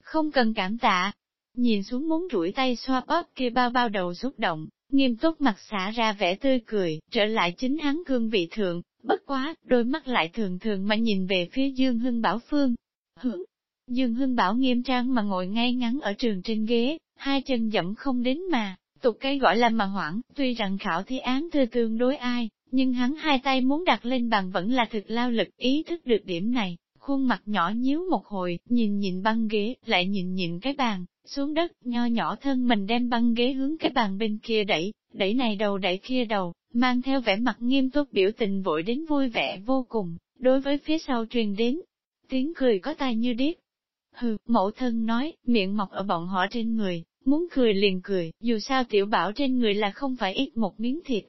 A: Không cần cảm tạ, nhìn xuống muốn rủi tay xoa bóp kia bao bao đầu xúc động, nghiêm túc mặt xả ra vẻ tươi cười, trở lại chính hắn cương vị thượng, bất quá, đôi mắt lại thường thường mà nhìn về phía Dương Hưng Bảo Phương. Hưởng, Dương Hưng Bảo nghiêm trang mà ngồi ngay ngắn ở trường trên ghế, hai chân dẫm không đến mà, tục cây gọi là mà hoảng, tuy rằng khảo thi án thư tương đối ai, nhưng hắn hai tay muốn đặt lên bàn vẫn là thực lao lực ý thức được điểm này, khuôn mặt nhỏ nhíu một hồi, nhìn nhìn băng ghế, lại nhìn nhìn cái bàn, xuống đất, nho nhỏ thân mình đem băng ghế hướng cái bàn bên kia đẩy, đẩy này đầu đẩy kia đầu, mang theo vẻ mặt nghiêm túc biểu tình vội đến vui vẻ vô cùng, đối với phía sau truyền đến, tiếng cười có tai như điếc. Hừ, mẫu thân nói, miệng mọc ở bọn họ trên người, muốn cười liền cười, dù sao tiểu bảo trên người là không phải ít một miếng thịt.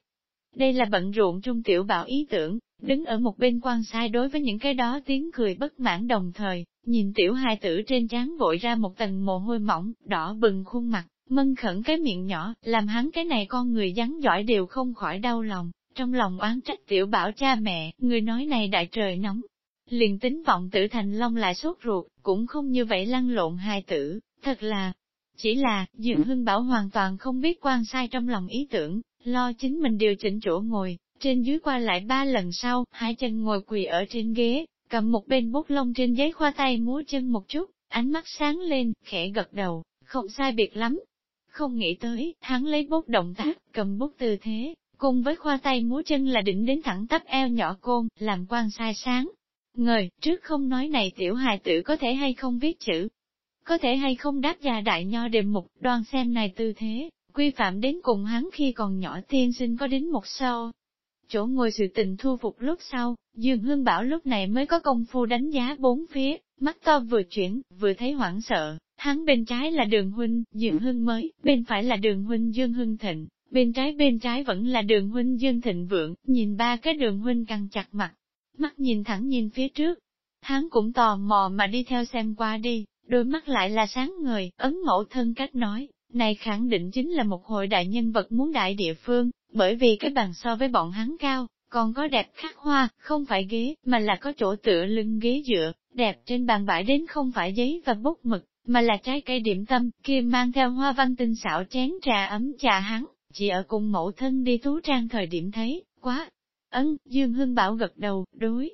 A: Đây là bận rộn trung tiểu bảo ý tưởng, đứng ở một bên quan sai đối với những cái đó tiếng cười bất mãn đồng thời, nhìn tiểu hai tử trên trán vội ra một tầng mồ hôi mỏng, đỏ bừng khuôn mặt, mân khẩn cái miệng nhỏ, làm hắn cái này con người rắn giỏi đều không khỏi đau lòng, trong lòng oán trách tiểu bảo cha mẹ, người nói này đại trời nóng. Liền tính vọng tử thành long lại sốt ruột, cũng không như vậy lăn lộn hai tử, thật là, chỉ là, Dượng Hưng Bảo hoàn toàn không biết quan sai trong lòng ý tưởng, lo chính mình điều chỉnh chỗ ngồi, trên dưới qua lại ba lần sau, hai chân ngồi quỳ ở trên ghế, cầm một bên bút lông trên giấy khoa tay múa chân một chút, ánh mắt sáng lên, khẽ gật đầu, không sai biệt lắm. Không nghĩ tới, hắn lấy bút động tác, cầm bút tư thế, cùng với khoa tay múa chân là đỉnh đến thẳng tắp eo nhỏ côn, làm quan sai sáng. Ngời, trước không nói này tiểu hài tử có thể hay không viết chữ, có thể hay không đáp già đại nho đềm mục, đoan xem này tư thế, quy phạm đến cùng hắn khi còn nhỏ tiên sinh có đến một sau, Chỗ ngồi sự tình thu phục lúc sau, Dương Hương Bảo lúc này mới có công phu đánh giá bốn phía, mắt to vừa chuyển, vừa thấy hoảng sợ, hắn bên trái là đường huynh, Dương Hương mới, bên phải là đường huynh Dương Hương Thịnh, bên trái bên trái vẫn là đường huynh Dương Thịnh Vượng, nhìn ba cái đường huynh căng chặt mặt, mắt nhìn thẳng nhìn phía trước. Hắn cũng tò mò mà đi theo xem qua đi, đôi mắt lại là sáng ngời, ấn mẫu thân cách nói, này khẳng định chính là một hội đại nhân vật muốn đại địa phương, bởi vì cái bàn so với bọn hắn cao, còn có đẹp khắc hoa, không phải ghế, mà là có chỗ tựa lưng ghế dựa, đẹp trên bàn bãi đến không phải giấy và bút mực, mà là trái cây điểm tâm, kia mang theo hoa văn tinh xảo chén trà ấm trà hắn, chỉ ở cùng mẫu thân đi thú trang thời điểm thấy, quá. Ấn, Dương Hưng Bảo gật đầu, đối.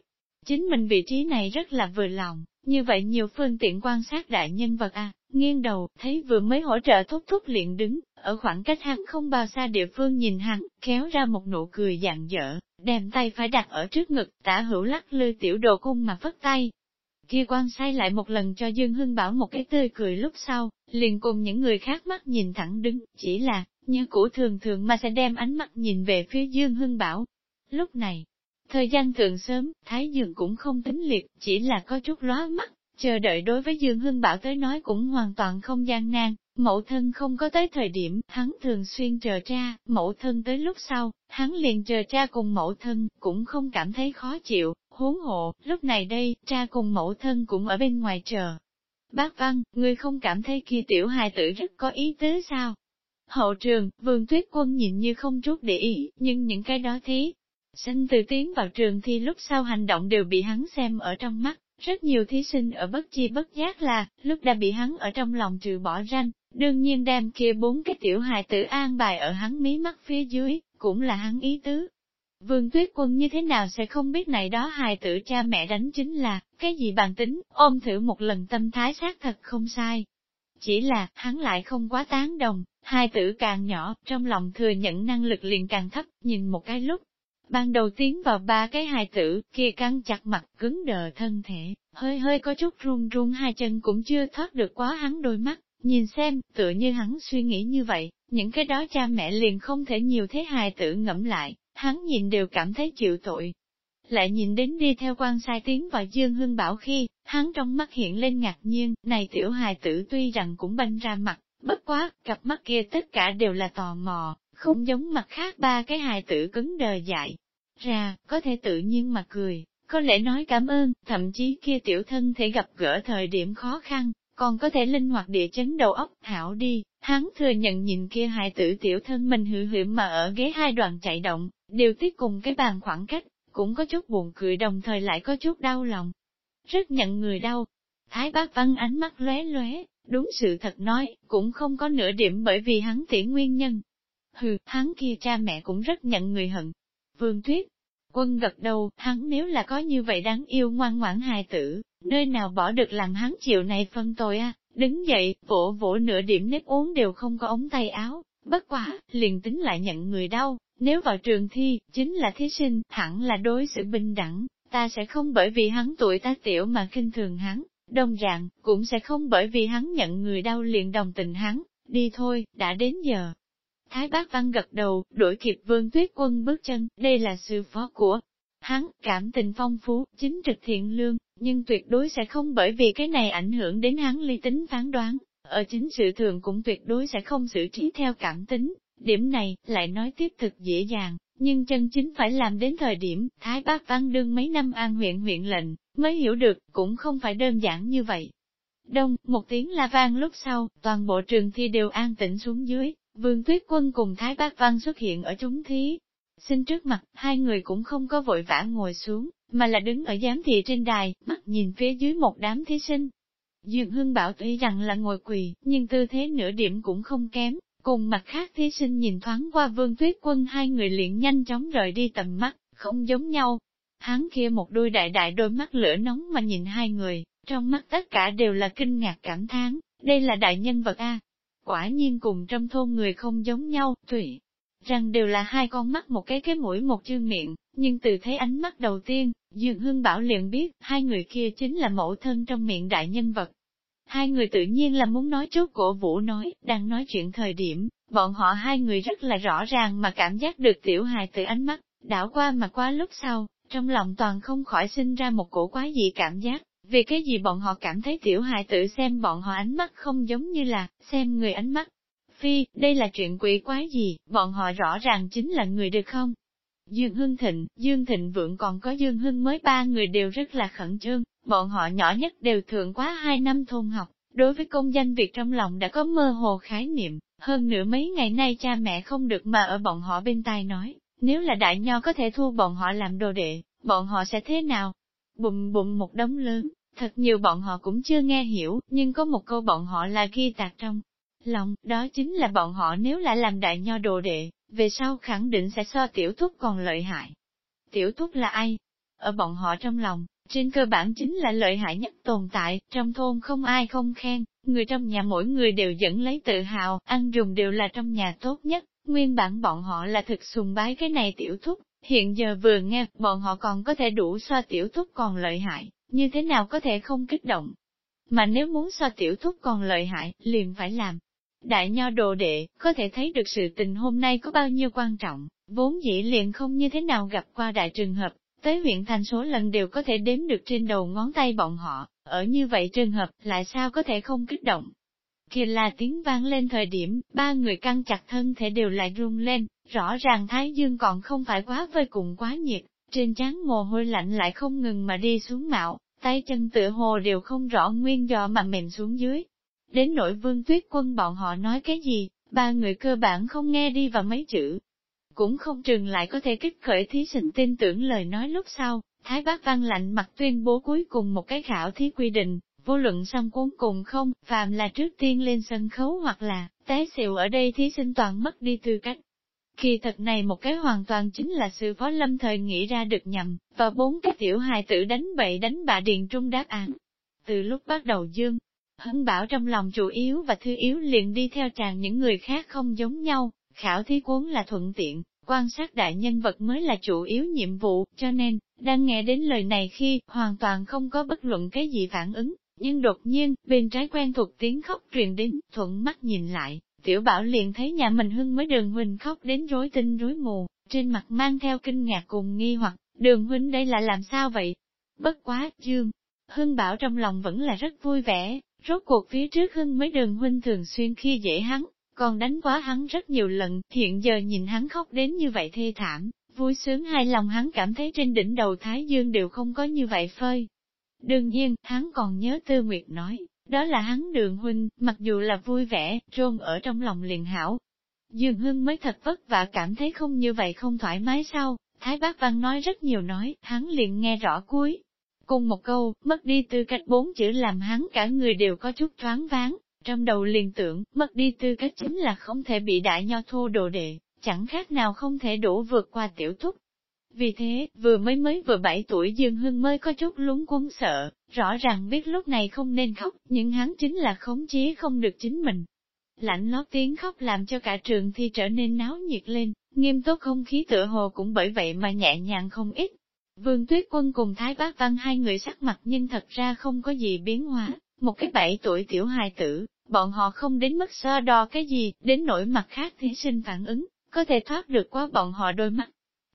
A: Chính mình vị trí này rất là vừa lòng, như vậy nhiều phương tiện quan sát đại nhân vật a nghiêng đầu, thấy vừa mới hỗ trợ thúc thúc liền đứng, ở khoảng cách hắn không bao xa địa phương nhìn hắn, kéo ra một nụ cười dạng dở, đem tay phải đặt ở trước ngực, tả hữu lắc lư tiểu đồ cung mà phất tay. Kia quan sai lại một lần cho Dương Hưng Bảo một cái tươi cười lúc sau, liền cùng những người khác mắt nhìn thẳng đứng, chỉ là, như cũ thường thường mà sẽ đem ánh mắt nhìn về phía Dương Hưng Bảo. Lúc này, thời gian thường sớm, Thái Dương cũng không tính liệt, chỉ là có chút lóa mắt, chờ đợi đối với Dương Hưng Bảo tới nói cũng hoàn toàn không gian nan, mẫu thân không có tới thời điểm, hắn thường xuyên chờ cha, mẫu thân tới lúc sau, hắn liền chờ cha cùng mẫu thân, cũng không cảm thấy khó chịu, huống hộ, lúc này đây, cha cùng mẫu thân cũng ở bên ngoài chờ. Bác Văn, ngươi không cảm thấy kia tiểu hài tử rất có ý tứ sao? Hậu trường, vườn tuyết quân nhìn như không chút để ý, nhưng những cái đó thế. Sinh từ tiến vào trường thi lúc sau hành động đều bị hắn xem ở trong mắt, rất nhiều thí sinh ở bất chi bất giác là, lúc đã bị hắn ở trong lòng trừ bỏ ranh, đương nhiên đem kia bốn cái tiểu hài tử an bài ở hắn mí mắt phía dưới, cũng là hắn ý tứ. Vương tuyết quân như thế nào sẽ không biết này đó hài tử cha mẹ đánh chính là, cái gì bàn tính, ôm thử một lần tâm thái xác thật không sai. Chỉ là, hắn lại không quá tán đồng, hai tử càng nhỏ, trong lòng thừa nhận năng lực liền càng thấp, nhìn một cái lúc, Ban đầu tiến vào ba cái hài tử, kia căng chặt mặt cứng đờ thân thể, hơi hơi có chút run run hai chân cũng chưa thoát được quá hắn đôi mắt, nhìn xem, tựa như hắn suy nghĩ như vậy, những cái đó cha mẹ liền không thể nhiều thế hài tử ngẫm lại, hắn nhìn đều cảm thấy chịu tội. Lại nhìn đến đi theo quan sai tiến vào Dương Hương Bảo khi, hắn trong mắt hiện lên ngạc nhiên, này tiểu hài tử tuy rằng cũng banh ra mặt, bất quá, cặp mắt kia tất cả đều là tò mò, không giống mặt khác ba cái hài tử cứng đờ dại, ra, có thể tự nhiên mà cười, có lẽ nói cảm ơn, thậm chí kia tiểu thân thể gặp gỡ thời điểm khó khăn, còn có thể linh hoạt địa chấn đầu óc, thảo đi, hắn thừa nhận nhìn kia hài tử tiểu thân mình hữu hữu mà ở ghế hai đoàn chạy động, điều tiết cùng cái bàn khoảng cách, cũng có chút buồn cười đồng thời lại có chút đau lòng. Rất nhận người đau. Thái bác văn ánh mắt lóe lóe, đúng sự thật nói, cũng không có nửa điểm bởi vì hắn tỉ nguyên nhân. Hừ, hắn kia cha mẹ cũng rất nhận người hận. Vương Tuyết, Quân gật đầu, hắn nếu là có như vậy đáng yêu ngoan ngoãn hài tử, nơi nào bỏ được làm hắn chịu này phân tội a đứng dậy, vỗ vỗ nửa điểm nếp uống đều không có ống tay áo, bất quá, liền tính lại nhận người đau, nếu vào trường thi, chính là thí sinh, hẳn là đối xử bình đẳng, ta sẽ không bởi vì hắn tuổi ta tiểu mà kinh thường hắn, đồng dạng, cũng sẽ không bởi vì hắn nhận người đau liền đồng tình hắn, đi thôi, đã đến giờ, Thái bác văn gật đầu, đổi kịp vương tuyết quân bước chân, đây là sư phó của hắn, cảm tình phong phú, chính trực thiện lương, nhưng tuyệt đối sẽ không bởi vì cái này ảnh hưởng đến hắn ly tính phán đoán, ở chính sự thường cũng tuyệt đối sẽ không xử trí theo cảm tính, điểm này, lại nói tiếp thực dễ dàng, nhưng chân chính phải làm đến thời điểm, Thái bác văn đương mấy năm an huyện huyện lệnh, mới hiểu được, cũng không phải đơn giản như vậy. Đông, một tiếng la vang lúc sau, toàn bộ trường thi đều an tĩnh xuống dưới, Vương Tuyết Quân cùng Thái Bác Văn xuất hiện ở chúng thí. Xin trước mặt, hai người cũng không có vội vã ngồi xuống, mà là đứng ở giám thị trên đài, mắt nhìn phía dưới một đám thí sinh. Duyện Hưng Bảo tuy rằng là ngồi quỳ, nhưng tư thế nửa điểm cũng không kém, cùng mặt khác thí sinh nhìn thoáng qua Vương Tuyết Quân hai người liền nhanh chóng rời đi tầm mắt, không giống nhau. Hắn kia một đôi đại đại đôi mắt lửa nóng mà nhìn hai người, trong mắt tất cả đều là kinh ngạc cảm thán, đây là đại nhân vật A, Quả nhiên cùng trong thôn người không giống nhau, thủy, rằng đều là hai con mắt một cái cái mũi một chương miệng, nhưng từ thấy ánh mắt đầu tiên, Dương Hương Bảo liền biết, hai người kia chính là mẫu thân trong miệng đại nhân vật. Hai người tự nhiên là muốn nói chốt cổ vũ nói, đang nói chuyện thời điểm, bọn họ hai người rất là rõ ràng mà cảm giác được tiểu hài từ ánh mắt, đảo qua mà qua lúc sau, trong lòng toàn không khỏi sinh ra một cổ quá dị cảm giác, vì cái gì bọn họ cảm thấy tiểu hài tử xem bọn họ ánh mắt không giống như là, xem người ánh mắt. Phi, đây là chuyện quỷ quái gì, bọn họ rõ ràng chính là người được không? Dương Hưng Thịnh, Dương Thịnh Vượng còn có Dương Hưng mới ba người đều rất là khẩn trương, bọn họ nhỏ nhất đều thượng quá hai năm thôn học, đối với công danh việc trong lòng đã có mơ hồ khái niệm, hơn nữa mấy ngày nay cha mẹ không được mà ở bọn họ bên tai nói, nếu là đại nho có thể thua bọn họ làm đồ đệ, bọn họ sẽ thế nào? Bùm bùm một đống lớn, Thật nhiều bọn họ cũng chưa nghe hiểu, nhưng có một câu bọn họ là ghi tạc trong lòng, đó chính là bọn họ nếu lại làm đại nho đồ đệ, về sau khẳng định sẽ so tiểu thúc còn lợi hại. Tiểu thúc là ai? Ở bọn họ trong lòng, trên cơ bản chính là lợi hại nhất tồn tại, trong thôn không ai không khen, người trong nhà mỗi người đều dẫn lấy tự hào, ăn dùng đều là trong nhà tốt nhất, nguyên bản bọn họ là thực sùng bái cái này tiểu thúc, hiện giờ vừa nghe, bọn họ còn có thể đủ so tiểu thúc còn lợi hại, như thế nào có thể không kích động. Mà nếu muốn so tiểu thúc còn lợi hại, liền phải làm. Đại nho đồ đệ, có thể thấy được sự tình hôm nay có bao nhiêu quan trọng, vốn dĩ liền không như thế nào gặp qua đại trường hợp, tới huyện thành số lần đều có thể đếm được trên đầu ngón tay bọn họ, ở như vậy trường hợp, lại sao có thể không kích động. Kia là tiếng vang lên thời điểm, ba người căng chặt thân thể đều lại run lên, rõ ràng Thái Dương còn không phải quá vơi cùng quá nhiệt, trên trán mồ hôi lạnh lại không ngừng mà đi xuống mạo, tay chân tựa hồ đều không rõ nguyên do mà mềm xuống dưới. Đến nội vương tuyết quân bọn họ nói cái gì, ba người cơ bản không nghe đi vào mấy chữ. Cũng không trường lại có thể kích khởi thí sinh tin tưởng lời nói lúc sau, Thái bác văn lạnh mặt tuyên bố cuối cùng một cái khảo thí quy định, vô luận xong cuốn cùng không, phàm là trước tiên lên sân khấu hoặc là, té xịu ở đây thí sinh toàn mất đi tư cách. Kỳ thật này một cái hoàn toàn chính là sự phó lâm thời nghĩ ra được nhầm, và bốn cái tiểu hài tử đánh bậy đánh bạ điền trung đáp án. Từ lúc bắt đầu dương, hấn bảo trong lòng chủ yếu và thư yếu liền đi theo tràn những người khác không giống nhau, khảo thí cuốn là thuận tiện, quan sát đại nhân vật mới là chủ yếu nhiệm vụ, cho nên, đang nghe đến lời này khi, hoàn toàn không có bất luận cái gì phản ứng, nhưng đột nhiên, bên trái quen thuộc tiếng khóc truyền đến, thuận mắt nhìn lại, tiểu bảo liền thấy nhà mình hưng mới đường huynh khóc đến rối tinh rối mù, trên mặt mang theo kinh ngạc cùng nghi hoặc, đường huynh đây là làm sao vậy? Bất quá, dương. Hưng bảo trong lòng vẫn là rất vui vẻ, rốt cuộc phía trước hưng mới đường huynh thường xuyên khi dễ hắn, còn đánh quá hắn rất nhiều lần, hiện giờ nhìn hắn khóc đến như vậy thê thảm, vui sướng hai lòng hắn cảm thấy trên đỉnh đầu Thái Dương đều không có như vậy phơi. Đương nhiên, hắn còn nhớ Tư Nguyệt nói, đó là hắn đường huynh, mặc dù là vui vẻ, trôn ở trong lòng liền hảo. Dương Hưng mới thật vất vả cảm thấy không như vậy không thoải mái sao, Thái Bác Văn nói rất nhiều nói, hắn liền nghe rõ cuối. Cùng một câu, mất đi tư cách bốn chữ làm hắn cả người đều có chút thoáng váng, trong đầu liền tưởng, mất đi tư cách chính là không thể bị đại nho thu đồ đệ, chẳng khác nào không thể đổ vượt qua tiểu thúc. Vì thế, vừa mới mới vừa 7 tuổi Dương Hưng mới có chút lúng cuốn sợ, rõ ràng biết lúc này không nên khóc, nhưng hắn chính là khống chế không được chính mình. Lạnh lót tiếng khóc làm cho cả trường thi trở nên náo nhiệt lên, nghiêm túc không khí tựa hồ cũng bởi vậy mà nhẹ nhàng không ít. Vương Tuyết Quân cùng Thái Bác Văn hai người sắc mặt nhưng thật ra không có gì biến hóa, một cái bảy tuổi tiểu hài tử, bọn họ không đến mức so đo cái gì, đến nỗi mặt khác thí sinh phản ứng, có thể thoát được qua bọn họ đôi mắt.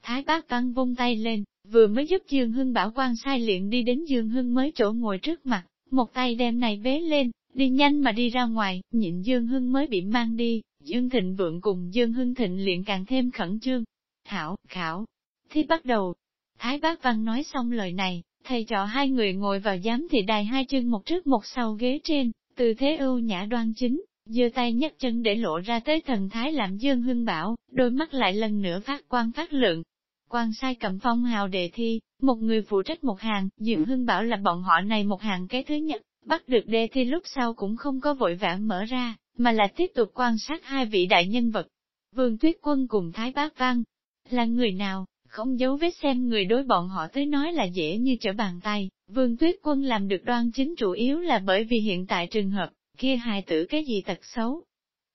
A: Thái bác văn vung tay lên, vừa mới giúp Dương Hưng bảo quan sai luyện đi đến Dương Hưng mới chỗ ngồi trước mặt, một tay đem này bế lên, đi nhanh mà đi ra ngoài, nhịn Dương Hưng mới bị mang đi, Dương Thịnh Vượng cùng Dương Hưng Thịnh luyện càng thêm khẩn trương. Khảo, khảo, thi bắt đầu. Thái bác văn nói xong lời này, thầy trò hai người ngồi vào giám thị đài hai chân một trước một sau ghế trên, từ thế ưu nhã đoan chính, giơ tay nhấc chân để lộ ra tới thần thái làm Dương Hưng Bảo, đôi mắt lại lần nữa phát quan phát lượng. Quan sai cầm phong hào đề thi, một người phụ trách một hàng, Diệm Hưng Bảo là bọn họ này một hàng cái thứ nhất, bắt được đề thi lúc sau cũng không có vội vã mở ra, mà là tiếp tục quan sát hai vị đại nhân vật. Vương Tuyết Quân cùng Thái Bác Văn, là người nào, không giấu vết xem người đối bọn họ tới nói là dễ như trở bàn tay, Vương Tuyết Quân làm được đoan chính chủ yếu là bởi vì hiện tại trường hợp, kia hài tử cái gì tật xấu.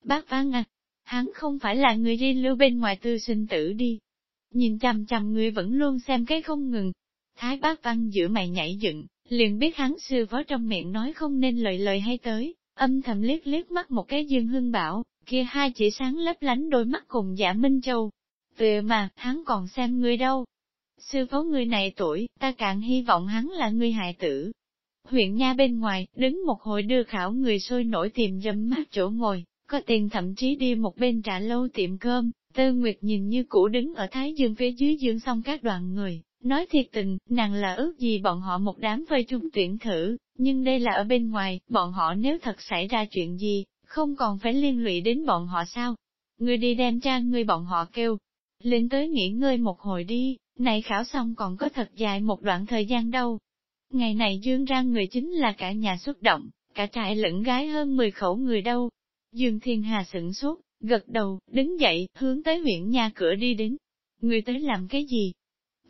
A: Bác Văn à, hắn không phải là người đi lưu bên ngoài tư sinh tử đi. Nhìn chằm chằm người vẫn luôn xem cái không ngừng. Thái bác Văn giữa mày nhảy dựng, liền biết hắn sư phó trong miệng nói không nên lời lời hay tới, âm thầm liếc liếc mắt một cái dương hương bảo, kia hai chỉ sáng lấp lánh đôi mắt cùng giả Minh Châu. Về mà, hắn còn xem người đâu, sư phó người này tuổi, ta càng hy vọng hắn là người hại tử. Huyện Nha bên ngoài, đứng một hồi đưa khảo người sôi nổi tìm dâm mát chỗ ngồi, có tiền thậm chí đi một bên trả lâu tiệm cơm, Tư Nguyệt nhìn như cũ đứng ở Thái Dương phía dưới dương xong các đoàn người, nói thiệt tình, nàng là ước gì bọn họ một đám vây chung tuyển thử, nhưng đây là ở bên ngoài, bọn họ nếu thật xảy ra chuyện gì, không còn phải liên lụy đến bọn họ sao? Người đi đem cha người bọn họ kêu, lên tới nghỉ ngơi một hồi đi, này khảo xong còn có thật dài một đoạn thời gian đâu. Ngày này dương ra người chính là cả nhà xuất động, cả trại lẫn gái hơn 10 khẩu người đâu. Dương Thiên Hà sửng sốt, gật đầu, đứng dậy, hướng tới huyện nhà cửa đi đến. Người tới làm cái gì?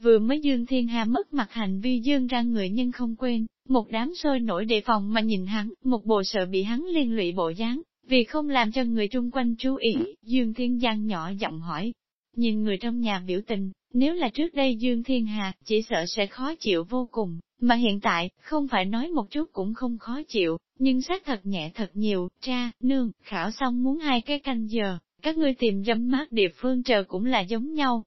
A: Vừa mới Dương Thiên Hà mất mặt hành vi dương ra người nhưng không quên, một đám sôi nổi đề phòng mà nhìn hắn, một bộ sợ bị hắn liên lụy bộ dáng, vì không làm cho người chung quanh chú ý, Dương Thiên Giang nhỏ giọng hỏi. Nhìn người trong nhà biểu tình, nếu là trước đây Dương Thiên Hà, chỉ sợ sẽ khó chịu vô cùng, mà hiện tại, không phải nói một chút cũng không khó chịu, nhưng xác thật nhẹ thật nhiều, cha, nương, khảo xong muốn hai cái canh giờ, các ngươi tìm dâm mát địa phương chờ cũng là giống nhau.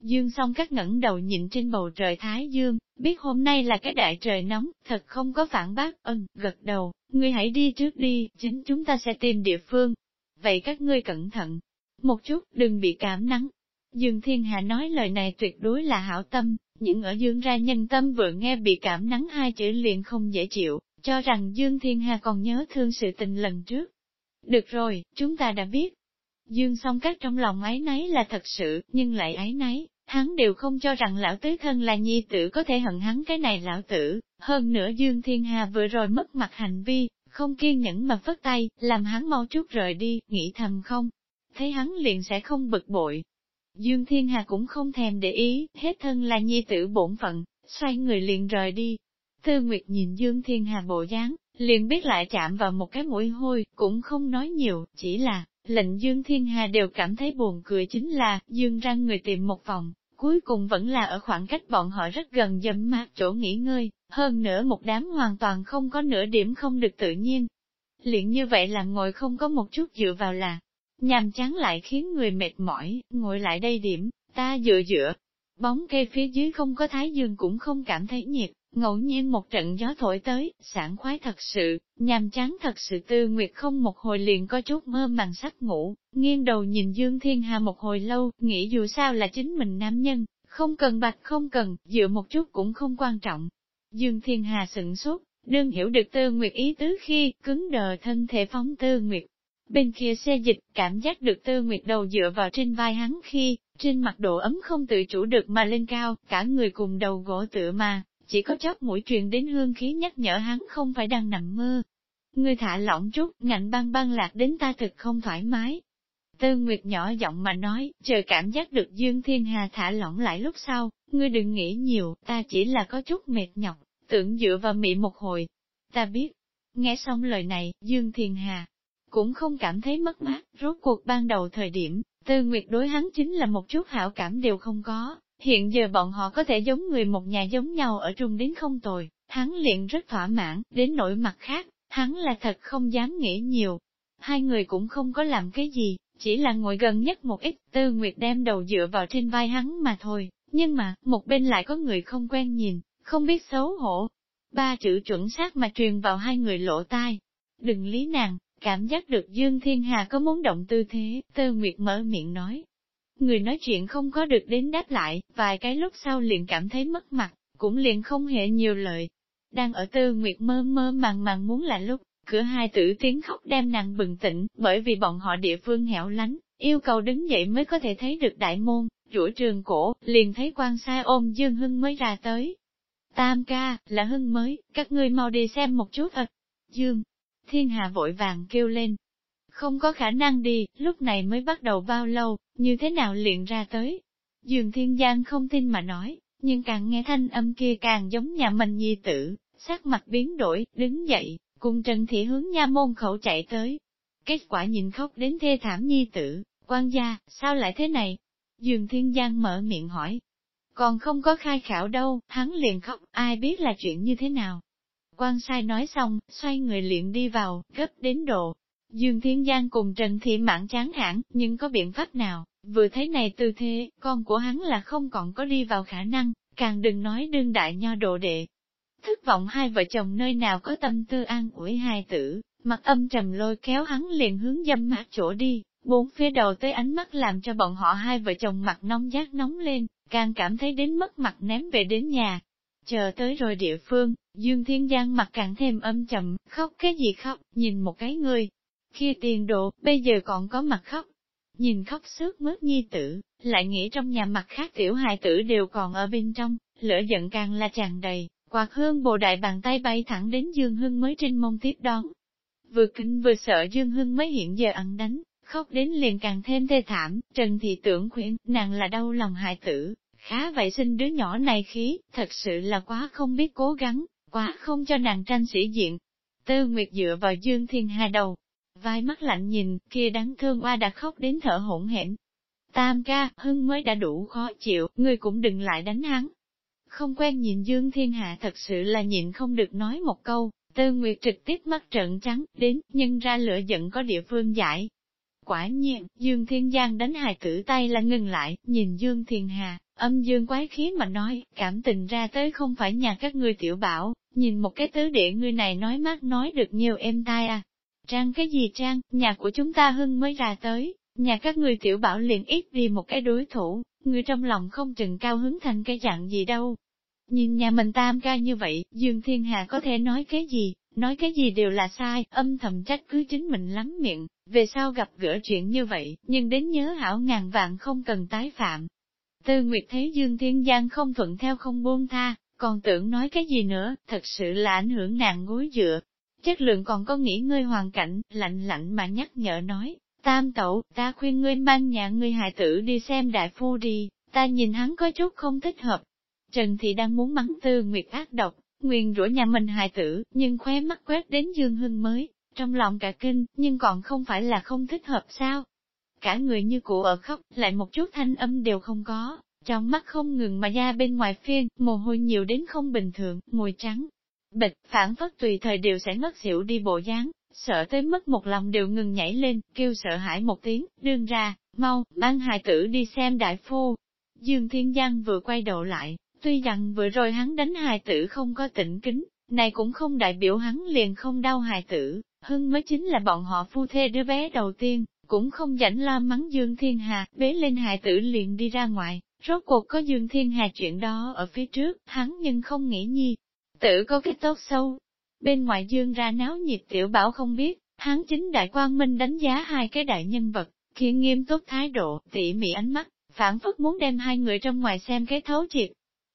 A: Dương song các ngẩng đầu nhìn trên bầu trời Thái Dương, biết hôm nay là cái đại trời nóng, thật không có phản bác, ân, gật đầu, ngươi hãy đi trước đi, chính chúng ta sẽ tìm địa phương. Vậy các ngươi cẩn thận, một chút, đừng bị cảm nắng. Dương Thiên Hà nói lời này tuyệt đối là hảo tâm, những ở Dương ra nhân tâm vừa nghe bị cảm nắng hai chữ liền không dễ chịu, cho rằng Dương Thiên Hà còn nhớ thương sự tình lần trước. Được rồi, chúng ta đã biết. Dương song các trong lòng ái náy là thật sự, nhưng lại ái náy, hắn đều không cho rằng lão tứ thân là nhi tử có thể hận hắn cái này lão tử. Hơn nữa Dương Thiên Hà vừa rồi mất mặt hành vi, không kiên nhẫn mà phất tay, làm hắn mau chút rời đi, nghĩ thầm không. Thấy hắn liền sẽ không bực bội. Dương Thiên Hà cũng không thèm để ý, hết thân là nhi tử bổn phận, xoay người liền rời đi, Tư Nguyệt nhìn Dương Thiên Hà bộ dáng, liền biết lại chạm vào một cái mũi hôi, cũng không nói nhiều, chỉ là, lệnh Dương Thiên Hà đều cảm thấy buồn cười chính là, Dương răng người tìm một vòng, cuối cùng vẫn là ở khoảng cách bọn họ rất gần dâm mát chỗ nghỉ ngơi, hơn nữa một đám hoàn toàn không có nửa điểm không được tự nhiên. Liền như vậy là ngồi không có một chút dựa vào là, nhàm chán lại khiến người mệt mỏi, ngồi lại đây điểm, ta dựa dựa. Bóng cây phía dưới không có thái dương cũng không cảm thấy nhiệt, Ngẫu nhiên một trận gió thổi tới, sảng khoái thật sự, nhàm chán thật sự tư nguyệt không một hồi liền có chút mơ màng sắc ngủ, nghiêng đầu nhìn Dương Thiên Hà một hồi lâu, nghĩ dù sao là chính mình nam nhân, không cần bạch không cần, dựa một chút cũng không quan trọng. Dương Thiên Hà sửng sốt, đương hiểu được tư nguyệt ý tứ khi, cứng đờ thân thể phóng tư nguyệt. Bên kia xe dịch, cảm giác được tư nguyệt đầu dựa vào trên vai hắn khi, trên mặt độ ấm không tự chủ được mà lên cao, cả người cùng đầu gỗ tựa mà, chỉ có chóp mũi truyền đến hương khí nhắc nhở hắn không phải đang nằm mơ. Ngươi thả lỏng chút, ngạnh băng băng lạc đến ta thực không thoải mái. Tư Nguyệt nhỏ giọng mà nói, chờ cảm giác được Dương Thiên Hà thả lỏng lại lúc sau, ngươi đừng nghĩ nhiều, ta chỉ là có chút mệt nhọc, tưởng dựa vào mị một hồi. Ta biết. Nghe xong lời này, Dương Thiên Hà cũng không cảm thấy mất mát, rốt cuộc ban đầu thời điểm, Tư Nguyệt đối hắn chính là một chút hảo cảm đều không có, Hiện giờ bọn họ có thể giống người một nhà giống nhau ở chung đến không tồi, hắn liền rất thỏa mãn, đến nỗi mặt khác, hắn là thật không dám nghĩ nhiều. Hai người cũng không có làm cái gì, chỉ là ngồi gần nhất một ít, tư nguyệt đem đầu dựa vào trên vai hắn mà thôi, nhưng mà, một bên lại có người không quen nhìn, không biết xấu hổ. Ba chữ chuẩn xác mà truyền vào hai người lộ tai. Đừng lý nàng, cảm giác được Dương Thiên Hà có muốn động tư thế, tư nguyệt mở miệng nói, Người nói chuyện không có được đến đáp lại, vài cái lúc sau liền cảm thấy mất mặt, cũng liền không hề nhiều lời. Đang ở tư nguyệt mơ mơ màng màng muốn là lúc, cửa hai tử tiếng khóc đem nàng bừng tỉnh, bởi vì bọn họ địa phương hẻo lánh, yêu cầu đứng dậy mới có thể thấy được đại môn, rủi trường cổ, liền thấy quan sai ôm Dương Hưng mới ra tới. Tam ca, là Hưng mới, các ngươi mau đi xem một chút thật. Dương, thiên hà vội vàng kêu lên, không có khả năng đi, lúc này mới bắt đầu bao lâu, như thế nào liền ra tới. Dường Thiên Giang không tin mà nói, nhưng càng nghe thanh âm kia càng giống nhà mình nhi tử, sắc mặt biến đổi, đứng dậy, cùng Trần Thị hướng nha môn khẩu chạy tới. Kết quả nhìn khóc đến thê thảm nhi tử, quan gia, sao lại thế này? Dường Thiên Giang mở miệng hỏi. Còn không có khai khảo đâu, hắn liền khóc, ai biết là chuyện như thế nào. Quan sai nói xong, xoay người liền đi vào, gấp đến độ, Dương Thiên Giang cùng Trần Thị Mãn chán hẳn, nhưng có biện pháp nào, vừa thấy này tư thế, con của hắn là không còn có đi vào khả năng, càng đừng nói đương đại nho độ đệ. Thất vọng hai vợ chồng nơi nào có tâm tư an ủi hai tử, mặt âm trầm lôi kéo hắn liền hướng dâm mát chỗ đi, bốn phía đầu tới ánh mắt làm cho bọn họ hai vợ chồng mặt nóng giác nóng lên, càng cảm thấy đến mất mặt ném về đến nhà. Chờ tới rồi địa phương, Dương Thiên Giang mặt càng thêm âm trầm, khóc cái gì khóc, nhìn một cái người, kia tiền đồ bây giờ còn có mặt khóc. Nhìn khóc sướt mướt nhi tử, lại nghĩ trong nhà mặt khác tiểu hài tử đều còn ở bên trong, lửa giận càng là tràn đầy, quạt hương bồ đại bàn tay bay thẳng đến Dương Hưng mới trên mông tiếp đón. vừa kinh vừa sợ Dương Hưng mới hiện giờ ăn đánh, khóc đến liền càng thêm thê thảm, Trần Thị tưởng khuyên, nàng là đau lòng hài tử, khá vậy sinh đứa nhỏ này khí, thật sự là quá không biết cố gắng, quá không cho nàng tranh sĩ diện. Tư Nguyệt dựa vào Dương Thiên Hà đầu, vai mắt lạnh nhìn, kia đáng thương qua đã khóc đến thở hỗn hển. Tam ca, Hưng mới đã đủ khó chịu, ngươi cũng đừng lại đánh hắn. Không quen nhìn Dương Thiên Hạ thật sự là nhịn không được nói một câu, Tư Nguyệt trực tiếp mắt trợn trắng, đến, nhân ra lửa giận có địa phương giải. Quả nhiên, Dương Thiên Giang đánh hài tử tay là ngừng lại, nhìn Dương Thiên Hà, âm dương quái khí mà nói, cảm tình ra tới không phải nhà các ngươi tiểu bảo, nhìn một cái tứ địa ngươi này nói mát nói được nhiều em tai à. Trang cái gì Trang, nhà của chúng ta hưng mới ra tới, nhà các người tiểu bảo liền ít đi một cái đối thủ, người trong lòng không chừng cao hứng thành cái dạng gì đâu. Nhìn nhà mình tam ca như vậy, Dương Thiên Hà có thể nói cái gì, nói cái gì đều là sai, âm thầm trách cứ chính mình lắm miệng, về sau gặp gỡ chuyện như vậy, nhưng đến nhớ hảo ngàn vạn không cần tái phạm. Tư Nguyệt thấy Dương Thiên Giang không thuận theo không buông tha, còn tưởng nói cái gì nữa, thật sự là ảnh hưởng nàng gối dựa. Chất lượng còn có nghĩ ngươi hoàn cảnh, lạnh lạnh mà nhắc nhở nói, tam tẩu, ta khuyên ngươi mang nhà ngươi hài tử đi xem đại phu đi, ta nhìn hắn có chút không thích hợp. Trần Thị đang muốn mắng Tư Nguyệt ác độc, nguyền rủa nhà mình hài tử, nhưng khóe mắt quét đến Dương Hưng mới, trong lòng cả kinh, nhưng còn không phải là không thích hợp sao. Cả người như cụ ở khóc, lại một chút thanh âm đều không có, trong mắt không ngừng mà ra bên ngoài phiên, mồ hôi nhiều đến không bình thường, mùi trắng. Bịch, phản phất tùy thời đều sẽ ngất xỉu đi bộ dáng, sợ tới mức một lòng đều ngừng nhảy lên, kêu sợ hãi một tiếng, đương ra, mau, mang hài tử đi xem đại phu. Dương Thiên Giang vừa quay đầu lại, tuy rằng vừa rồi hắn đánh hài tử không có tỉnh kính, này cũng không đại biểu hắn liền không đau hài tử, hưng mới chính là bọn họ phu thê đứa bé đầu tiên, cũng không rảnh lo mắng Dương Thiên Hà, bế lên hài tử liền đi ra ngoài, rốt cuộc có Dương Thiên Hà chuyện đó ở phía trước, hắn nhưng không nghĩ nhi, tử có cái tốt sâu. Bên ngoài Dương ra náo nhiệt tiểu bảo không biết, hắn chính đại quang minh đánh giá hai cái đại nhân vật, khiến nghiêm túc thái độ, tỉ mỉ ánh mắt, phản phất muốn đem hai người trong ngoài xem cái thấu triệt.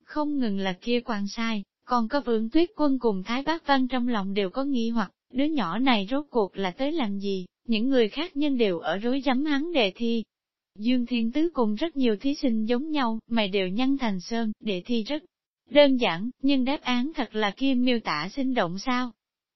A: Không ngừng là kia quan sai, còn có vương tuyết quân cùng Thái Bác Văn trong lòng đều có nghi hoặc, đứa nhỏ này rốt cuộc là tới làm gì, những người khác nhân đều ở rối rắm hắn đề thi. Dương Thiên Tứ cùng rất nhiều thí sinh giống nhau, mày đều nhăn thành sơn, đề thi rất đơn giản, nhưng đáp án thật là kia miêu tả sinh động sao.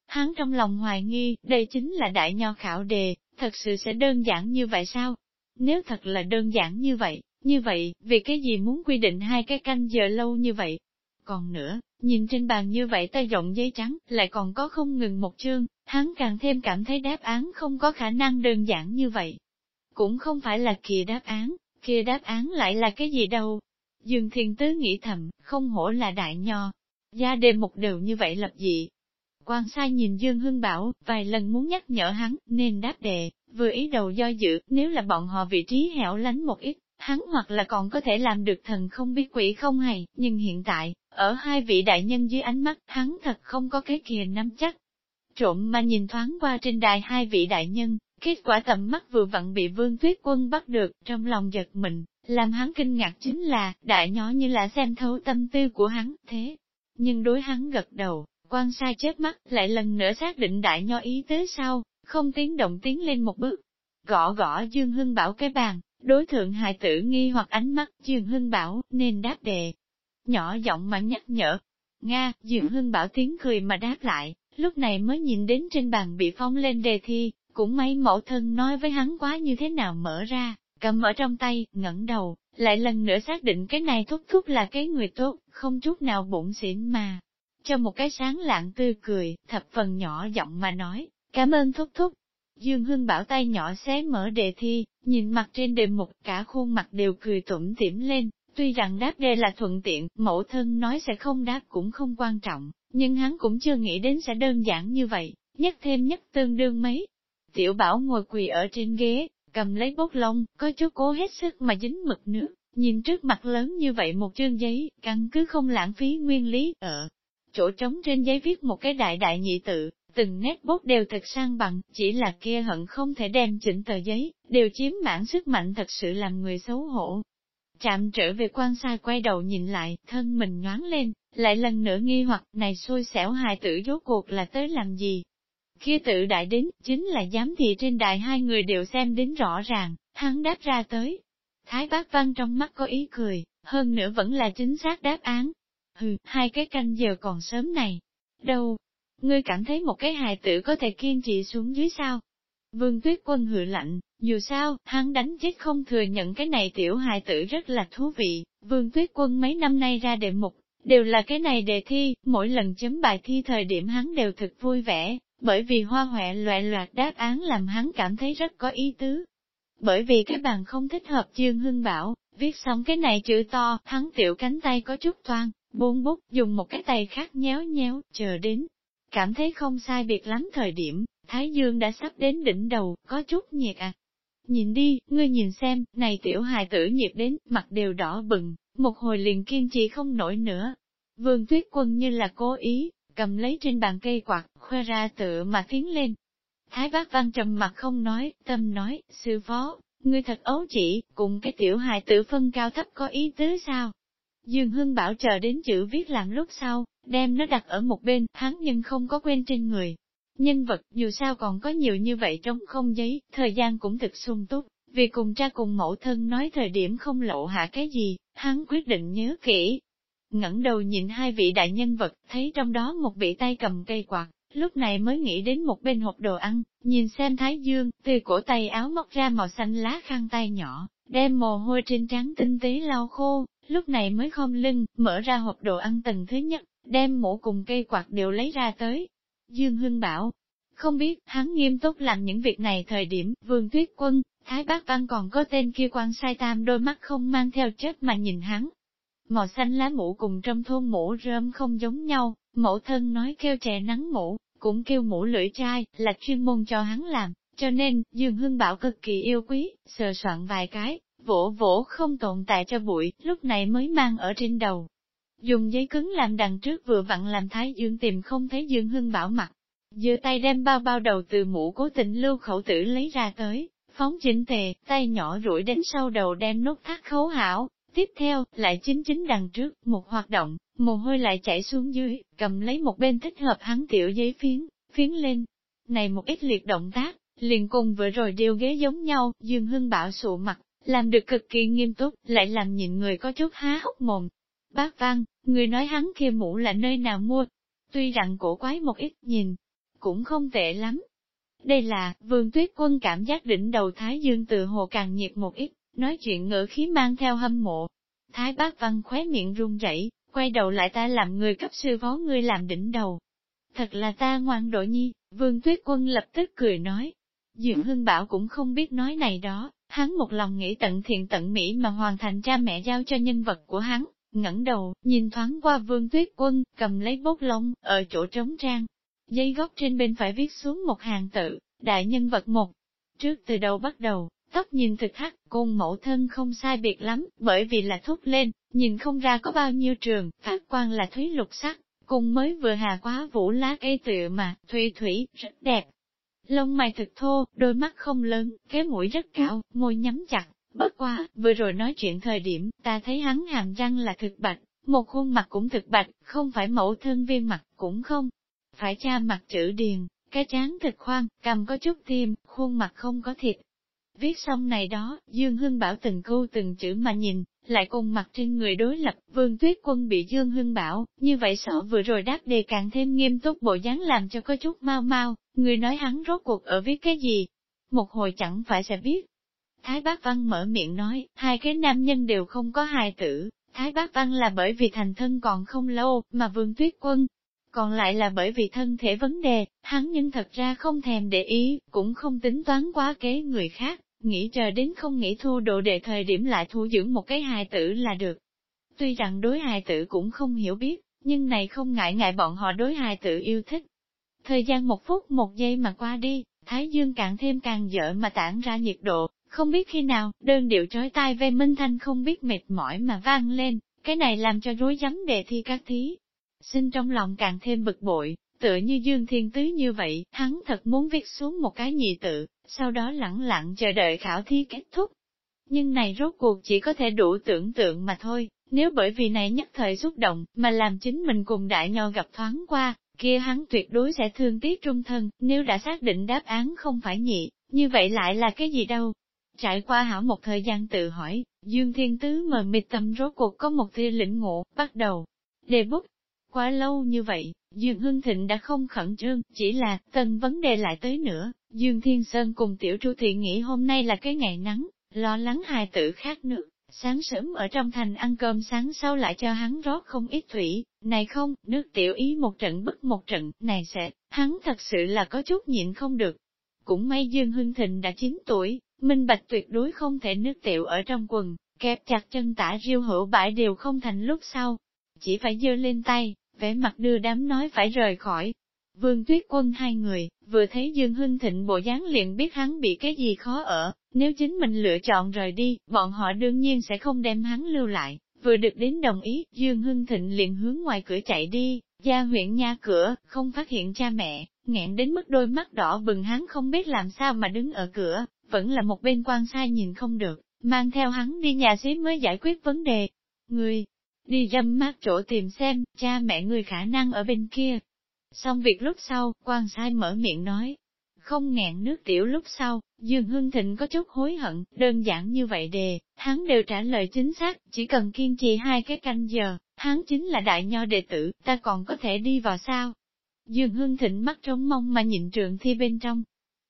A: Hắn trong lòng hoài nghi, đây chính là đại nho khảo đề, thật sự sẽ đơn giản như vậy sao? Nếu thật là đơn giản như vậy, như vậy, vì cái gì muốn quy định hai cái canh giờ lâu như vậy? Còn nữa, nhìn trên bàn như vậy tay rộng giấy trắng, lại còn có không ngừng một chương, hắn càng thêm cảm thấy đáp án không có khả năng đơn giản như vậy. Cũng không phải là kia đáp án, kia đáp án lại là cái gì đâu. Dương Thiên Tứ nghĩ thầm, không hổ là đại nho, gia đề một đều như vậy lập dị. Quan sai nhìn Dương Hưng bảo, vài lần muốn nhắc nhở hắn, nên đáp đề, vừa ý đầu do dự, nếu là bọn họ vị trí hẻo lánh một ít, hắn hoặc là còn có thể làm được thần không biết quỷ không hay, nhưng hiện tại, ở hai vị đại nhân dưới ánh mắt, hắn thật không có cái kia nắm chắc. Trộm mà nhìn thoáng qua trên đài hai vị đại nhân, kết quả tầm mắt vừa vặn bị vương tuyết quân bắt được, trong lòng giật mình, làm hắn kinh ngạc chính là, đại nhỏ như là xem thấu tâm tư của hắn, thế. Nhưng đối hắn gật đầu, quan sai chết mắt, lại lần nữa xác định đại nho ý tứ sau, không tiếng động tiến lên một bước. Gõ gõ Dương Hưng Bảo cái bàn, đối thượng hài tử nghi hoặc ánh mắt, Dương Hưng Bảo, nên đáp đề. Nhỏ giọng mà nhắc nhở. Nga, Dương Hưng Bảo tiếng cười mà đáp lại, lúc này mới nhìn đến trên bàn bị phong lên đề thi, cũng mấy mẫu thân nói với hắn quá như thế nào mở ra, cầm ở trong tay, ngẩng đầu, lại lần nữa xác định cái này thúc thúc là cái người tốt, không chút nào bụng xỉn mà. Cho một cái sáng lạng tươi cười, thập phần nhỏ giọng mà nói, cảm ơn thúc thúc. Dương Hưng bảo tay nhỏ xé mở đề thi, nhìn mặt trên đề mục cả khuôn mặt đều cười tủm tỉm lên, tuy rằng đáp đề là thuận tiện, mẫu thân nói sẽ không đáp cũng không quan trọng, nhưng hắn cũng chưa nghĩ đến sẽ đơn giản như vậy, nhất thêm nhất tương đương mấy. Tiểu bảo ngồi quỳ ở trên ghế, cầm lấy bút lông, có chút cố hết sức mà dính mực nước, nhìn trước mặt lớn như vậy một chương giấy, căn cứ không lãng phí nguyên lý, ở chỗ trống trên giấy viết một cái đại đại nhị tự, từng nét bút đều thật sang bằng, chỉ là kia hận không thể đem chỉnh tờ giấy, đều chiếm mãn sức mạnh thật sự làm người xấu hổ. Chạm trở về quan sai quay đầu nhìn lại, thân mình nhoáng lên, lại lần nữa nghi hoặc này xui xẻo hài tử rốt cuộc là tới làm gì kia tự đại đến, chính là giám thị trên đại hai người đều xem đến rõ ràng, hắn đáp ra tới. Thái bác văn trong mắt có ý cười, hơn nữa vẫn là chính xác đáp án. Hừ, hai cái canh giờ còn sớm này. Đâu? Ngươi cảm thấy một cái hài tử có thể kiên trì xuống dưới sao? Vương tuyết quân hự lạnh, dù sao, hắn đánh chết không thừa nhận cái này tiểu hài tử rất là thú vị. Vương tuyết quân mấy năm nay ra đệ mục, đều là cái này đề thi, mỗi lần chấm bài thi thời điểm hắn đều thực vui vẻ, bởi vì hoa hoẹ loại loạt đáp án làm hắn cảm thấy rất có ý tứ. Bởi vì cái bàn không thích hợp chương hưng bảo, viết xong cái này chữ to, hắn tiểu cánh tay có chút toan, buông bút, dùng một cái tay khác nhéo nhéo, chờ đến. Cảm thấy không sai biệt lắm thời điểm, Thái Dương đã sắp đến đỉnh đầu, có chút nhiệt à. Nhìn đi, ngươi nhìn xem, này tiểu hài tử nhiệt đến, mặt đều đỏ bừng, một hồi liền kiên trì không nổi nữa. Vương tuyết quân như là cố ý, cầm lấy trên bàn cây quạt, khoe ra tựa mà tiến lên. Thái bác văn trầm mặt không nói, tâm nói, sư phó, ngươi thật ấu chỉ, cùng cái tiểu hài tử phân cao thấp có ý tứ sao? Dương Hưng bảo chờ đến chữ viết làm lúc sau, đem nó đặt ở một bên, hắn nhưng không có quên trên người. Nhân vật, dù sao còn có nhiều như vậy trong không giấy, thời gian cũng thực sung túc, vì cùng cha cùng mẫu thân nói thời điểm không lộ hạ cái gì, hắn quyết định nhớ kỹ ngẩng đầu nhìn hai vị đại nhân vật, thấy trong đó một vị tay cầm cây quạt, lúc này mới nghĩ đến một bên hộp đồ ăn, nhìn xem Thái Dương, từ cổ tay áo móc ra màu xanh lá khăn tay nhỏ, đem mồ hôi trên trắng tinh tế lau khô, lúc này mới khom lưng, mở ra hộp đồ ăn tầng thứ nhất, đem mũ cùng cây quạt đều lấy ra tới. Dương Hưng bảo, không biết hắn nghiêm túc làm những việc này thời điểm, vương tuyết quân, Thái Bác Văn còn có tên kia quan sai tam đôi mắt không mang theo chết mà nhìn hắn. Màu xanh lá mũ cùng trong thôn mũ rơm không giống nhau, mẫu thân nói kêu trẻ nắng mũ, cũng kêu mũ lưỡi trai, là chuyên môn cho hắn làm, cho nên, Dương Hưng Bảo cực kỳ yêu quý, sờ soạn vài cái, vỗ vỗ không tồn tại cho bụi, lúc này mới mang ở trên đầu. Dùng giấy cứng làm đằng trước vừa vặn làm Thái Dương tìm không thấy Dương Hưng Bảo mặt. giơ tay đem bao bao đầu từ mũ cố tình lưu khẩu tử lấy ra tới, phóng chỉnh tề, tay nhỏ rủi đến sau đầu đem nút thắt khấu hảo. Tiếp theo, lại chính chính đằng trước, một hoạt động, mồ hôi lại chảy xuống dưới, cầm lấy một bên thích hợp hắn tiểu giấy phiến, phiến lên. Này một ít liệt động tác, liền cùng vừa rồi điều ghế giống nhau, Dương Hưng Bảo sụ mặt, làm được cực kỳ nghiêm túc, lại làm nhìn người có chút há hốc mồm. Bác Văn, người nói hắn kia mũ là nơi nào mua? Tuy rằng cổ quái một ít nhìn, cũng không tệ lắm. Đây là, vương tuyết quân cảm giác đỉnh đầu Thái Dương tự hồ càng nhiệt một ít, nói chuyện ngữ khí mang theo hâm mộ. Thái bác văn khóe miệng run rẩy, quay đầu lại ta làm người cấp sư phó ngươi làm đỉnh đầu. Thật là ta ngoan đội nhi, vương tuyết quân lập tức cười nói. Dượng Hưng Bảo cũng không biết nói này đó, hắn một lòng nghĩ tận thiện tận mỹ mà hoàn thành cha mẹ giao cho nhân vật của hắn, ngẩng đầu, nhìn thoáng qua vương tuyết quân, cầm lấy bút lông, ở chỗ trống trang. Dây góc trên bên phải viết xuống một hàng tự, đại nhân vật một. Trước từ đầu bắt đầu, tóc nhìn thực hắc, côn mẫu thân không sai biệt lắm, bởi vì là thúc lên, nhìn không ra có bao nhiêu trường, phát quan là thúy lục sắc, cùng mới vừa hà quá vũ lá cây tựa mà, thủy thủy, rất đẹp. Lông mày thực thô, đôi mắt không lớn, cái mũi rất cao, môi nhắm chặt, bất qua, vừa rồi nói chuyện thời điểm, ta thấy hắn hàm răng là thực bạch, một khuôn mặt cũng thực bạch, không phải mẫu thân viên mặt, cũng không. Phải cha mặt chữ điền, cái trán thực khoan, cầm có chút tiêm, khuôn mặt không có thịt. Viết xong này đó, Dương Hưng Bảo từng câu từng chữ mà nhìn, lại cùng mặt trên người đối lập, vương tuyết quân bị Dương Hưng Bảo, như vậy sợ vừa rồi đáp đề càng thêm nghiêm túc bộ dáng làm cho có chút mau mau, người nói hắn rốt cuộc ở viết cái gì. Một hồi chẳng phải sẽ biết. Thái Bác Văn mở miệng nói, hai cái nam nhân đều không có hài tử, Thái Bác Văn là bởi vì thành thân còn không lâu, mà Vương Tuyết Quân, còn lại là bởi vì thân thể vấn đề, hắn nhưng thật ra không thèm để ý, cũng không tính toán quá kế người khác, nghĩ chờ đến không nghĩ thu đồ đề thời điểm lại thu dưỡng một cái hài tử là được. Tuy rằng đối hài tử cũng không hiểu biết, nhưng này không ngại ngại bọn họ đối hài tử yêu thích. Thời gian một phút một giây mà qua đi, Thái Dương càng thêm càng dở mà tản ra nhiệt độ, không biết khi nào, đơn điệu trói tai về Minh Thanh không biết mệt mỏi mà vang lên, cái này làm cho rối rắm đề thi các thí. Xin trong lòng càng thêm bực bội, tựa như Dương Thiên Tứ như vậy, hắn thật muốn viết xuống một cái nhị tự, sau đó lẳng lặng chờ đợi khảo thí kết thúc. Nhưng này rốt cuộc chỉ có thể đủ tưởng tượng mà thôi, nếu bởi vì này nhất thời xúc động, mà làm chính mình cùng đại nho gặp thoáng qua, kia hắn tuyệt đối sẽ thương tiếc trung thân, nếu đã xác định đáp án không phải nhị, như vậy lại là cái gì đâu? Trải qua hảo một thời gian tự hỏi, Dương Thiên Tứ mờ mịt tâm rốt cuộc có một tia lĩnh ngộ, bắt đầu đề bút. Quá lâu như vậy, Dương Hưng Thịnh đã không khẩn trương, chỉ là tần vấn đề lại tới nữa. Dương Thiên Sơn cùng Tiểu Tru Thị nghĩ hôm nay là cái ngày nắng, lo lắng hài tử khác nữa. Sáng sớm ở trong thành ăn cơm sáng sau lại cho hắn rót không ít thủy, này không, nước tiểu ý một trận bức một trận, này sẽ, hắn thật sự là có chút nhịn không được. Cũng may Dương Hưng Thịnh đã 9 tuổi, minh bạch tuyệt đối không thể nước tiểu ở trong quần, kẹp chặt chân tả riêu hữu bãi đều không thành lúc sau. Chỉ phải dơ lên tay, vẻ mặt đưa đám nói phải rời khỏi. Vương Tuyết Quân hai người, vừa thấy Dương Hưng Thịnh bộ dáng liền biết hắn bị cái gì khó ở, nếu chính mình lựa chọn rời đi, bọn họ đương nhiên sẽ không đem hắn lưu lại. Vừa được đến đồng ý, Dương Hưng Thịnh liền hướng ngoài cửa chạy đi, ra huyện nha cửa, không phát hiện cha mẹ, nghẹn đến mức đôi mắt đỏ bừng hắn không biết làm sao mà đứng ở cửa, vẫn là một bên quan sai nhìn không được, mang theo hắn đi nhà xí mới giải quyết vấn đề. Người, đi dâm mát chỗ tìm xem, cha mẹ người khả năng ở bên kia. Xong việc lúc sau, quan sai mở miệng nói, không ngẹn nước tiểu lúc sau, Dương Hưng Thịnh có chút hối hận, đơn giản như vậy đề, hắn đều trả lời chính xác, chỉ cần kiên trì hai cái canh giờ, hắn chính là đại nho đệ tử, ta còn có thể đi vào sao? Dương Hưng Thịnh mắt trống mong mà nhịn trường thi bên trong.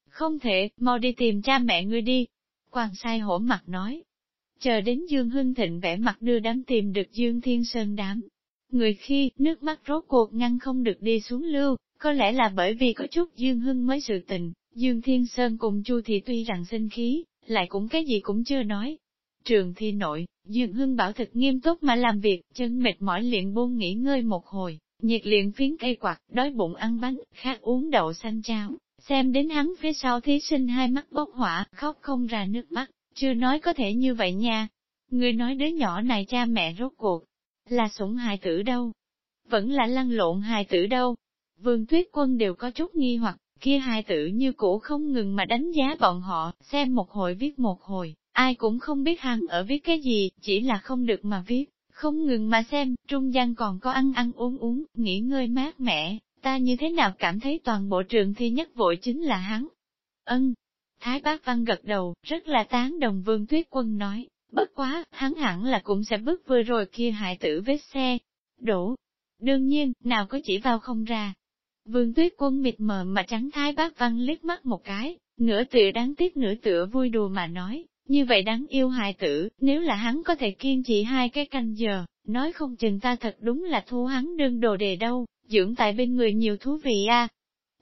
A: Không thể, mau đi tìm cha mẹ ngươi đi. Quan sai hổ mặt nói. Chờ đến Dương Hưng Thịnh vẽ mặt đưa đám tìm được Dương Thiên Sơn đám. Người khi, nước mắt rốt cuộc ngăn không được đi xuống lưu, có lẽ là bởi vì có chút Dương Hưng mới sự tình, Dương Thiên Sơn cùng Chu thì tuy rằng sinh khí, lại cũng cái gì cũng chưa nói. Trường thi nội, Dương Hưng bảo thật nghiêm túc mà làm việc, chân mệt mỏi liền buông nghỉ ngơi một hồi, nhiệt liền phiến cây quạt, đói bụng ăn bánh, khát uống đậu xanh cháo, xem đến hắn phía sau thí sinh hai mắt bốc hỏa, khóc không ra nước mắt, chưa nói có thể như vậy nha. Người nói đứa nhỏ này cha mẹ rốt cuộc, là sủng hài tử đâu, vẫn là lăn lộn hài tử đâu. Vương Tuyết Quân đều có chút nghi hoặc, kia hài tử như cũ không ngừng mà đánh giá bọn họ, xem một hồi viết một hồi, ai cũng không biết hắn ở viết cái gì, chỉ là không được mà viết, không ngừng mà xem, trung gian còn có ăn ăn uống uống, nghỉ ngơi mát mẻ, ta như thế nào cảm thấy toàn bộ trường thi nhất vội chính là hắn. Ân, Thái bác văn gật đầu, rất là tán đồng vương tuyết quân nói, bất quá, hắn hẳn là cũng sẽ bước vừa rồi kia hại tử vết xe, đổ. Đương nhiên, nào có chỉ vào không ra. Vương tuyết quân mịt mờ mà trắng thái bác văn liếc mắt một cái, nửa tựa đáng tiếc nửa tựa vui đùa mà nói, như vậy đáng yêu hài tử, nếu là hắn có thể kiên trì hai cái canh giờ, nói không chừng ta thật đúng là thu hắn đương đồ đề đâu, dưỡng tại bên người nhiều thú vị a.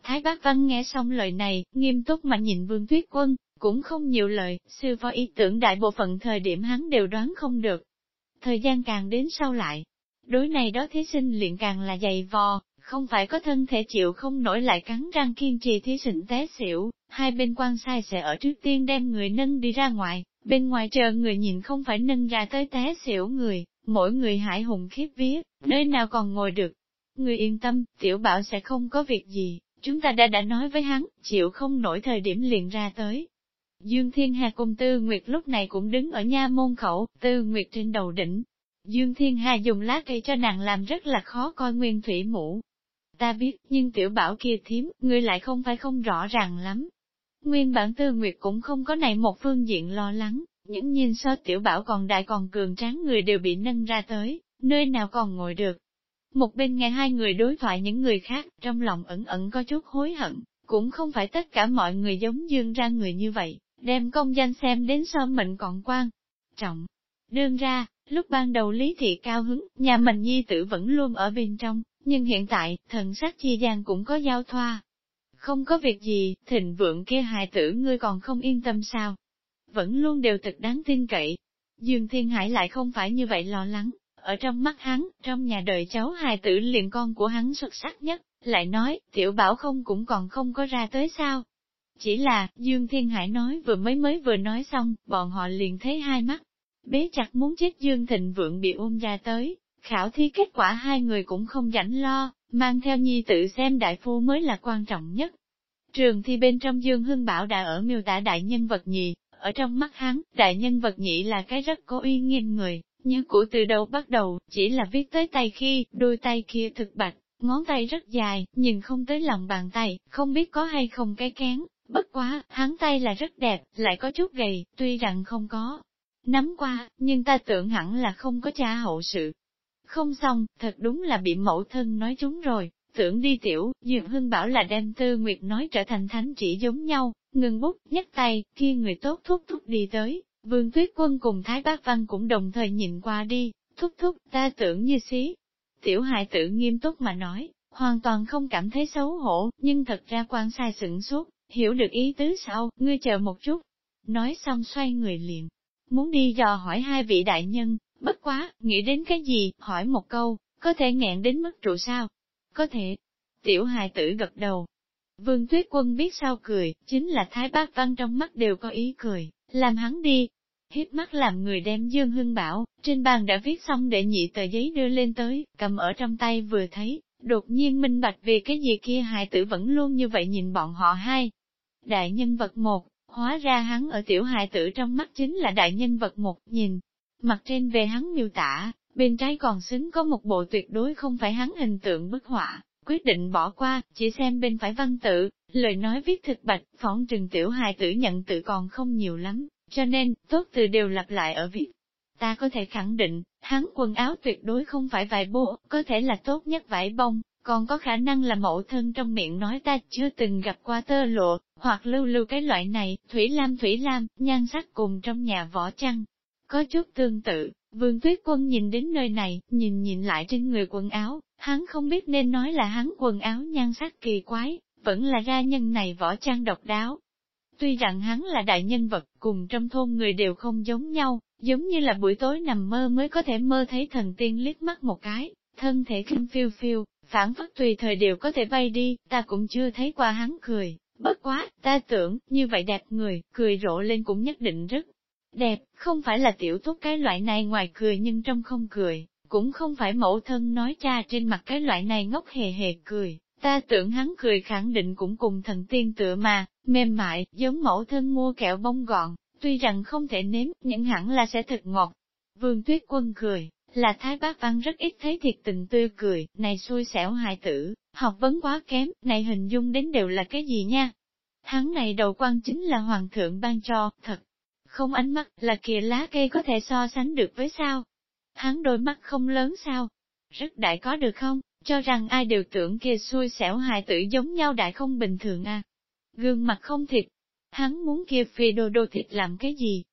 A: Thái bác văn nghe xong lời này, nghiêm túc mà nhìn vương tuyết quân, cũng không nhiều lời, sư phó ý tưởng đại bộ phận thời điểm hắn đều đoán không được. Thời gian càng đến sau lại, đối này đó thí sinh liền càng là dày vò, không phải có thân thể chịu không nổi lại cắn răng kiên trì thí sinh té xỉu, hai bên quan sai sẽ ở trước tiên đem người nâng đi ra ngoài, bên ngoài chờ người nhìn không phải nâng ra tới té xỉu người, mỗi người hải hùng khiếp vía, nơi nào còn ngồi được. Người yên tâm, tiểu bảo sẽ không có việc gì, chúng ta đã đã nói với hắn, chịu không nổi thời điểm liền ra tới. Dương Thiên Hà cùng Tư Nguyệt lúc này cũng đứng ở nha môn khẩu, Tư Nguyệt trên đầu đỉnh. Dương Thiên Hà dùng lá cây cho nàng làm rất là khó coi nguyên thủy mũ. Ta biết, nhưng tiểu bảo kia thím, ngươi lại không phải không rõ ràng lắm. Nguyên bản Tư Nguyệt cũng không có này một phương diện lo lắng, những nhìn so tiểu bảo còn đại còn cường tráng người đều bị nâng ra tới, nơi nào còn ngồi được. Một bên nghe hai người đối thoại những người khác, trong lòng ẩn ẩn có chút hối hận, cũng không phải tất cả mọi người giống dương ra người như vậy, đem công danh xem đến so mệnh còn quan. Trọng. Đương ra, lúc ban đầu lý thị cao hứng, nhà mình nhi tử vẫn luôn ở bên trong, nhưng hiện tại, thần sắc chi gian cũng có giao thoa. Không có việc gì, thịnh vượng kia hài tử ngươi còn không yên tâm sao? Vẫn luôn đều thật đáng tin cậy. Dương Thiên Hải lại không phải như vậy lo lắng, ở trong mắt hắn, trong nhà đời cháu hài tử liền con của hắn xuất sắc nhất, lại nói, tiểu bảo không cũng còn không có ra tới sao. Chỉ là, Dương Thiên Hải nói vừa mới mới vừa nói xong, bọn họ liền thấy hai mắt. Bế chặt muốn chết Dương Thịnh Vượng bị ôm ra tới, khảo thi kết quả hai người cũng không rảnh lo, mang theo nhi tự xem đại phu mới là quan trọng nhất. Trường thi bên trong Dương Hưng Bảo đã ở miêu tả đại nhân vật nhì, ở trong mắt hắn, đại nhân vật nhị là cái rất có uy nghiêm người, như cũ từ đầu bắt đầu, chỉ là viết tới tay khi, đôi tay kia thực bạch, ngón tay rất dài, nhìn không tới lòng bàn tay, không biết có hay không cái kén, bất quá, hắn tay là rất đẹp, lại có chút gầy, tuy rằng không có. Nắm qua, nhưng ta tưởng hẳn là không có cha hậu sự. Không xong, thật đúng là bị mẫu thân nói trúng rồi, tưởng đi tiểu, Dược Hưng bảo là đem Tư Nguyệt nói trở thành thánh chỉ giống nhau, ngừng bút, nhấc tay, kia người tốt thúc thúc đi tới, Vương Tuyết Quân cùng Thái Bác Văn cũng đồng thời nhìn qua đi, thúc thúc, ta tưởng như xí. Tiểu hài tử nghiêm túc mà nói, hoàn toàn không cảm thấy xấu hổ, nhưng thật ra quan sai sửng suốt, hiểu được ý tứ sau, ngươi chờ một chút. Nói xong xoay người liền, muốn đi dò hỏi hai vị đại nhân, bất quá, nghĩ đến cái gì, hỏi một câu, có thể nghẹn đến mức trụ sao? Có thể. Tiểu hài tử gật đầu. Vương Tuyết Quân biết sao cười, chính là Thái Bác Văn trong mắt đều có ý cười, làm hắn đi hít mắt làm người đem Dương Hưng bảo, trên bàn đã viết xong để nhị tờ giấy đưa lên tới, cầm ở trong tay vừa thấy, đột nhiên minh bạch về cái gì kia hài tử vẫn luôn như vậy nhìn bọn họ hai. Đại nhân vật một, hóa ra hắn ở tiểu hài tử trong mắt chính là đại nhân vật một, nhìn, mặt trên về hắn miêu tả, bên trái còn xứng có một bộ tuyệt đối không phải hắn hình tượng bức họa, quyết định bỏ qua, chỉ xem bên phải văn tự, lời nói viết thực bạch, phỏng trừng tiểu hài tử nhận tự còn không nhiều lắm, cho nên, tốt từ đều lặp lại ở việc. Ta có thể khẳng định, hắn quần áo tuyệt đối không phải vải bố, có thể là tốt nhất vải bông, còn có khả năng là mẫu thân trong miệng nói ta chưa từng gặp qua tơ lộ, hoặc lưu lưu cái loại này, thủy lam thủy lam, nhan sắc cùng trong nhà võ trăng. Có chút tương tự, vương tuyết quân nhìn đến nơi này, nhìn nhìn lại trên người quần áo, hắn không biết nên nói là hắn quần áo nhan sắc kỳ quái, vẫn là ra nhân này võ trang độc đáo. Tuy rằng hắn là đại nhân vật, cùng trong thôn người đều không giống nhau, giống như là buổi tối nằm mơ mới có thể mơ thấy thần tiên liếc mắt một cái, thân thể kinh phiêu phiêu, phản phất tùy thời đều có thể bay đi, ta cũng chưa thấy qua hắn cười, bất quá, ta tưởng, như vậy đẹp người, cười rộ lên cũng nhất định rất đẹp, không phải là tiểu tốt cái loại này ngoài cười nhưng trong không cười, cũng không phải mẫu thân nói cha trên mặt cái loại này ngốc hề hề cười, ta tưởng hắn cười khẳng định cũng cùng thần tiên tựa mà, mềm mại, giống mẫu thân mua kẹo bông gọn, tuy rằng không thể nếm, nhưng hẳn là sẽ thật ngọt. Vương Tuyết Quân cười, là Thái Bác Văn rất ít thấy thiệt tình tươi cười, này xui xẻo hài tử, học vấn quá kém, này hình dung đến đều là cái gì nha? Hắn này đầu quan chính là Hoàng thượng ban cho, thật, không ánh mắt, là kìa lá cây có thể so sánh được với sao? Hắn đôi mắt không lớn sao? Rất đại có được không? Cho rằng ai đều tưởng kia xui xẻo hài tử giống nhau đại không bình thường à? Gương mặt không thịt. Hắn muốn kia phi đồ đồ thịt làm cái gì?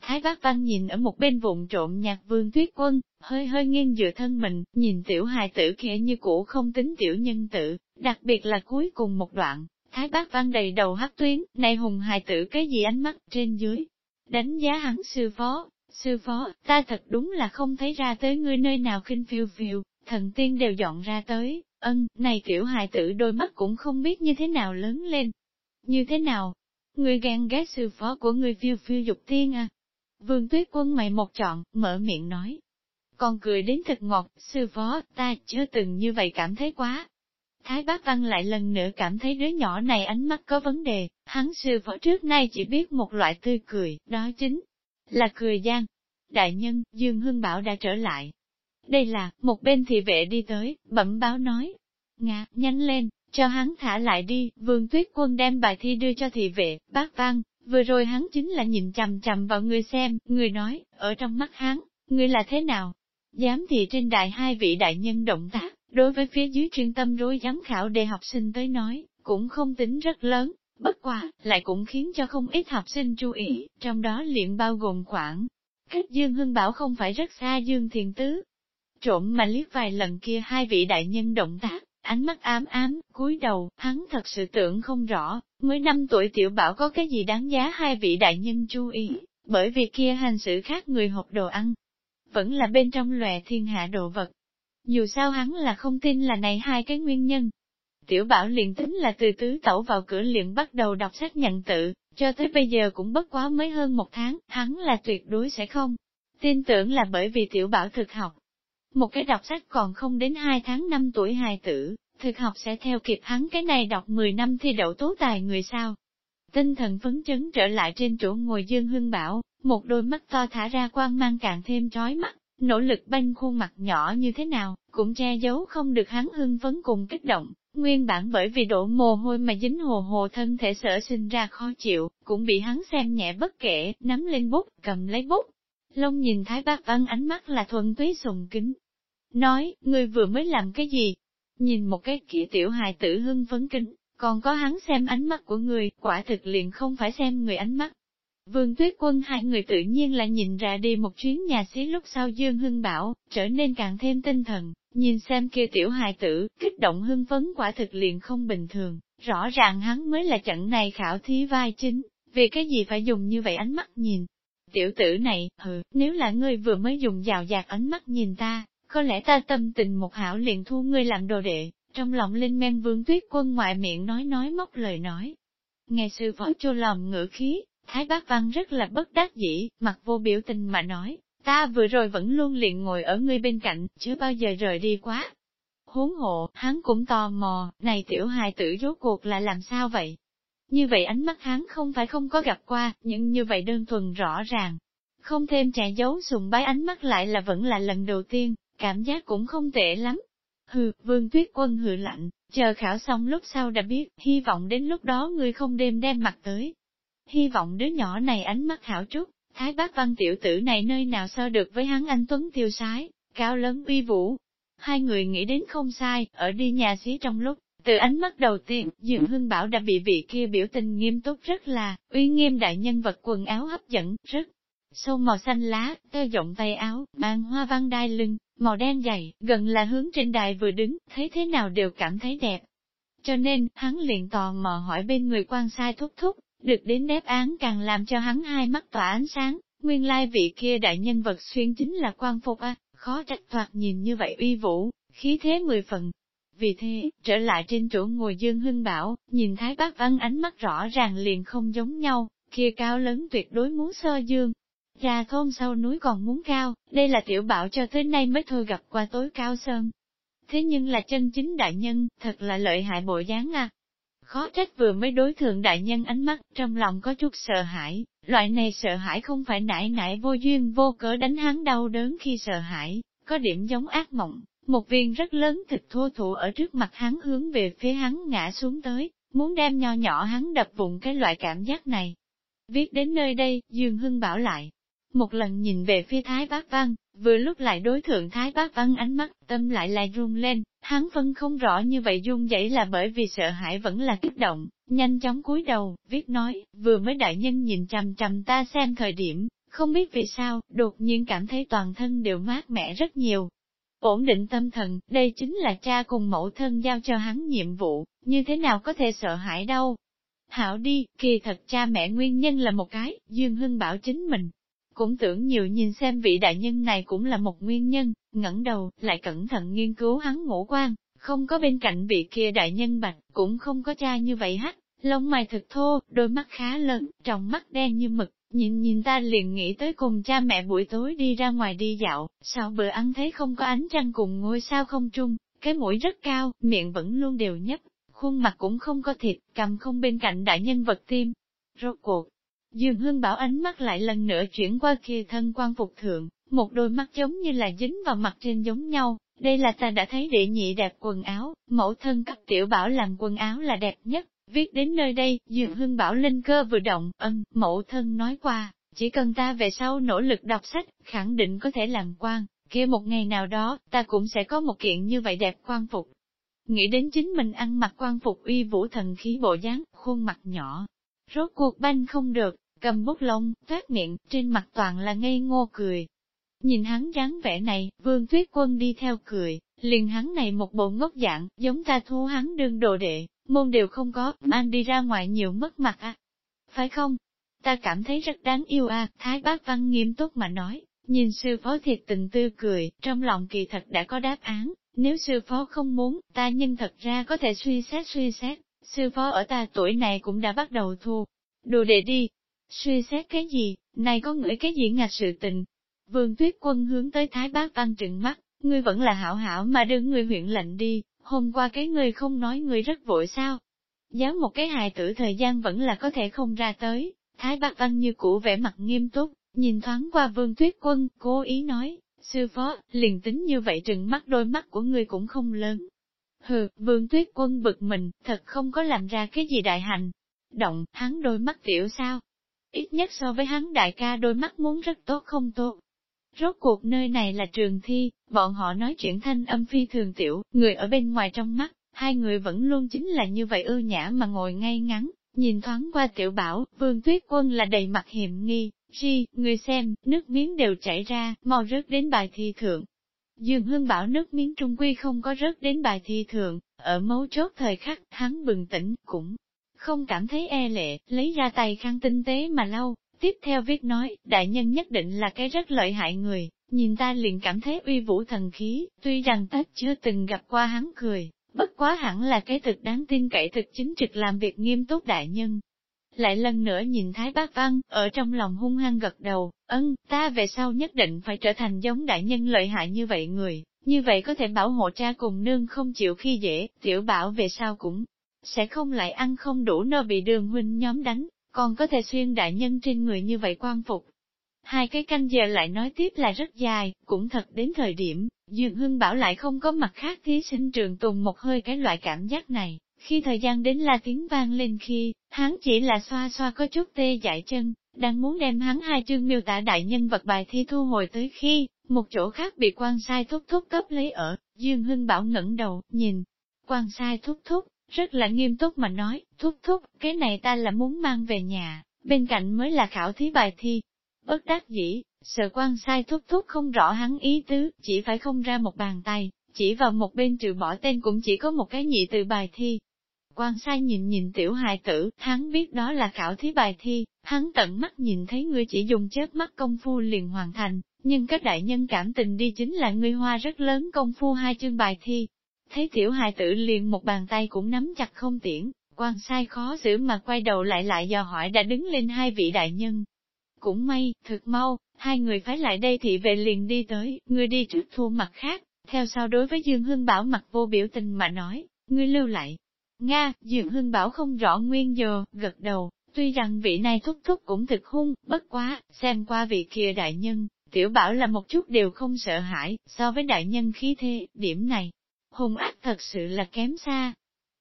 A: Thái bác văn nhìn ở một bên vụn trộm nhạc vương tuyết quân, hơi hơi nghiêng dựa thân mình, nhìn tiểu hài tử kia như cũ không tính tiểu nhân tử, đặc biệt là cuối cùng một đoạn, thái bác văn đầy đầu hắc tuyến, này hùng hài tử cái gì ánh mắt trên dưới. Đánh giá hắn sư phó, sư phó, ta thật đúng là không thấy ra tới ngươi nơi nào kinh phiêu phiêu, thần tiên đều dọn ra tới, ân, này tiểu hài tử đôi mắt cũng không biết như thế nào lớn lên. Như thế nào? người ghen ghét sư phó của người phiêu phiêu dục tiên à? Vương tuyết quân mày một chọn, mở miệng nói. Còn cười đến thật ngọt, sư phó, ta chưa từng như vậy cảm thấy quá. Thái bác văn lại lần nữa cảm thấy đứa nhỏ này ánh mắt có vấn đề, hắn sư phó trước nay chỉ biết một loại tươi cười, đó chính là cười gian. Đại nhân, Dương Hương Bảo đã trở lại. Đây là, một bên thị vệ đi tới, bẩm báo nói. ngã nhanh lên, cho hắn thả lại đi, vương tuyết quân đem bài thi đưa cho thị vệ, bác văn, Vừa rồi hắn chính là nhìn chằm chằm vào người xem, người nói, ở trong mắt hắn, người là thế nào? Giám thị trên đại hai vị đại nhân động tác, đối với phía dưới chuyên tâm rối giám khảo đề học sinh tới nói, cũng không tính rất lớn, bất quá, lại cũng khiến cho không ít học sinh chú ý, trong đó liền bao gồm khoảng cách Dương Hưng Bảo không phải rất xa Dương Thiền Tứ. Trộm mà liếc vài lần kia hai vị đại nhân động tác, ánh mắt ám ám, cúi đầu, hắn thật sự tưởng không rõ, mới năm tuổi tiểu bảo có cái gì đáng giá hai vị đại nhân chú ý, bởi vì kia hành xử khác người hộp đồ ăn, vẫn là bên trong lòe thiên hạ đồ vật. Dù sao hắn là không tin là này hai cái nguyên nhân. Tiểu bảo liền tính là từ tứ tẩu vào cửa liền bắt đầu đọc sách nhận tự, cho tới bây giờ cũng bất quá mới hơn một tháng, hắn là tuyệt đối sẽ không. Tin tưởng là bởi vì tiểu bảo thực học, một cái đọc sách còn không đến 2 tháng 5 tuổi hài tử, thực học sẽ theo kịp hắn cái này đọc 10 năm thi đậu tố tài người sao. Tinh thần phấn chấn trở lại trên chỗ ngồi Dương Hưng Bảo, một đôi mắt to thả ra quang mang càng thêm trói mắt, nỗ lực banh khuôn mặt nhỏ như thế nào, cũng che giấu không được hắn hưng phấn cùng kích động. Nguyên bản bởi vì đổ mồ hôi mà dính hồ hồ thân thể sở sinh ra khó chịu, cũng bị hắn xem nhẹ bất kể, nắm lên bút, cầm lấy bút. Long nhìn Thái Bác Văn ánh mắt là thuần túy sùng kính. Nói, người vừa mới làm cái gì? Nhìn một cái kỹ tiểu hài tử hưng phấn kính, còn có hắn xem ánh mắt của người, quả thực liền không phải xem người ánh mắt. Vương Tuyết Quân hai người tự nhiên là nhìn ra đi một chuyến nhà xí lúc sau Dương Hưng Bảo, trở nên càng thêm tinh thần, nhìn xem kia tiểu hài tử, kích động hưng phấn quả thực liền không bình thường, rõ ràng hắn mới là trận này khảo thí vai chính, vì cái gì phải dùng như vậy ánh mắt nhìn. Tiểu tử này, hừ, nếu là ngươi vừa mới dùng rào dạt ánh mắt nhìn ta, có lẽ ta tâm tình một hảo liền thu ngươi làm đồ đệ, trong lòng linh men vương tuyết quân ngoại miệng nói nói móc lời nói. Nghe sư phó chô lòng ngữ khí, Thái bác văn rất là bất đắc dĩ, mặt vô biểu tình mà nói, ta vừa rồi vẫn luôn liền ngồi ở ngươi bên cạnh, chưa bao giờ rời đi quá. Huống hộ, hắn cũng tò mò, này tiểu hài tử rốt cuộc là làm sao vậy? Như vậy ánh mắt hắn không phải không có gặp qua, nhưng như vậy đơn thuần rõ ràng. Không thêm trẻ giấu sùng bái ánh mắt lại là vẫn là lần đầu tiên, cảm giác cũng không tệ lắm. Hừ, vương tuyết quân hừ lạnh, chờ khảo xong lúc sau đã biết, hy vọng đến lúc đó ngươi không đêm đem mặt tới. Hy vọng đứa nhỏ này ánh mắt hảo chút, thái bác văn tiểu tử này nơi nào so được với hắn anh Tuấn tiêu sái, cao lớn uy vũ. Hai người nghĩ đến không sai, ở đi nhà xí trong lúc, từ ánh mắt đầu tiên, Dượng Hưng Bảo đã bị vị kia biểu tình nghiêm túc rất là, uy nghiêm đại nhân vật quần áo hấp dẫn, rất sâu màu xanh lá, tơ rộng tay áo, mang hoa văn đai lưng, màu đen dày, gần là hướng trên đài vừa đứng, thấy thế nào đều cảm thấy đẹp. Cho nên, hắn liền tò mò hỏi bên người quan sai thúc thúc, được đến đáp án càng làm cho hắn hai mắt tỏa ánh sáng, nguyên lai vị kia đại nhân vật xuyên chính là quan phục a, khó trách thoạt nhìn như vậy uy vũ, khí thế mười phần. Vì thế, trở lại trên chỗ ngồi Dương Hưng Bảo, nhìn Thái Bác Văn ánh mắt rõ ràng liền không giống nhau, kia cao lớn tuyệt đối muốn sơ Dương, ra thôn sau núi còn muốn cao, đây là tiểu bảo cho tới nay mới thôi gặp qua tối cao sơn. Thế nhưng là chân chính đại nhân, thật là lợi hại bộ dáng à. Khó trách vừa mới đối thượng đại nhân ánh mắt, trong lòng có chút sợ hãi, loại này sợ hãi không phải nải nải vô duyên vô cớ đánh hắn đau đớn khi sợ hãi, có điểm giống ác mộng, một viên rất lớn thịt thô thủ ở trước mặt hắn hướng về phía hắn ngã xuống tới, muốn đem nho nhỏ hắn đập vụn cái loại cảm giác này. Viết đến nơi đây, Dương Hưng bảo lại, một lần nhìn về phía Thái Bác Văn, vừa lúc lại đối thượng Thái Bác Văn ánh mắt, tâm lại lại run lên, hắn phân không rõ như vậy run dậy là bởi vì sợ hãi vẫn là kích động, nhanh chóng cúi đầu, viết nói, vừa mới đại nhân nhìn chằm chằm ta xem thời điểm, không biết vì sao, đột nhiên cảm thấy toàn thân đều mát mẻ rất nhiều. Ổn định tâm thần, đây chính là cha cùng mẫu thân giao cho hắn nhiệm vụ, như thế nào có thể sợ hãi đâu. Hảo đi, kỳ thật cha mẹ nguyên nhân là một cái, Dương Hưng bảo chính mình, cũng tưởng nhiều nhìn xem vị đại nhân này cũng là một nguyên nhân, ngẩng đầu, lại cẩn thận nghiên cứu hắn ngũ quan, không có bên cạnh vị kia đại nhân bạch, cũng không có cha như vậy hắt, lông mày thật thô, đôi mắt khá lớn, trong mắt đen như mực, nhìn nhìn ta liền nghĩ tới cùng cha mẹ buổi tối đi ra ngoài đi dạo, sau bữa ăn thấy không có ánh trăng cùng ngôi sao không trung, cái mũi rất cao, miệng vẫn luôn đều nhấp, khuôn mặt cũng không có thịt, cầm không bên cạnh đại nhân vật tim. Rốt cuộc, Dương Hương Bảo ánh mắt lại lần nữa chuyển qua kia thân quan phục thượng, một đôi mắt giống như là dính vào mặt trên giống nhau, đây là ta đã thấy đệ nhị đẹp quần áo, mẫu thân cấp tiểu bảo làm quần áo là đẹp nhất, viết đến nơi đây, Dương hưng Bảo linh cơ vừa động, ân, mẫu thân nói qua, chỉ cần ta về sau nỗ lực đọc sách, khẳng định có thể làm quan, kia một ngày nào đó, ta cũng sẽ có một kiện như vậy đẹp quan phục. Nghĩ đến chính mình ăn mặc quan phục uy vũ thần khí bộ dáng, khuôn mặt nhỏ, Rốt cuộc banh không được, cầm bút lông, phát miệng, trên mặt toàn là ngây ngô cười. Nhìn hắn dáng vẻ này, vương tuyết quân đi theo cười, liền hắn này một bộ ngốc dạng, giống ta thu hắn đương đồ đệ, môn đều không có, mang đi ra ngoài nhiều mất mặt à. Phải không? Ta cảm thấy rất đáng yêu à, Thái bác văn nghiêm túc mà nói, nhìn sư phó thiệt tình tư cười, trong lòng kỳ thật đã có đáp án, nếu sư phó không muốn, ta nhưng thật ra có thể suy xét suy xét sư phó ở ta tuổi này cũng đã bắt đầu thu. Đồ đệ đi. Suy xét cái gì, này có ngửi cái gì ngạch sự tình. Vương tuyết quân hướng tới thái bác văn trừng mắt, ngươi vẫn là hảo hảo mà đưa người huyện lệnh đi, hôm qua cái người không nói người rất vội sao. Giáo một cái hài tử thời gian vẫn là có thể không ra tới, thái bác văn như cũ vẻ mặt nghiêm túc, nhìn thoáng qua vương tuyết quân, cố ý nói, Sư phó, liền tính như vậy trừng mắt đôi mắt của ngươi cũng không lớn. Hừ, vương tuyết quân bực mình, thật không có làm ra cái gì đại hành. Động, hắn đôi mắt tiểu sao? Ít nhất so với hắn đại ca đôi mắt muốn rất tốt không tốt. Rốt cuộc nơi này là trường thi, bọn họ nói chuyện thanh âm phi thường tiểu, người ở bên ngoài trong mắt, hai người vẫn luôn chính là như vậy ưu nhã mà ngồi ngay ngắn, nhìn thoáng qua tiểu bảo, vương tuyết quân là đầy mặt hiểm nghi, ri, người xem, nước miếng đều chảy ra, mau rớt đến bài thi thượng. Dương Hương bảo nước miếng trung quy không có rớt đến bài thi thượng, ở mấu chốt thời khắc, hắn bừng tỉnh, cũng không cảm thấy e lệ, lấy ra tay khăn tinh tế mà lau, tiếp theo viết nói, đại nhân nhất định là cái rất lợi hại người, nhìn ta liền cảm thấy uy vũ thần khí, tuy rằng ta chưa từng gặp qua hắn cười, bất quá hẳn là cái thực đáng tin cậy thực chính trực làm việc nghiêm túc đại nhân. Lại lần nữa nhìn Thái Bác Văn, ở trong lòng hung hăng gật đầu, ân, ta về sau nhất định phải trở thành giống đại nhân lợi hại như vậy người, như vậy có thể bảo hộ cha cùng nương không chịu khi dễ, tiểu bảo về sau cũng sẽ không lại ăn không đủ no bị đường huynh nhóm đánh, còn có thể xuyên đại nhân trên người như vậy quan phục. Hai cái canh giờ lại nói tiếp là rất dài, cũng thật đến thời điểm, Dương Hưng bảo lại không có mặt khác thí sinh trường tùng một hơi cái loại cảm giác này, khi thời gian đến la tiếng vang lên khi, hắn chỉ là xoa xoa có chút tê dại chân, đang muốn đem hắn hai chương miêu tả đại nhân vật bài thi thu hồi tới khi, một chỗ khác bị quan sai thúc thúc cấp lấy ở, Dương Hưng bảo ngẩng đầu, nhìn, quan sai thúc thúc, rất là nghiêm túc mà nói, thúc thúc, cái này ta là muốn mang về nhà, bên cạnh mới là khảo thí bài thi. Bất đắc dĩ, sợ quan sai thúc thúc không rõ hắn ý tứ, chỉ phải không ra một bàn tay, chỉ vào một bên trừ bỏ tên cũng chỉ có một cái nhị từ bài thi. Quan sai nhìn nhìn tiểu hài tử, hắn biết đó là khảo thí bài thi, hắn tận mắt nhìn thấy ngươi chỉ dùng chớp mắt công phu liền hoàn thành, nhưng các đại nhân cảm tình đi chính là ngươi hoa rất lớn công phu hai chương bài thi, Thấy tiểu hài tử liền một bàn tay cũng nắm chặt không tiễn, quan sai khó xử mà quay đầu lại lại dò hỏi đã đứng lên hai vị đại nhân. Cũng may, thực mau, hai người phải lại đây thì về liền đi tới, người đi trước thua mặt khác, theo sau đối với Dương Hưng Bảo mặt vô biểu tình mà nói, ngươi lưu lại. Nga, Dương Hưng Bảo không rõ nguyên giờ, gật đầu, tuy rằng vị này thúc thúc cũng thực hung, bất quá, xem qua vị kia đại nhân, tiểu bảo là một chút đều không sợ hãi, so với đại nhân khí thế, điểm này, hung ác thật sự là kém xa.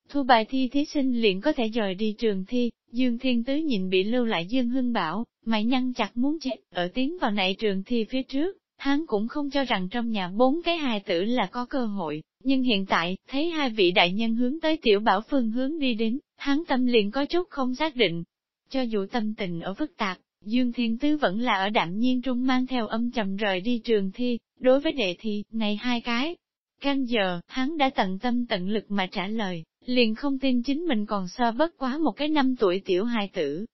A: Thu bài thi thí sinh liền có thể rời đi trường thi, Dương Thiên Tứ nhìn bị lưu lại Dương Hưng Bảo, mày nhăn chặt muốn chết, ở tiến vào nại trường thi phía trước, hắn cũng không cho rằng trong nhà bốn cái hài tử là có cơ hội, nhưng hiện tại, thấy hai vị đại nhân hướng tới tiểu bảo phương hướng đi đến, hắn tâm liền có chút không xác định. Cho dù tâm tình ở phức tạp, Dương Thiên Tứ vẫn là ở đạm nhiên trung mang theo âm trầm rời đi trường thi, đối với đệ thi, này hai cái, Canh giờ, hắn đã tận tâm tận lực mà trả lời, liền không tin chính mình còn so bất quá một cái năm tuổi tiểu hài tử.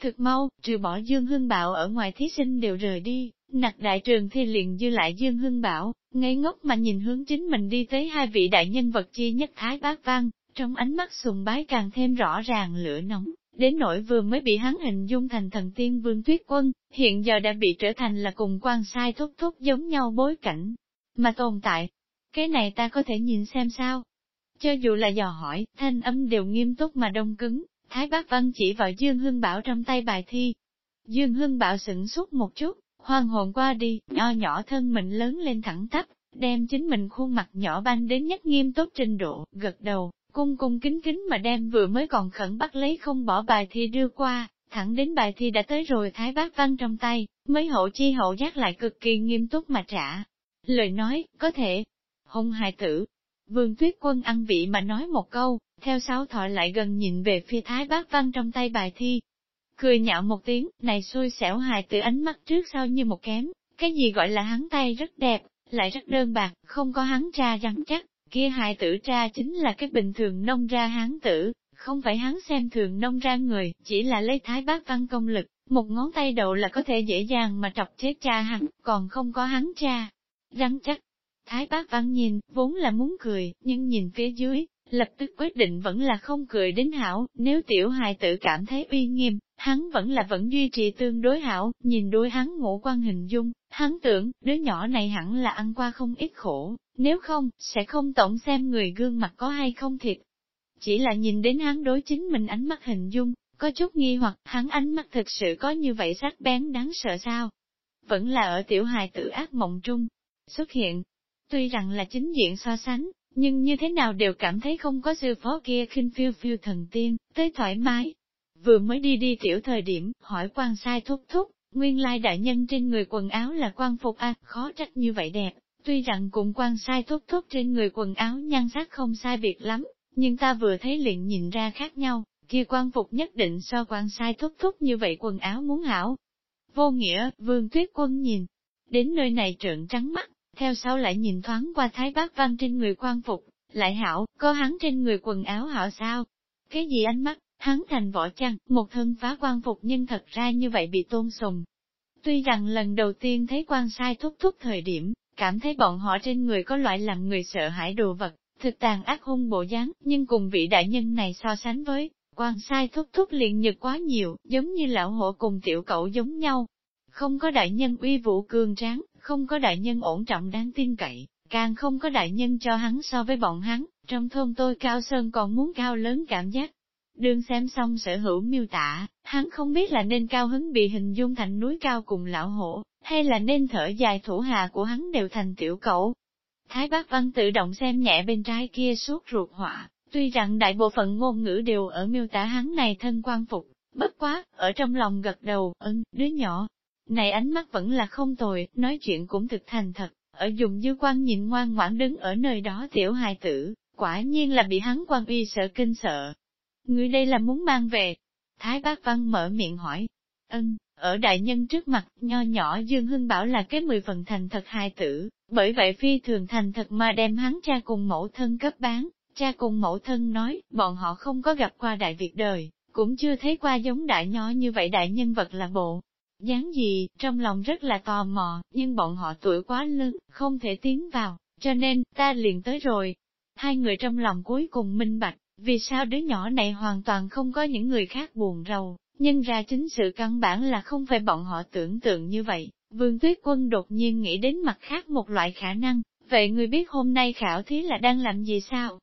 A: Thực mau, trừ bỏ Dương Hưng Bảo ở ngoài thí sinh đều rời đi, nặc đại trường thi liền dư lại Dương Hưng Bảo, ngây ngốc mà nhìn hướng chính mình đi tới hai vị đại nhân vật chi nhất thái bác văn, trong ánh mắt sùng bái càng thêm rõ ràng lửa nóng, đến nỗi vừa mới bị hắn hình dung thành thần tiên vương tuyết quân, hiện giờ đã bị trở thành là cùng quan sai thúc thúc giống nhau bối cảnh, mà tồn tại, cái này ta có thể nhìn xem sao. Cho dù là dò hỏi, thanh âm đều nghiêm túc mà đông cứng, Thái Bác Văn chỉ vào Dương Hưng Bảo trong tay bài thi. Dương Hưng Bảo sửng suốt một chút, hoang hồn qua đi, nho nhỏ thân mình lớn lên thẳng tắp, đem chính mình khuôn mặt nhỏ banh đến nhất nghiêm túc trình độ, gật đầu, cung cung kính kính mà đem vừa mới còn khẩn bắt lấy không bỏ bài thi đưa qua, thẳng đến bài thi đã tới rồi Thái Bác Văn trong tay, mới hậu chi hậu giác lại cực kỳ nghiêm túc mà trả. Lời nói, có thể, hôn hài tử. Vương tuyết quân ăn vị mà nói một câu, theo sáu thọ lại gần nhìn về phía thái bác văn trong tay bài thi. Cười nhạo một tiếng, này xui xẻo hài tử ánh mắt trước sau như một kém, cái gì gọi là hắn tay rất đẹp, lại rất đơn bạc, không có hắn tra rắn chắc, kia hài tử tra chính là cái bình thường nông ra hắn tử, không phải hắn xem thường nông ra người, chỉ là lấy thái bác văn công lực, một ngón tay đầu là có thể dễ dàng mà trọc chết cha hắn, còn không có hắn cha. Rắn chắc, Thái bác văn nhìn, vốn là muốn cười, nhưng nhìn phía dưới, lập tức quyết định vẫn là không cười đến hảo, nếu tiểu hài tự cảm thấy uy nghiêm, hắn vẫn là vẫn duy trì tương đối hảo, nhìn đôi hắn ngũ quan hình dung, hắn tưởng, đứa nhỏ này hẳn là ăn qua không ít khổ, nếu không, sẽ không tổng xem người gương mặt có hay không thiệt. Chỉ là nhìn đến hắn đối chính mình ánh mắt hình dung, có chút nghi hoặc hắn ánh mắt thực sự có như vậy sắc bén đáng sợ sao? Vẫn là ở tiểu hài tự ác mộng trung, xuất hiện. Tuy rằng là chính diện so sánh, nhưng như thế nào đều cảm thấy không có sư phó kia khinh phiêu phiêu thần tiên, tới thoải mái. Vừa mới đi đi tiểu thời điểm, hỏi quan sai thúc thúc, nguyên lai đại nhân trên người quần áo là quan phục a khó trách như vậy đẹp. Tuy rằng cùng quan sai thúc thúc trên người quần áo nhan sắc không sai biệt lắm, nhưng ta vừa thấy liền nhìn ra khác nhau, kia quan phục nhất định so quan sai thúc thúc như vậy quần áo muốn hảo. Vô nghĩa, vương tuyết quân nhìn, đến nơi này trợn trắng mắt, theo sau lại nhìn thoáng qua thái bác văn trên người quan phục, lại hảo, có hắn trên người quần áo hảo sao? Cái gì ánh mắt, hắn thành võ chăng, một thân phá quan phục nhưng thật ra như vậy bị tôn sùng. Tuy rằng lần đầu tiên thấy quan sai thúc thúc thời điểm, cảm thấy bọn họ trên người có loại làm người sợ hãi đồ vật, thực tàn ác hung bộ dáng, nhưng cùng vị đại nhân này so sánh với, quan sai thúc thúc liền nhật quá nhiều, giống như lão hổ cùng tiểu cậu giống nhau. Không có đại nhân uy vũ cường tráng, không có đại nhân ổn trọng đáng tin cậy, càng không có đại nhân cho hắn so với bọn hắn, trong thôn tôi cao sơn còn muốn cao lớn cảm giác. Đương xem xong sở hữu miêu tả, hắn không biết là nên cao hứng bị hình dung thành núi cao cùng lão hổ, hay là nên thở dài thủ hạ của hắn đều thành tiểu cậu. Thái bác văn tự động xem nhẹ bên trái kia suốt ruột họa, tuy rằng đại bộ phận ngôn ngữ đều ở miêu tả hắn này thân quan phục, bất quá, ở trong lòng gật đầu, ưng, đứa nhỏ, này ánh mắt vẫn là không tồi, nói chuyện cũng thực thành thật, ở dùng dư quan nhìn ngoan ngoãn đứng ở nơi đó tiểu hài tử, quả nhiên là bị hắn quan uy sợ kinh sợ. Người đây là muốn mang về. Thái bác văn mở miệng hỏi. Ân, ở đại nhân trước mặt, nho nhỏ Dương Hưng bảo là cái mười phần thành thật hài tử, bởi vậy phi thường thành thật mà đem hắn cha cùng mẫu thân cấp bán. Cha cùng mẫu thân nói, bọn họ không có gặp qua đại việc đời, cũng chưa thấy qua giống đại nho như vậy đại nhân vật là bộ, dáng gì, trong lòng rất là tò mò, nhưng bọn họ tuổi quá lớn, không thể tiến vào, cho nên, ta liền tới rồi. Hai người trong lòng cuối cùng minh bạch, vì sao đứa nhỏ này hoàn toàn không có những người khác buồn rầu, nhưng ra chính sự căn bản là không phải bọn họ tưởng tượng như vậy. Vương Tuyết Quân đột nhiên nghĩ đến mặt khác một loại khả năng, vậy người biết hôm nay khảo thí là đang làm gì sao?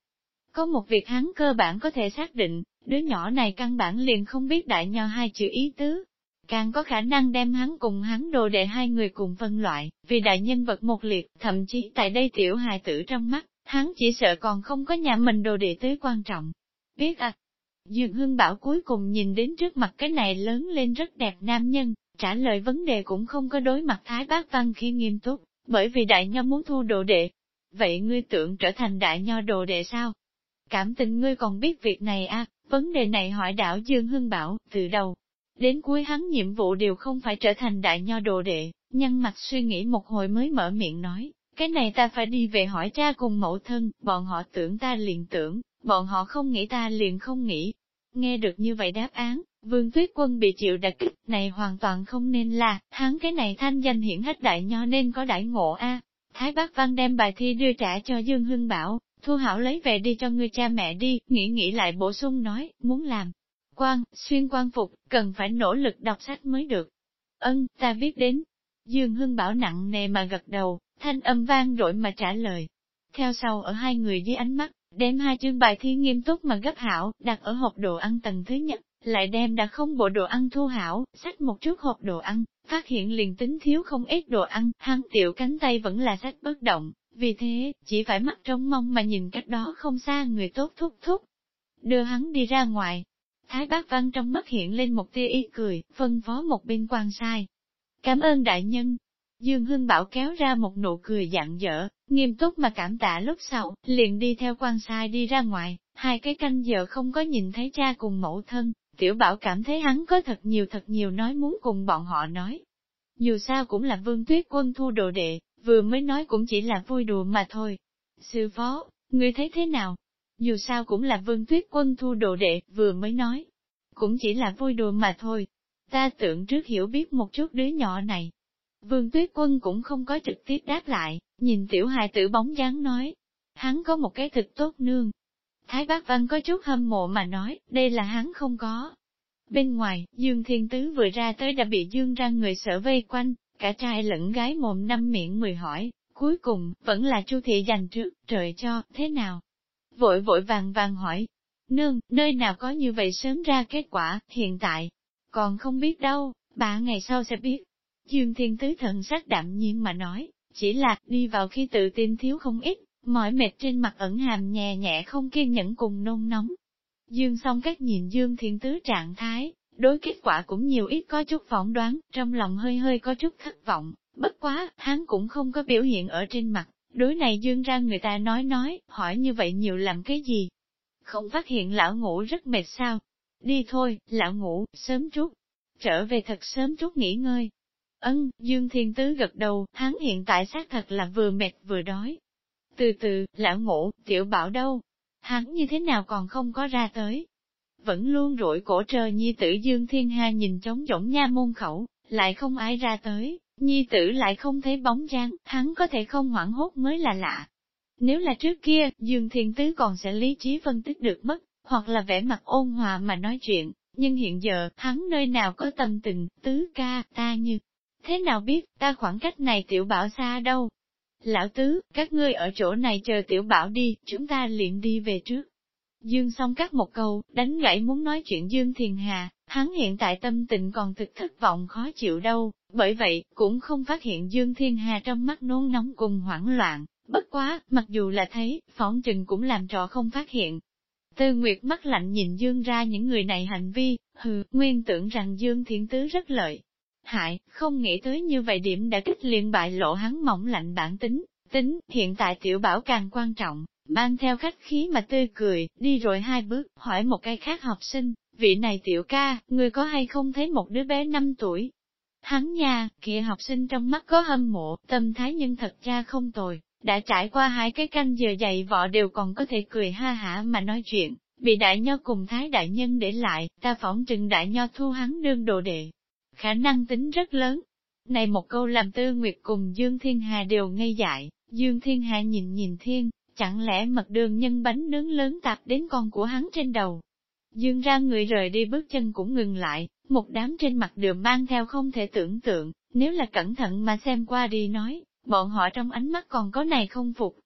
A: Có một việc hắn cơ bản có thể xác định, đứa nhỏ này căn bản liền không biết đại nho hai chữ ý tứ, càng có khả năng đem hắn cùng hắn đồ đệ hai người cùng phân loại, vì đại nhân vật một liệt, thậm chí tại đây tiểu hài tử trong mắt, hắn chỉ sợ còn không có nhà mình đồ đệ tới quan trọng. Biết à, Dường Hương Bảo cuối cùng nhìn đến trước mặt cái này lớn lên rất đẹp nam nhân, trả lời vấn đề cũng không có đối mặt Thái Bác Văn khi nghiêm túc, bởi vì đại nho muốn thu đồ đệ. Vậy ngươi tưởng trở thành đại nho đồ đệ sao? Cảm tình ngươi còn biết việc này à, vấn đề này hỏi đảo Dương Hưng Bảo, từ đầu, Đến cuối hắn nhiệm vụ đều không phải trở thành đại nho đồ đệ, nhân mặt suy nghĩ một hồi mới mở miệng nói, cái này ta phải đi về hỏi cha cùng mẫu thân, bọn họ tưởng ta liền tưởng, bọn họ không nghĩ ta liền không nghĩ. Nghe được như vậy đáp án, vương tuyết quân bị chịu đặc kích này hoàn toàn không nên là, hắn cái này thanh danh hiển hách đại nho nên có đại ngộ a. Thái bác văn đem bài thi đưa trả cho Dương Hưng Bảo, thu hảo lấy về đi cho người cha mẹ đi, nghĩ nghĩ lại bổ sung nói, muốn làm, quan, xuyên quan phục, cần phải nỗ lực đọc sách mới được. Ân, ta biết đến. Dương Hưng Bảo nặng nề mà gật đầu, thanh âm vang đổi mà trả lời. Theo sau ở hai người dưới ánh mắt, đem hai chương bài thi nghiêm túc mà gấp hảo, đặt ở hộp đồ ăn tầng thứ nhất, lại đem đã không bộ đồ ăn thu hảo, sách một chút hộp đồ ăn, phát hiện liền tính thiếu không ít đồ ăn, hăng tiểu cánh tay vẫn là sách bất động, vì thế, chỉ phải mắt trông mong mà nhìn cách đó không xa người tốt thúc thúc. Đưa hắn đi ra ngoài, Thái bác văn trong mắt hiện lên một tia y cười, phân phó một bên quan sai. Cảm ơn đại nhân. Dương Hưng Bảo kéo ra một nụ cười dạng dở, nghiêm túc mà cảm tạ lúc sau, liền đi theo quan sai đi ra ngoài, hai cái canh giờ không có nhìn thấy cha cùng mẫu thân, tiểu bảo cảm thấy hắn có thật nhiều thật nhiều nói muốn cùng bọn họ nói. Dù sao cũng là vương tuyết quân thu đồ đệ, vừa mới nói cũng chỉ là vui đùa mà thôi. Sư phó, ngươi thấy thế nào? Dù sao cũng là vương tuyết quân thu đồ đệ, vừa mới nói. Cũng chỉ là vui đùa mà thôi. Ta tưởng trước hiểu biết một chút đứa nhỏ này. Vương tuyết quân cũng không có trực tiếp đáp lại, nhìn tiểu hài tử bóng dáng nói. Hắn có một cái thực tốt nương. Thái bác văn có chút hâm mộ mà nói, đây là hắn không có. Bên ngoài, Dương Thiên Tứ vừa ra tới đã bị Dương ra người sở vây quanh, cả trai lẫn gái mồm năm miệng mười hỏi, cuối cùng, vẫn là Chu Thị dành trước, trời cho, thế nào? Vội vội vàng vàng hỏi, nương, nơi nào có như vậy sớm ra kết quả, hiện tại, còn không biết đâu, ba ngày sau sẽ biết. Dương Thiên Tứ thần sắc đạm nhiên mà nói, Chỉ là, đi vào khi tự tin thiếu không ít, mỏi mệt trên mặt ẩn hàm nhẹ nhẹ không kiên nhẫn cùng nôn nóng. Dương song cách nhìn Dương Thiên Tứ trạng thái, đối kết quả cũng nhiều ít có chút phỏng đoán, trong lòng hơi hơi có chút thất vọng, bất quá, hắn cũng không có biểu hiện ở trên mặt, đối này Dương ra người ta nói nói, hỏi như vậy nhiều làm cái gì? Không phát hiện lão ngủ rất mệt sao? Đi thôi, lão ngủ, sớm chút, trở về thật sớm chút nghỉ ngơi. Ân, Dương Thiên Tứ gật đầu, hắn hiện tại xác thật là vừa mệt vừa đói. Từ từ, lão ngủ, tiểu bảo đâu? Hắn như thế nào còn không có ra tới? Vẫn luôn rủi cổ trời nhi tử Dương Thiên Hà nhìn trống rỗng nha môn khẩu, lại không ai ra tới, nhi tử lại không thấy bóng dáng, hắn có thể không hoảng hốt mới là lạ. Nếu là trước kia, Dương Thiên Tứ còn sẽ lý trí phân tích được mất, hoặc là vẻ mặt ôn hòa mà nói chuyện, nhưng hiện giờ, hắn nơi nào có tâm tình, tứ ca, ta như, thế nào biết, ta khoảng cách này tiểu bảo xa đâu. Lão tứ, các ngươi ở chỗ này chờ tiểu bảo đi, chúng ta liền đi về trước. Dương xong cắt một câu, đánh gãy muốn nói chuyện Dương Thiền Hà, hắn hiện tại tâm tình còn thực thất vọng khó chịu đâu, bởi vậy, cũng không phát hiện Dương Thiên Hà trong mắt nôn nóng cùng hoảng loạn, bất quá, mặc dù là thấy, phỏng trừng cũng làm trò không phát hiện, Tư Nguyệt mắt lạnh nhìn Dương ra những người này hành vi, hừ, nguyên tưởng rằng Dương thiên Tứ rất lợi. Hại, không nghĩ tới như vậy điểm đã kích liền bại lộ hắn mỏng lạnh bản tính, tính, hiện tại tiểu bảo càng quan trọng, mang theo khách khí mà tươi cười, đi rồi hai bước, hỏi một cái khác học sinh, vị này tiểu ca, người có hay không thấy một đứa bé 5 tuổi? Hắn nhà kia học sinh trong mắt có hâm mộ, tâm thái nhưng thật ra không tồi, đã trải qua hai cái canh giờ dạy vọ đều còn có thể cười ha hả mà nói chuyện, bị đại nho cùng thái đại nhân để lại, ta phỏng trừng đại nho thu hắn đương đồ đệ. Khả năng tính rất lớn. Này một câu làm tư nguyệt cùng Dương Thiên Hà đều ngây dại, Dương Thiên Hà nhìn nhìn thiên, chẳng lẽ mật đường nhân bánh nướng lớn tạp đến con của hắn trên đầu. Dương ra người rời đi bước chân cũng ngừng lại, một đám trên mặt đều mang theo không thể tưởng tượng, nếu là cẩn thận mà xem qua đi nói, bọn họ trong ánh mắt còn có này không phục.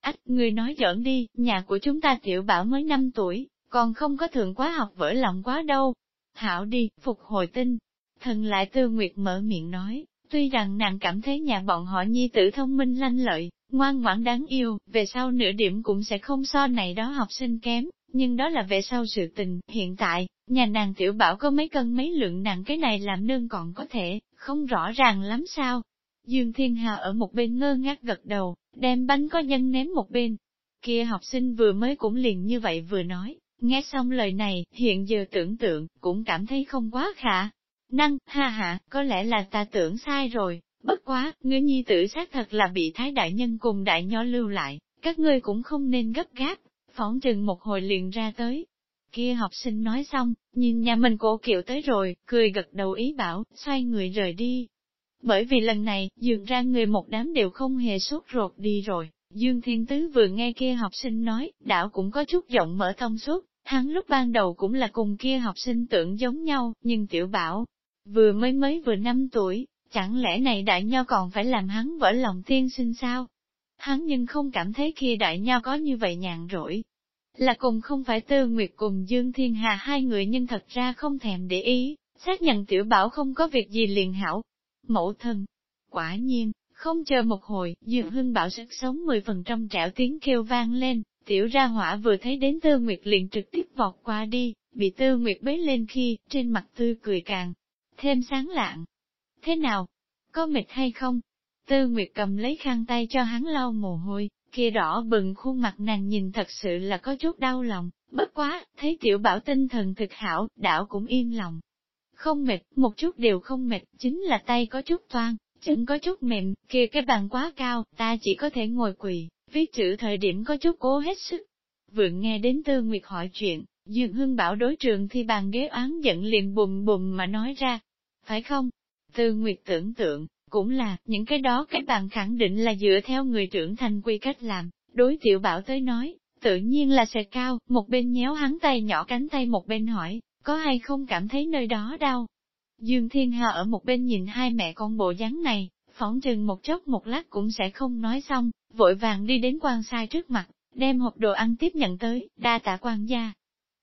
A: Ách, người nói giỡn đi, nhà của chúng ta tiểu bảo mới 5 tuổi, còn không có thượng quá học vỡ lòng quá đâu. Hảo đi, phục hồi tinh. Thần lại tư nguyệt mở miệng nói, tuy rằng nàng cảm thấy nhà bọn họ nhi tử thông minh lanh lợi, ngoan ngoãn đáng yêu, về sau nửa điểm cũng sẽ không so này đó học sinh kém, nhưng đó là về sau sự tình, hiện tại, nhà nàng tiểu bảo có mấy cân mấy lượng nặng cái này làm nương còn có thể, không rõ ràng lắm sao. Dương Thiên Hà ở một bên ngơ ngác gật đầu, đem bánh có nhân ném một bên. Kia học sinh vừa mới cũng liền như vậy vừa nói, nghe xong lời này, hiện giờ tưởng tượng, cũng cảm thấy không quá khả. Năng, ha ha, có lẽ là ta tưởng sai rồi, bất quá, ngươi nhi tử xác thật là bị thái đại nhân cùng đại nho lưu lại, các ngươi cũng không nên gấp gáp, phỏng chừng một hồi liền ra tới. Kia học sinh nói xong, nhìn nhà mình cổ kiệu tới rồi, cười gật đầu ý bảo, xoay người rời đi, bởi vì lần này, dường ra người một đám đều không hề sốt ruột đi rồi. Dương Thiên Tứ vừa nghe kia học sinh nói, đảo cũng có chút giọng mở thông suốt, hắn lúc ban đầu cũng là cùng kia học sinh tưởng giống nhau, nhưng tiểu bảo, vừa mới mới vừa 5 tuổi, chẳng lẽ này đại nho còn phải làm hắn vỡ lòng tiên sinh sao? Hắn nhưng không cảm thấy khi đại nho có như vậy nhàn rỗi. Là cùng không phải tư nguyệt cùng Dương Thiên Hà hai người nhưng thật ra không thèm để ý, xác nhận tiểu bảo không có việc gì liền hảo, mẫu thân. Quả nhiên, không chờ một hồi, dương Hưng Bảo sức sống mười phần trăm trẻo tiếng kêu vang lên, tiểu ra hỏa vừa thấy đến Tư Nguyệt liền trực tiếp vọt qua đi, bị Tư Nguyệt bế lên khi, trên mặt tươi cười càng, thêm sáng lạng. Thế nào? Có mệt hay không? Tư Nguyệt cầm lấy khăn tay cho hắn lau mồ hôi, kia đỏ bừng khuôn mặt nàng nhìn thật sự là có chút đau lòng, bất quá, thấy tiểu bảo tinh thần thực hảo, đảo cũng yên lòng. Không mệt, một chút đều không mệt, chính là tay có chút toan, chân có chút mềm, kia cái bàn quá cao, ta chỉ có thể ngồi quỳ, viết chữ thời điểm có chút cố hết sức. Vượng nghe đến Tư Nguyệt hỏi chuyện, Dương Hưng bảo đối trường thì bàn ghế oán giận liền bùm bùm mà nói ra. Phải không? Tư Nguyệt tưởng tượng, cũng là, những cái đó cái bạn khẳng định là dựa theo người trưởng thành quy cách làm, đối tiểu bảo tới nói, tự nhiên là sẽ cao, một bên nhéo hắn tay nhỏ cánh tay một bên hỏi, có hay không cảm thấy nơi đó đau? Dương Thiên Hà ở một bên nhìn hai mẹ con bộ dáng này, phỏng chừng một chốc một lát cũng sẽ không nói xong, vội vàng đi đến quan sai trước mặt, đem hộp đồ ăn tiếp nhận tới, đa tạ quan gia.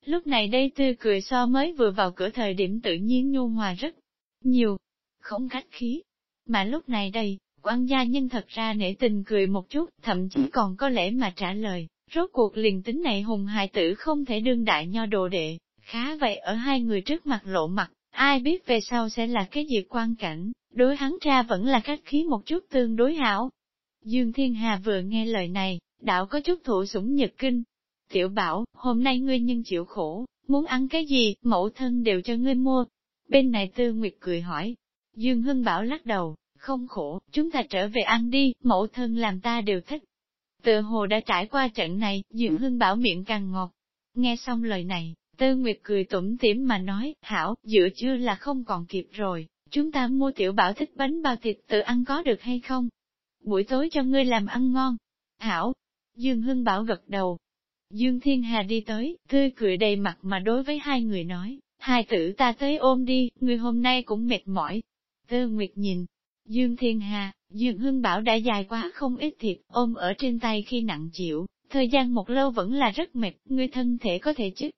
A: Lúc này đây tươi cười so mới vừa vào cửa thời điểm tự nhiên nhu hòa rất nhiều, không khách khí. Mà lúc này đây, quan gia nhân thật ra nể tình cười một chút, thậm chí còn có lẽ mà trả lời, rốt cuộc liền tính này hùng hài tử không thể đương đại nho đồ đệ, khá vậy ở hai người trước mặt lộ mặt, ai biết về sau sẽ là cái gì quan cảnh, đối hắn ra vẫn là cách khí một chút tương đối hảo. Dương Thiên Hà vừa nghe lời này, đạo có chút thụ sủng nhật kinh. Tiểu bảo, hôm nay ngươi nhân chịu khổ, muốn ăn cái gì, mẫu thân đều cho ngươi mua. Bên này Tư Nguyệt cười hỏi. Dương Hưng Bảo lắc đầu, không khổ, chúng ta trở về ăn đi, mẫu thân làm ta đều thích. Tự hồ đã trải qua trận này, Dương Hưng Bảo miệng càng ngọt. Nghe xong lời này, Tư Nguyệt cười tủm tỉm mà nói, hảo, giữa chưa là không còn kịp rồi, chúng ta mua tiểu bảo thích bánh bao thịt tự ăn có được hay không? Buổi tối cho ngươi làm ăn ngon. Hảo, Dương Hưng Bảo gật đầu. Dương Thiên Hà đi tới, tươi cười đầy mặt mà đối với hai người nói, hai tử ta tới ôm đi, người hôm nay cũng mệt mỏi. Tư Nguyệt nhìn, Dương Thiên Hà, Dương Hưng Bảo đã dài quá không ít thịt, ôm ở trên tay khi nặng chịu, thời gian một lâu vẫn là rất mệt, ngươi thân thể có thể chứ.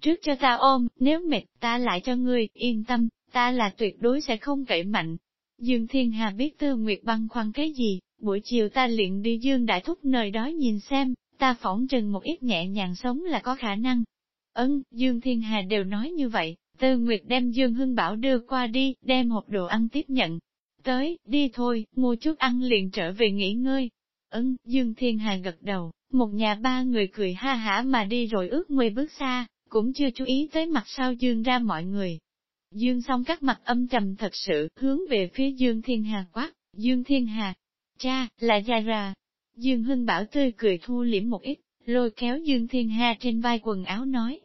A: Trước cho ta ôm, nếu mệt ta lại cho ngươi, yên tâm, ta là tuyệt đối sẽ không cậy mạnh. Dương Thiên Hà biết Tư Nguyệt băng khoăn cái gì, buổi chiều ta luyện đi Dương Đại Thúc nơi đó nhìn xem, ta phỏng trừng một ít nhẹ nhàng sống là có khả năng. Ấn, Dương Thiên Hà đều nói như vậy, Tư Nguyệt đem Dương Hưng Bảo đưa qua đi, đem hộp đồ ăn tiếp nhận. Tới, đi thôi, mua chút ăn liền trở về nghỉ ngơi. Ấn, Dương Thiên Hà gật đầu, một nhà ba người cười ha hả mà đi rồi ước mười bước xa, cũng chưa chú ý tới mặt sau Dương ra mọi người. Dương xong các mặt âm trầm thật sự, hướng về phía Dương Thiên Hà quát, Dương Thiên Hà, cha, là già ra. Dương Hưng Bảo tươi cười thu liễm một ít, lôi kéo Dương Thiên Hà trên vai quần áo nói.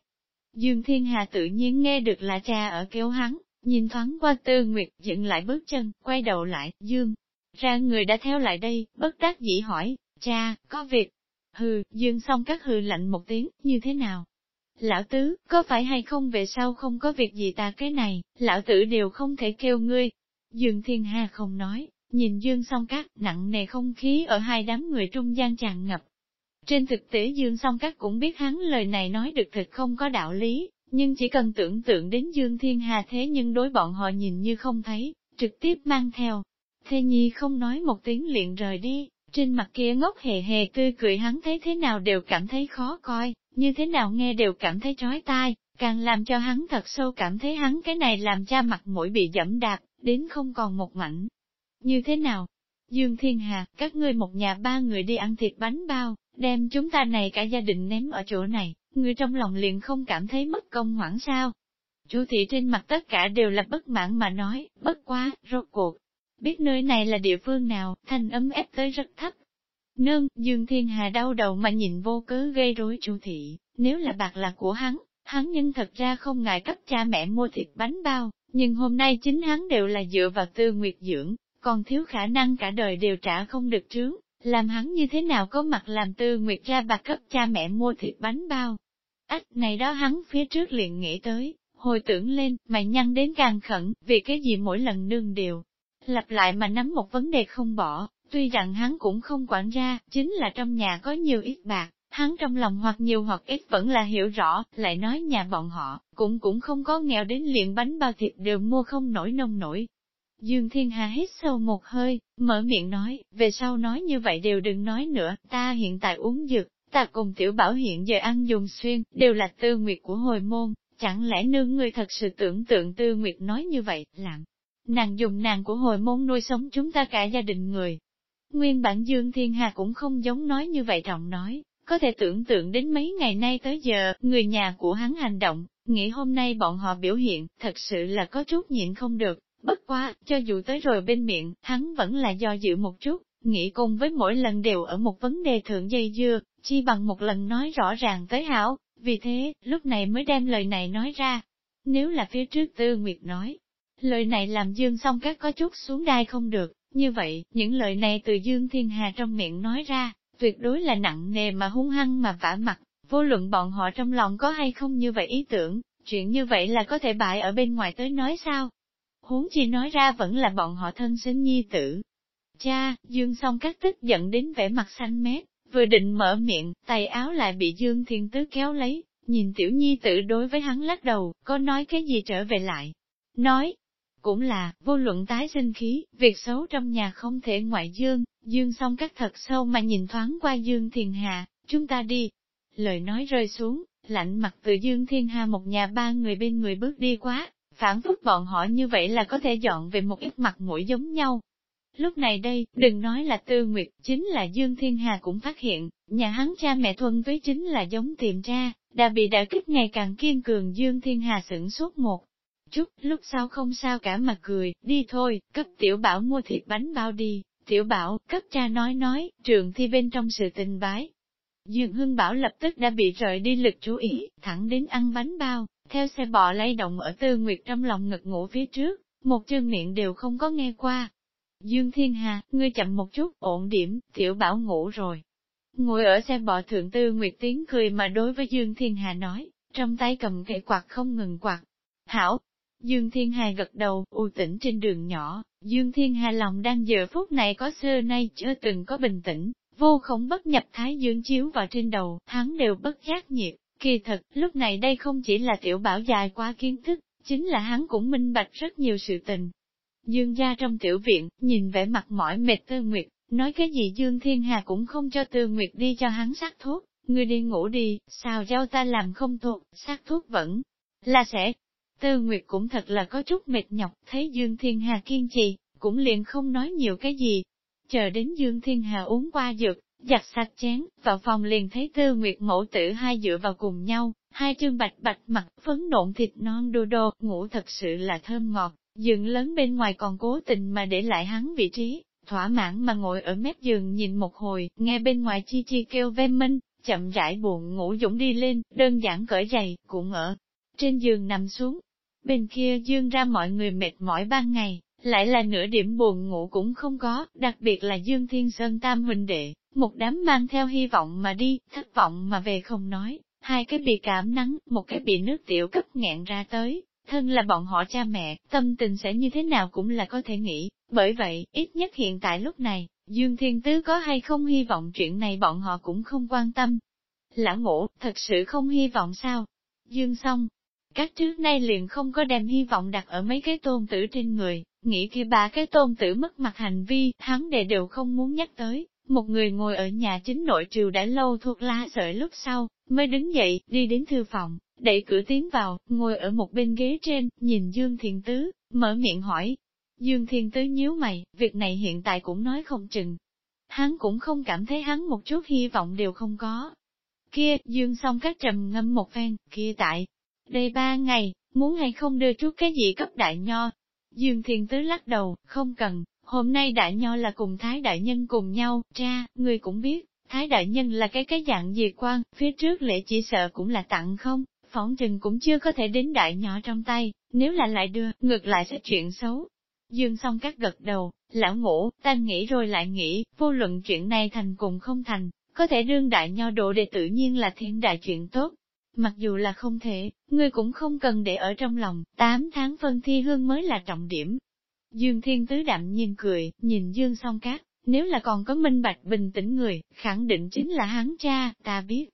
A: Dương Thiên Hà tự nhiên nghe được là cha ở kéo hắn, nhìn thoáng qua tư nguyệt, dựng lại bước chân, quay đầu lại, Dương. Ra người đã theo lại đây, bất đắc dĩ hỏi, cha, có việc. Hừ, Dương xong các hừ lạnh một tiếng, như thế nào? Lão tứ, có phải hay không về sau không có việc gì ta cái này, lão tử đều không thể kêu ngươi. Dương Thiên Hà không nói, nhìn Dương song cát, nặng nề không khí ở hai đám người trung gian tràn ngập. Trên thực tế Dương song các cũng biết hắn lời này nói được thật không có đạo lý, nhưng chỉ cần tưởng tượng đến Dương Thiên Hà thế nhưng đối bọn họ nhìn như không thấy, trực tiếp mang theo. Thế nhi không nói một tiếng liền rời đi, trên mặt kia ngốc hề hề tươi cười hắn thấy thế nào đều cảm thấy khó coi, như thế nào nghe đều cảm thấy trói tai, càng làm cho hắn thật sâu cảm thấy hắn cái này làm cha mặt mũi bị dẫm đạp, đến không còn một mảnh. Như thế nào? Dương Thiên Hà, các ngươi một nhà ba người đi ăn thịt bánh bao, đem chúng ta này cả gia đình ném ở chỗ này, người trong lòng liền không cảm thấy mất công hoảng sao. Chú thị trên mặt tất cả đều là bất mãn mà nói, bất quá, rốt cuộc. Biết nơi này là địa phương nào, thanh ấm ép tới rất thấp. Nương, Dương Thiên Hà đau đầu mà nhìn vô cớ gây rối chú thị, nếu là bạc là của hắn, hắn nhân thật ra không ngại cấp cha mẹ mua thịt bánh bao, nhưng hôm nay chính hắn đều là dựa vào tư nguyệt dưỡng, còn thiếu khả năng cả đời đều trả không được trướng, làm hắn như thế nào có mặt làm tư nguyệt ra bạc cấp cha mẹ mua thịt bánh bao. Ách này đó hắn phía trước liền nghĩ tới, hồi tưởng lên, mày nhăn đến càng khẩn, vì cái gì mỗi lần nương đều lặp lại mà nắm một vấn đề không bỏ, tuy rằng hắn cũng không quản ra, chính là trong nhà có nhiều ít bạc, hắn trong lòng hoặc nhiều hoặc ít vẫn là hiểu rõ, lại nói nhà bọn họ, cũng cũng không có nghèo đến liền bánh bao thịt đều mua không nổi nông nổi, Dương Thiên Hà hít sâu một hơi, mở miệng nói, về sau nói như vậy đều đừng nói nữa, ta hiện tại uống dược, ta cùng tiểu bảo hiện giờ ăn dùng xuyên, đều là tư nguyệt của hồi môn, chẳng lẽ nương người thật sự tưởng tượng tư nguyệt nói như vậy, làm. Nàng dùng nàng của hồi môn nuôi sống chúng ta cả gia đình người. Nguyên bản Dương Thiên Hà cũng không giống nói như vậy trọng nói, có thể tưởng tượng đến mấy ngày nay tới giờ, người nhà của hắn hành động, nghĩ hôm nay bọn họ biểu hiện, thật sự là có chút nhịn không được, Bất quá, cho dù tới rồi bên miệng, hắn vẫn là do dự một chút, nghĩ cùng với mỗi lần đều ở một vấn đề thượng dây dưa, chi bằng một lần nói rõ ràng tới hảo, vì thế, lúc này mới đem lời này nói ra. Nếu là phía trước Tư Nguyệt nói, lời này làm Dương song các có chút xuống đai không được, như vậy, những lời này từ Dương Thiên Hà trong miệng nói ra, tuyệt đối là nặng nề mà hung hăng mà vả mặt, vô luận bọn họ trong lòng có hay không như vậy ý tưởng, chuyện như vậy là có thể bại ở bên ngoài tới nói sao? Huống chi nói ra vẫn là bọn họ thân sinh nhi tử. Cha, Dương song các tức giận đến vẻ mặt xanh mét, vừa định mở miệng, tay áo lại bị Dương Thiên Tứ kéo lấy, nhìn tiểu nhi tử đối với hắn lắc đầu, có nói cái gì trở về lại. Nói, cũng là, vô luận tái sinh khí, việc xấu trong nhà không thể ngoại dương, dương xong các thật sâu mà nhìn thoáng qua dương thiền hà, chúng ta đi. Lời nói rơi xuống, lạnh mặt từ dương thiên hà một nhà ba người bên người bước đi quá, phản phúc bọn họ như vậy là có thể dọn về một ít mặt mũi giống nhau. Lúc này đây, đừng nói là tư nguyệt, chính là Dương Thiên Hà cũng phát hiện, nhà hắn cha mẹ thuần với chính là giống tìm ra, đã bị đả kích ngày càng kiên cường Dương Thiên Hà sửng suốt một chút, lúc sau không sao cả mà cười, đi thôi, cấp tiểu bảo mua thịt bánh bao đi, tiểu bảo, cấp cha nói nói, trường thi bên trong sự tình bái. Dương Hưng Bảo lập tức đã bị rời đi lực chú ý, thẳng đến ăn bánh bao, theo xe bò lay động ở tư nguyệt trong lòng ngực ngủ phía trước, một chân miệng đều không có nghe qua. Dương Thiên Hà, ngươi chậm một chút, ổn điểm, tiểu bảo ngủ rồi. Ngồi ở xe bò thượng tư nguyệt tiếng cười mà đối với Dương Thiên Hà nói, trong tay cầm cây quạt không ngừng quạt. Hảo, Dương Thiên Hà gật đầu, u tĩnh trên đường nhỏ, Dương Thiên Hà lòng đang giờ phút này có xưa nay chưa từng có bình tĩnh, vô không bất nhập thái dương chiếu vào trên đầu, hắn đều bất giác nhiệt. Kỳ thật, lúc này đây không chỉ là tiểu bảo dài quá kiến thức, chính là hắn cũng minh bạch rất nhiều sự tình. Dương gia trong tiểu viện, nhìn vẻ mặt mỏi mệt tư nguyệt, nói cái gì Dương Thiên Hà cũng không cho tư nguyệt đi cho hắn sát thuốc, ngươi đi ngủ đi, sao giao ta làm không thuộc, sát thuốc vẫn là sẽ. Tư Nguyệt cũng thật là có chút mệt nhọc, thấy Dương Thiên Hà kiên trì, cũng liền không nói nhiều cái gì. Chờ đến Dương Thiên Hà uống qua dược, giặt sạch chén, vào phòng liền thấy Tư Nguyệt mẫu tử hai dựa vào cùng nhau, hai trương bạch bạch mặt, phấn nộn thịt non đô đô, ngủ thật sự là thơm ngọt, giường lớn bên ngoài còn cố tình mà để lại hắn vị trí, thỏa mãn mà ngồi ở mép giường nhìn một hồi, nghe bên ngoài chi chi kêu ve minh, chậm rãi buồn ngủ dũng đi lên, đơn giản cởi giày, cũng ở trên giường nằm xuống. Bên kia dương ra mọi người mệt mỏi ban ngày, lại là nửa điểm buồn ngủ cũng không có, đặc biệt là Dương Thiên Sơn Tam huynh đệ, một đám mang theo hy vọng mà đi, thất vọng mà về không nói, hai cái bị cảm nắng, một cái bị nước tiểu cấp nghẹn ra tới, thân là bọn họ cha mẹ, tâm tình sẽ như thế nào cũng là có thể nghĩ, bởi vậy, ít nhất hiện tại lúc này, Dương Thiên Tứ có hay không hy vọng chuyện này bọn họ cũng không quan tâm. Lão ngộ, thật sự không hy vọng sao? Dương xong, các trước nay liền không có đem hy vọng đặt ở mấy cái tôn tử trên người, nghĩ kia ba cái tôn tử mất mặt hành vi, hắn đệ đều không muốn nhắc tới. Một người ngồi ở nhà chính nội triều đã lâu thuộc la sợi lúc sau, mới đứng dậy, đi đến thư phòng, đẩy cửa tiến vào, ngồi ở một bên ghế trên, nhìn Dương Thiền Tứ, mở miệng hỏi. Dương Thiền Tứ nhíu mày, việc này hiện tại cũng nói không chừng. Hắn cũng không cảm thấy hắn một chút hy vọng đều không có. Kia, Dương xong các trầm ngâm một phen, kia tại, đây ba ngày, muốn hay không đưa chút cái gì cấp đại nho. Dương Thiên Tứ lắc đầu, không cần, hôm nay đại nho là cùng Thái Đại Nhân cùng nhau, cha, người cũng biết, Thái Đại Nhân là cái cái dạng gì quan, phía trước lễ chỉ sợ cũng là tặng không, phỏng chừng cũng chưa có thể đến đại nhỏ trong tay, nếu là lại đưa, ngược lại sẽ chuyện xấu. Dương song các gật đầu, lão ngủ, ta nghĩ rồi lại nghĩ, vô luận chuyện này thành cùng không thành, có thể đương đại nho độ để tự nhiên là thiên đại chuyện tốt, Mặc dù là không thể, ngươi cũng không cần để ở trong lòng, 8 tháng phân thi hương mới là trọng điểm. Dương Thiên Tứ đạm nhiên cười, nhìn Dương song cát, nếu là còn có minh bạch bình tĩnh người, khẳng định chính là hắn cha, ta biết.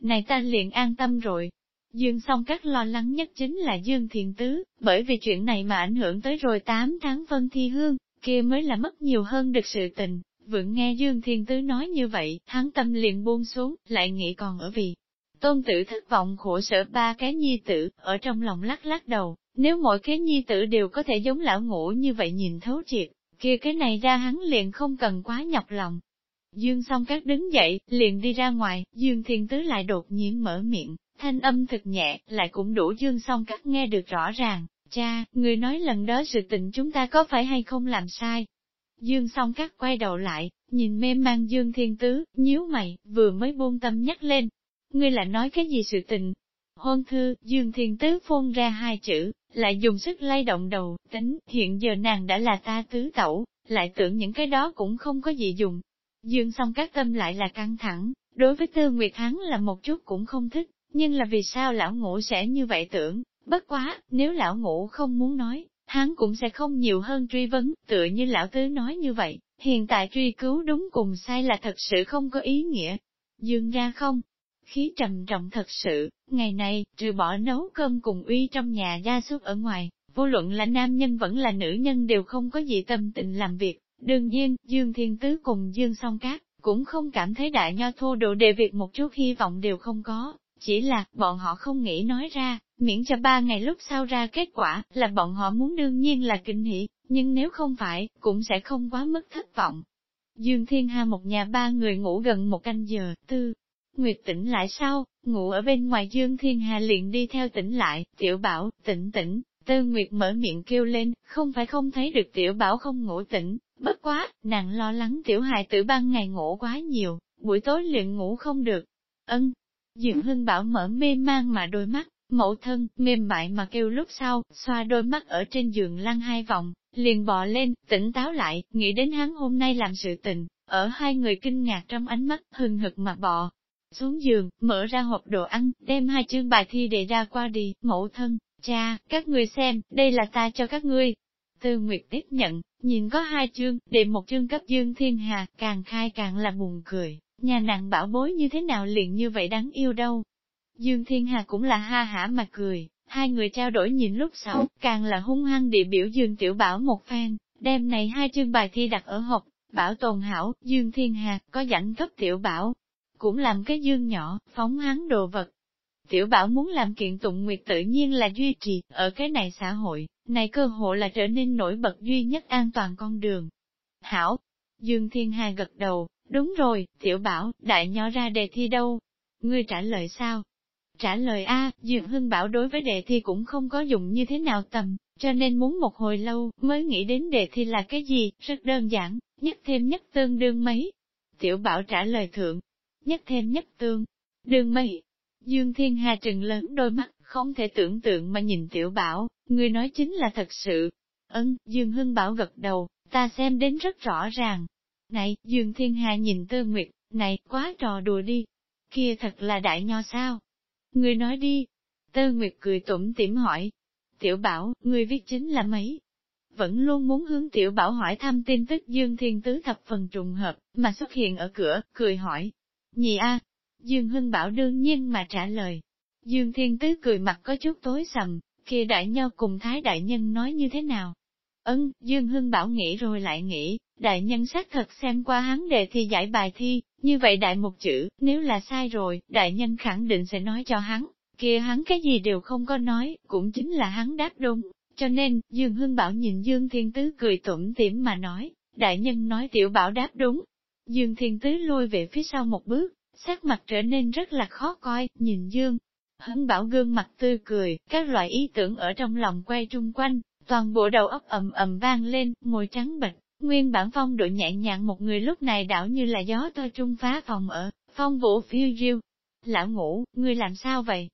A: Này ta liền an tâm rồi. Dương song cát lo lắng nhất chính là Dương Thiên Tứ, bởi vì chuyện này mà ảnh hưởng tới rồi 8 tháng phân thi hương, kia mới là mất nhiều hơn được sự tình. Vượng nghe Dương Thiên Tứ nói như vậy, hắn tâm liền buông xuống, lại nghĩ còn ở vì Tôn tử thất vọng khổ sở ba cái nhi tử, ở trong lòng lắc lắc đầu, nếu mỗi cái nhi tử đều có thể giống lão ngũ như vậy nhìn thấu triệt, kia cái này ra hắn liền không cần quá nhọc lòng. Dương song các đứng dậy, liền đi ra ngoài, Dương thiên tứ lại đột nhiên mở miệng, thanh âm thực nhẹ, lại cũng đủ Dương song các nghe được rõ ràng, cha, người nói lần đó sự tình chúng ta có phải hay không làm sai. Dương song các quay đầu lại, nhìn mê mang Dương thiên tứ, nhíu mày, vừa mới buông tâm nhắc lên, ngươi lại nói cái gì sự tình? Hôn thư, Dương Thiên Tứ phun ra hai chữ, lại dùng sức lay động đầu, tính, hiện giờ nàng đã là ta tứ tẩu, lại tưởng những cái đó cũng không có gì dùng. Dương song các tâm lại là căng thẳng, đối với Tư Nguyệt Thắng là một chút cũng không thích, nhưng là vì sao lão ngũ sẽ như vậy tưởng, bất quá, nếu lão ngũ không muốn nói, hắn cũng sẽ không nhiều hơn truy vấn, tựa như lão tứ nói như vậy, hiện tại truy cứu đúng cùng sai là thật sự không có ý nghĩa. Dương ra không, khí trầm trọng thật sự, ngày này, trừ bỏ nấu cơm cùng uy trong nhà gia súc ở ngoài, vô luận là nam nhân vẫn là nữ nhân đều không có gì tâm tình làm việc. Đương nhiên, Dương Thiên Tứ cùng Dương Song Cát, cũng không cảm thấy đại nho thô độ đề việc một chút hy vọng đều không có, chỉ là, bọn họ không nghĩ nói ra, miễn cho ba ngày lúc sau ra kết quả, là bọn họ muốn đương nhiên là kinh hỉ, nhưng nếu không phải, cũng sẽ không quá mức thất vọng. Dương Thiên Hà một nhà ba người ngủ gần một canh giờ, tư. Nguyệt tỉnh lại sau, ngủ ở bên ngoài Dương Thiên Hà liền đi theo tỉnh lại, tiểu bảo, tỉnh tỉnh, Tư Nguyệt mở miệng kêu lên, không phải không thấy được tiểu bảo không ngủ tỉnh, bất quá, nàng lo lắng tiểu hài tử ban ngày ngủ quá nhiều, buổi tối liền ngủ không được. Ân, Dượng Hưng Bảo mở mê mang mà đôi mắt, mẫu thân, mềm mại mà kêu lúc sau, xoa đôi mắt ở trên giường lăn hai vòng, liền bò lên, tỉnh táo lại, nghĩ đến hắn hôm nay làm sự tình, ở hai người kinh ngạc trong ánh mắt, hừng hực mà bò. Xuống giường, mở ra hộp đồ ăn, đem hai chương bài thi để ra qua đi, mẫu thân, cha, các ngươi xem, đây là ta cho các ngươi. Tư Nguyệt tiếp nhận, nhìn có hai chương, để một chương cấp Dương Thiên Hà, càng khai càng là buồn cười, nhà nàng bảo bối như thế nào liền như vậy đáng yêu đâu. Dương Thiên Hà cũng là ha hả mà cười, hai người trao đổi nhìn lúc sau, càng là hung hăng địa biểu Dương Tiểu Bảo một phen, đem này hai chương bài thi đặt ở hộp, bảo tồn hảo, Dương Thiên Hà, có dãnh cấp Tiểu Bảo, cũng làm cái dương nhỏ, phóng hắn đồ vật. Tiểu Bảo muốn làm kiện tụng nguyệt tự nhiên là duy trì, ở cái này xã hội, này cơ hội là trở nên nổi bật duy nhất an toàn con đường. Hảo, Dương Thiên Hà gật đầu, đúng rồi, Tiểu Bảo, đại nhỏ ra đề thi đâu? Ngươi trả lời sao? Trả lời A, dương Hưng bảo đối với đề thi cũng không có dùng như thế nào tầm, cho nên muốn một hồi lâu mới nghĩ đến đề thi là cái gì, rất đơn giản, nhất thêm nhất tương đương mấy. Tiểu Bảo trả lời thượng, nhất thêm nhất tương, đương mây, Dương Thiên Hà trừng lớn đôi mắt, không thể tưởng tượng mà nhìn Tiểu Bảo, người nói chính là thật sự. Ấn, Dương Hưng Bảo gật đầu, ta xem đến rất rõ ràng. Này, Dương Thiên Hà nhìn Tư Nguyệt, này, quá trò đùa đi. Kia thật là đại nho sao? Người nói đi. Tư Nguyệt cười tủm tỉm hỏi. Tiểu Bảo, người viết chính là mấy? Vẫn luôn muốn hướng Tiểu Bảo hỏi thăm tin tức Dương Thiên Tứ thập phần trùng hợp, mà xuất hiện ở cửa, cười hỏi. Nhị a Dương Hưng Bảo đương nhiên mà trả lời. Dương Thiên Tứ cười mặt có chút tối sầm, kia đại nho cùng Thái Đại Nhân nói như thế nào? Ân, Dương Hưng Bảo nghĩ rồi lại nghĩ, đại nhân xác thật xem qua hắn đề thi giải bài thi, như vậy đại một chữ, nếu là sai rồi, đại nhân khẳng định sẽ nói cho hắn, kia hắn cái gì đều không có nói, cũng chính là hắn đáp đúng. Cho nên, Dương Hưng Bảo nhìn Dương Thiên Tứ cười tủm tỉm mà nói, đại nhân nói tiểu bảo đáp đúng. Dương Thiên Tứ lôi về phía sau một bước, sắc mặt trở nên rất là khó coi, nhìn Dương. Hấn Bảo gương mặt tươi cười, các loại ý tưởng ở trong lòng quay trung quanh, toàn bộ đầu óc ầm ầm vang lên, môi trắng bệch, Nguyên bản phong độ nhẹ nhàng một người lúc này đảo như là gió to trung phá phòng ở, phong vũ phiêu diêu. Lão ngủ, ngươi làm sao vậy?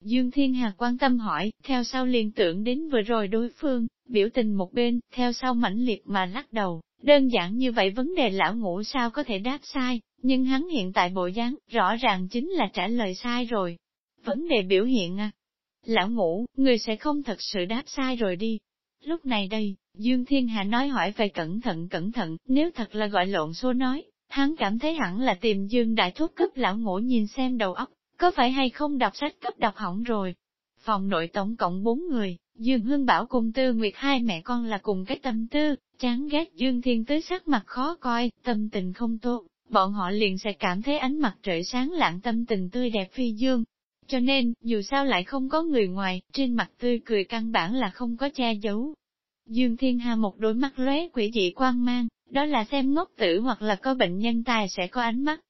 A: Dương Thiên Hà quan tâm hỏi, theo sau liền tưởng đến vừa rồi đối phương, biểu tình một bên, theo sau mãnh liệt mà lắc đầu, đơn giản như vậy vấn đề lão ngủ sao có thể đáp sai, nhưng hắn hiện tại bộ dáng, rõ ràng chính là trả lời sai rồi. Vấn đề biểu hiện à? Lão ngủ, người sẽ không thật sự đáp sai rồi đi. Lúc này đây, Dương Thiên Hà nói hỏi phải cẩn thận cẩn thận, nếu thật là gọi lộn xô nói, hắn cảm thấy hẳn là tìm Dương Đại Thúc cấp lão ngủ nhìn xem đầu óc, có phải hay không đọc sách cấp đọc hỏng rồi. Phòng nội tổng cộng bốn người, Dương Hương Bảo cùng Tư Nguyệt hai mẹ con là cùng cái tâm tư, chán ghét Dương Thiên tới sắc mặt khó coi, tâm tình không tốt, bọn họ liền sẽ cảm thấy ánh mặt trời sáng lạng tâm tình tươi đẹp phi dương. Cho nên, dù sao lại không có người ngoài, trên mặt tươi cười căn bản là không có che giấu, Dương Thiên Hà một đôi mắt lóe quỷ dị quang mang, đó là xem ngốc tử hoặc là có bệnh nhân tài sẽ có ánh mắt.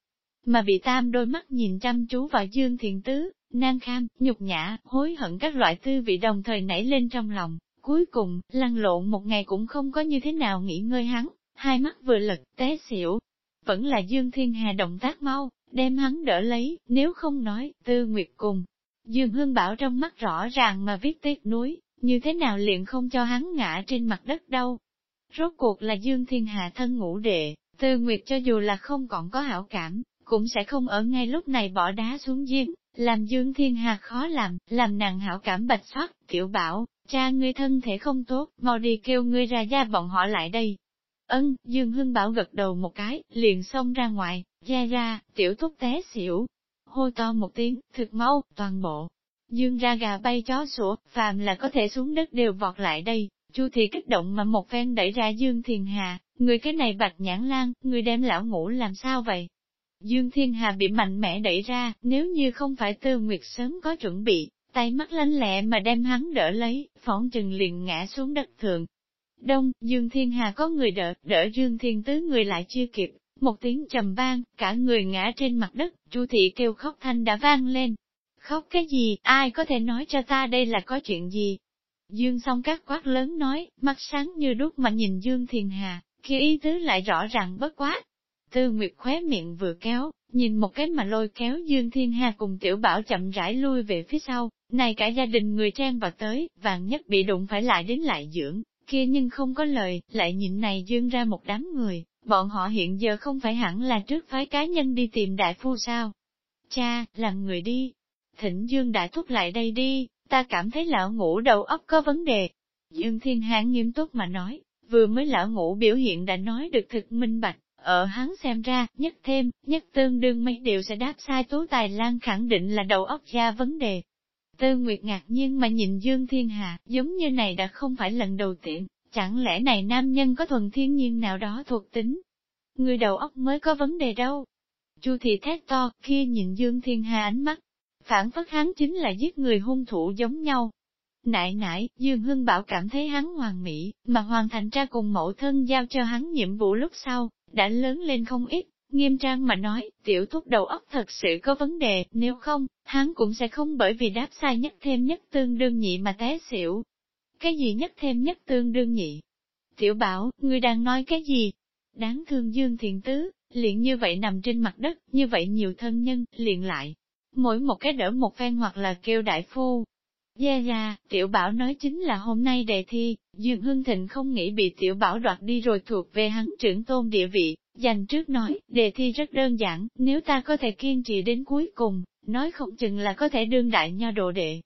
A: Mà bị tam đôi mắt nhìn chăm chú vào Dương thiên Tứ, nan kham, nhục nhã, hối hận các loại tư vị đồng thời nảy lên trong lòng. Cuối cùng, lăn lộn một ngày cũng không có như thế nào nghỉ ngơi hắn, hai mắt vừa lật, té xỉu. Vẫn là Dương Thiên Hà động tác mau, đem hắn đỡ lấy, nếu không nói, tư nguyệt cùng. Dương Hương Bảo trong mắt rõ ràng mà viết tiếc núi, như thế nào liền không cho hắn ngã trên mặt đất đâu. Rốt cuộc là Dương Thiên hà thân ngũ đệ, Tư Nguyệt cho dù là không còn có hảo cảm, cũng sẽ không ở ngay lúc này bỏ đá xuống giếng, làm Dương Thiên Hà khó làm, làm nàng hảo cảm bạch soát, tiểu bảo, cha ngươi thân thể không tốt, mau đi kêu ngươi ra gia bọn họ lại đây. Ân, Dương Hưng Bảo gật đầu một cái, liền xông ra ngoài, ra ra, tiểu thúc té xỉu. hô to một tiếng, thực mau, toàn bộ, dương ra gà bay chó sủa, phàm là có thể xuống đất đều vọt lại đây. Chu thị kích động mà một phen đẩy ra Dương Thiền Hà, người cái này bạch nhãn lan, người đem lão ngủ làm sao vậy? Dương Thiên Hà bị mạnh mẽ đẩy ra, nếu như không phải Tư Nguyệt sớm có chuẩn bị, tay mắt lanh lẹ mà đem hắn đỡ lấy, phỏng chừng liền ngã xuống đất thượng. Đông, Dương Thiên Hà có người đỡ, đỡ Dương Thiên Tứ người lại chưa kịp, một tiếng trầm vang, cả người ngã trên mặt đất, Chu thị kêu khóc thanh đã vang lên. Khóc cái gì, ai có thể nói cho ta đây là có chuyện gì? Dương song các quát lớn nói, mắt sáng như đúc mà nhìn Dương Thiên Hà, khi ý tứ lại rõ ràng bất quá. Tư Nguyệt khóe miệng vừa kéo, nhìn một cái mà lôi kéo Dương Thiên Hà cùng Tiểu Bảo chậm rãi lui về phía sau, này cả gia đình người trang vào tới, vàng nhất bị đụng phải lại đến lại dưỡng, kia nhưng không có lời, lại nhịn này Dương ra một đám người, bọn họ hiện giờ không phải hẳn là trước phái cá nhân đi tìm đại phu sao. Cha, làm người đi. thỉnh Dương đại thúc lại đây đi, ta cảm thấy lão ngủ đầu óc có vấn đề. Dương Thiên Hán nghiêm túc mà nói, vừa mới lão ngủ biểu hiện đã nói được thực minh bạch, ở hắn xem ra, nhất thêm, nhất tương đương mấy điều sẽ đáp sai Tú Tài Lan khẳng định là đầu óc ra vấn đề. Tư Nguyệt ngạc nhiên mà nhìn Dương Thiên hà giống như này đã không phải lần đầu tiên, chẳng lẽ này nam nhân có thuần thiên nhiên nào đó thuộc tính? Người đầu óc mới có vấn đề đâu. Chu thị thét to, kia nhìn Dương Thiên Hà ánh mắt, phản phất hắn chính là giết người hung thủ giống nhau. Nại nại, Dương Hưng Bảo cảm thấy hắn hoàn mỹ, mà hoàn thành ra cùng mẫu thân giao cho hắn nhiệm vụ lúc sau, đã lớn lên không ít, nghiêm trang mà nói, tiểu thúc đầu óc thật sự có vấn đề, nếu không, hắn cũng sẽ không bởi vì đáp sai nhất thêm nhất tương đương nhị mà té xỉu. Cái gì nhất thêm nhất tương đương nhị? Tiểu bảo, ngươi đang nói cái gì? Đáng thương Dương Thiện Tứ, liền như vậy nằm trên mặt đất, như vậy nhiều thân nhân, liền lại. Mỗi một cái đỡ một phen hoặc là kêu đại phu. Gia yeah, gia, tiểu bảo nói chính là hôm nay đề thi, Dương Hưng Thịnh không nghĩ bị tiểu bảo đoạt đi rồi thuộc về hắn trưởng tôn địa vị, dành trước nói, đề thi rất đơn giản, nếu ta có thể kiên trì đến cuối cùng, nói không chừng là có thể đương đại nho độ đệ.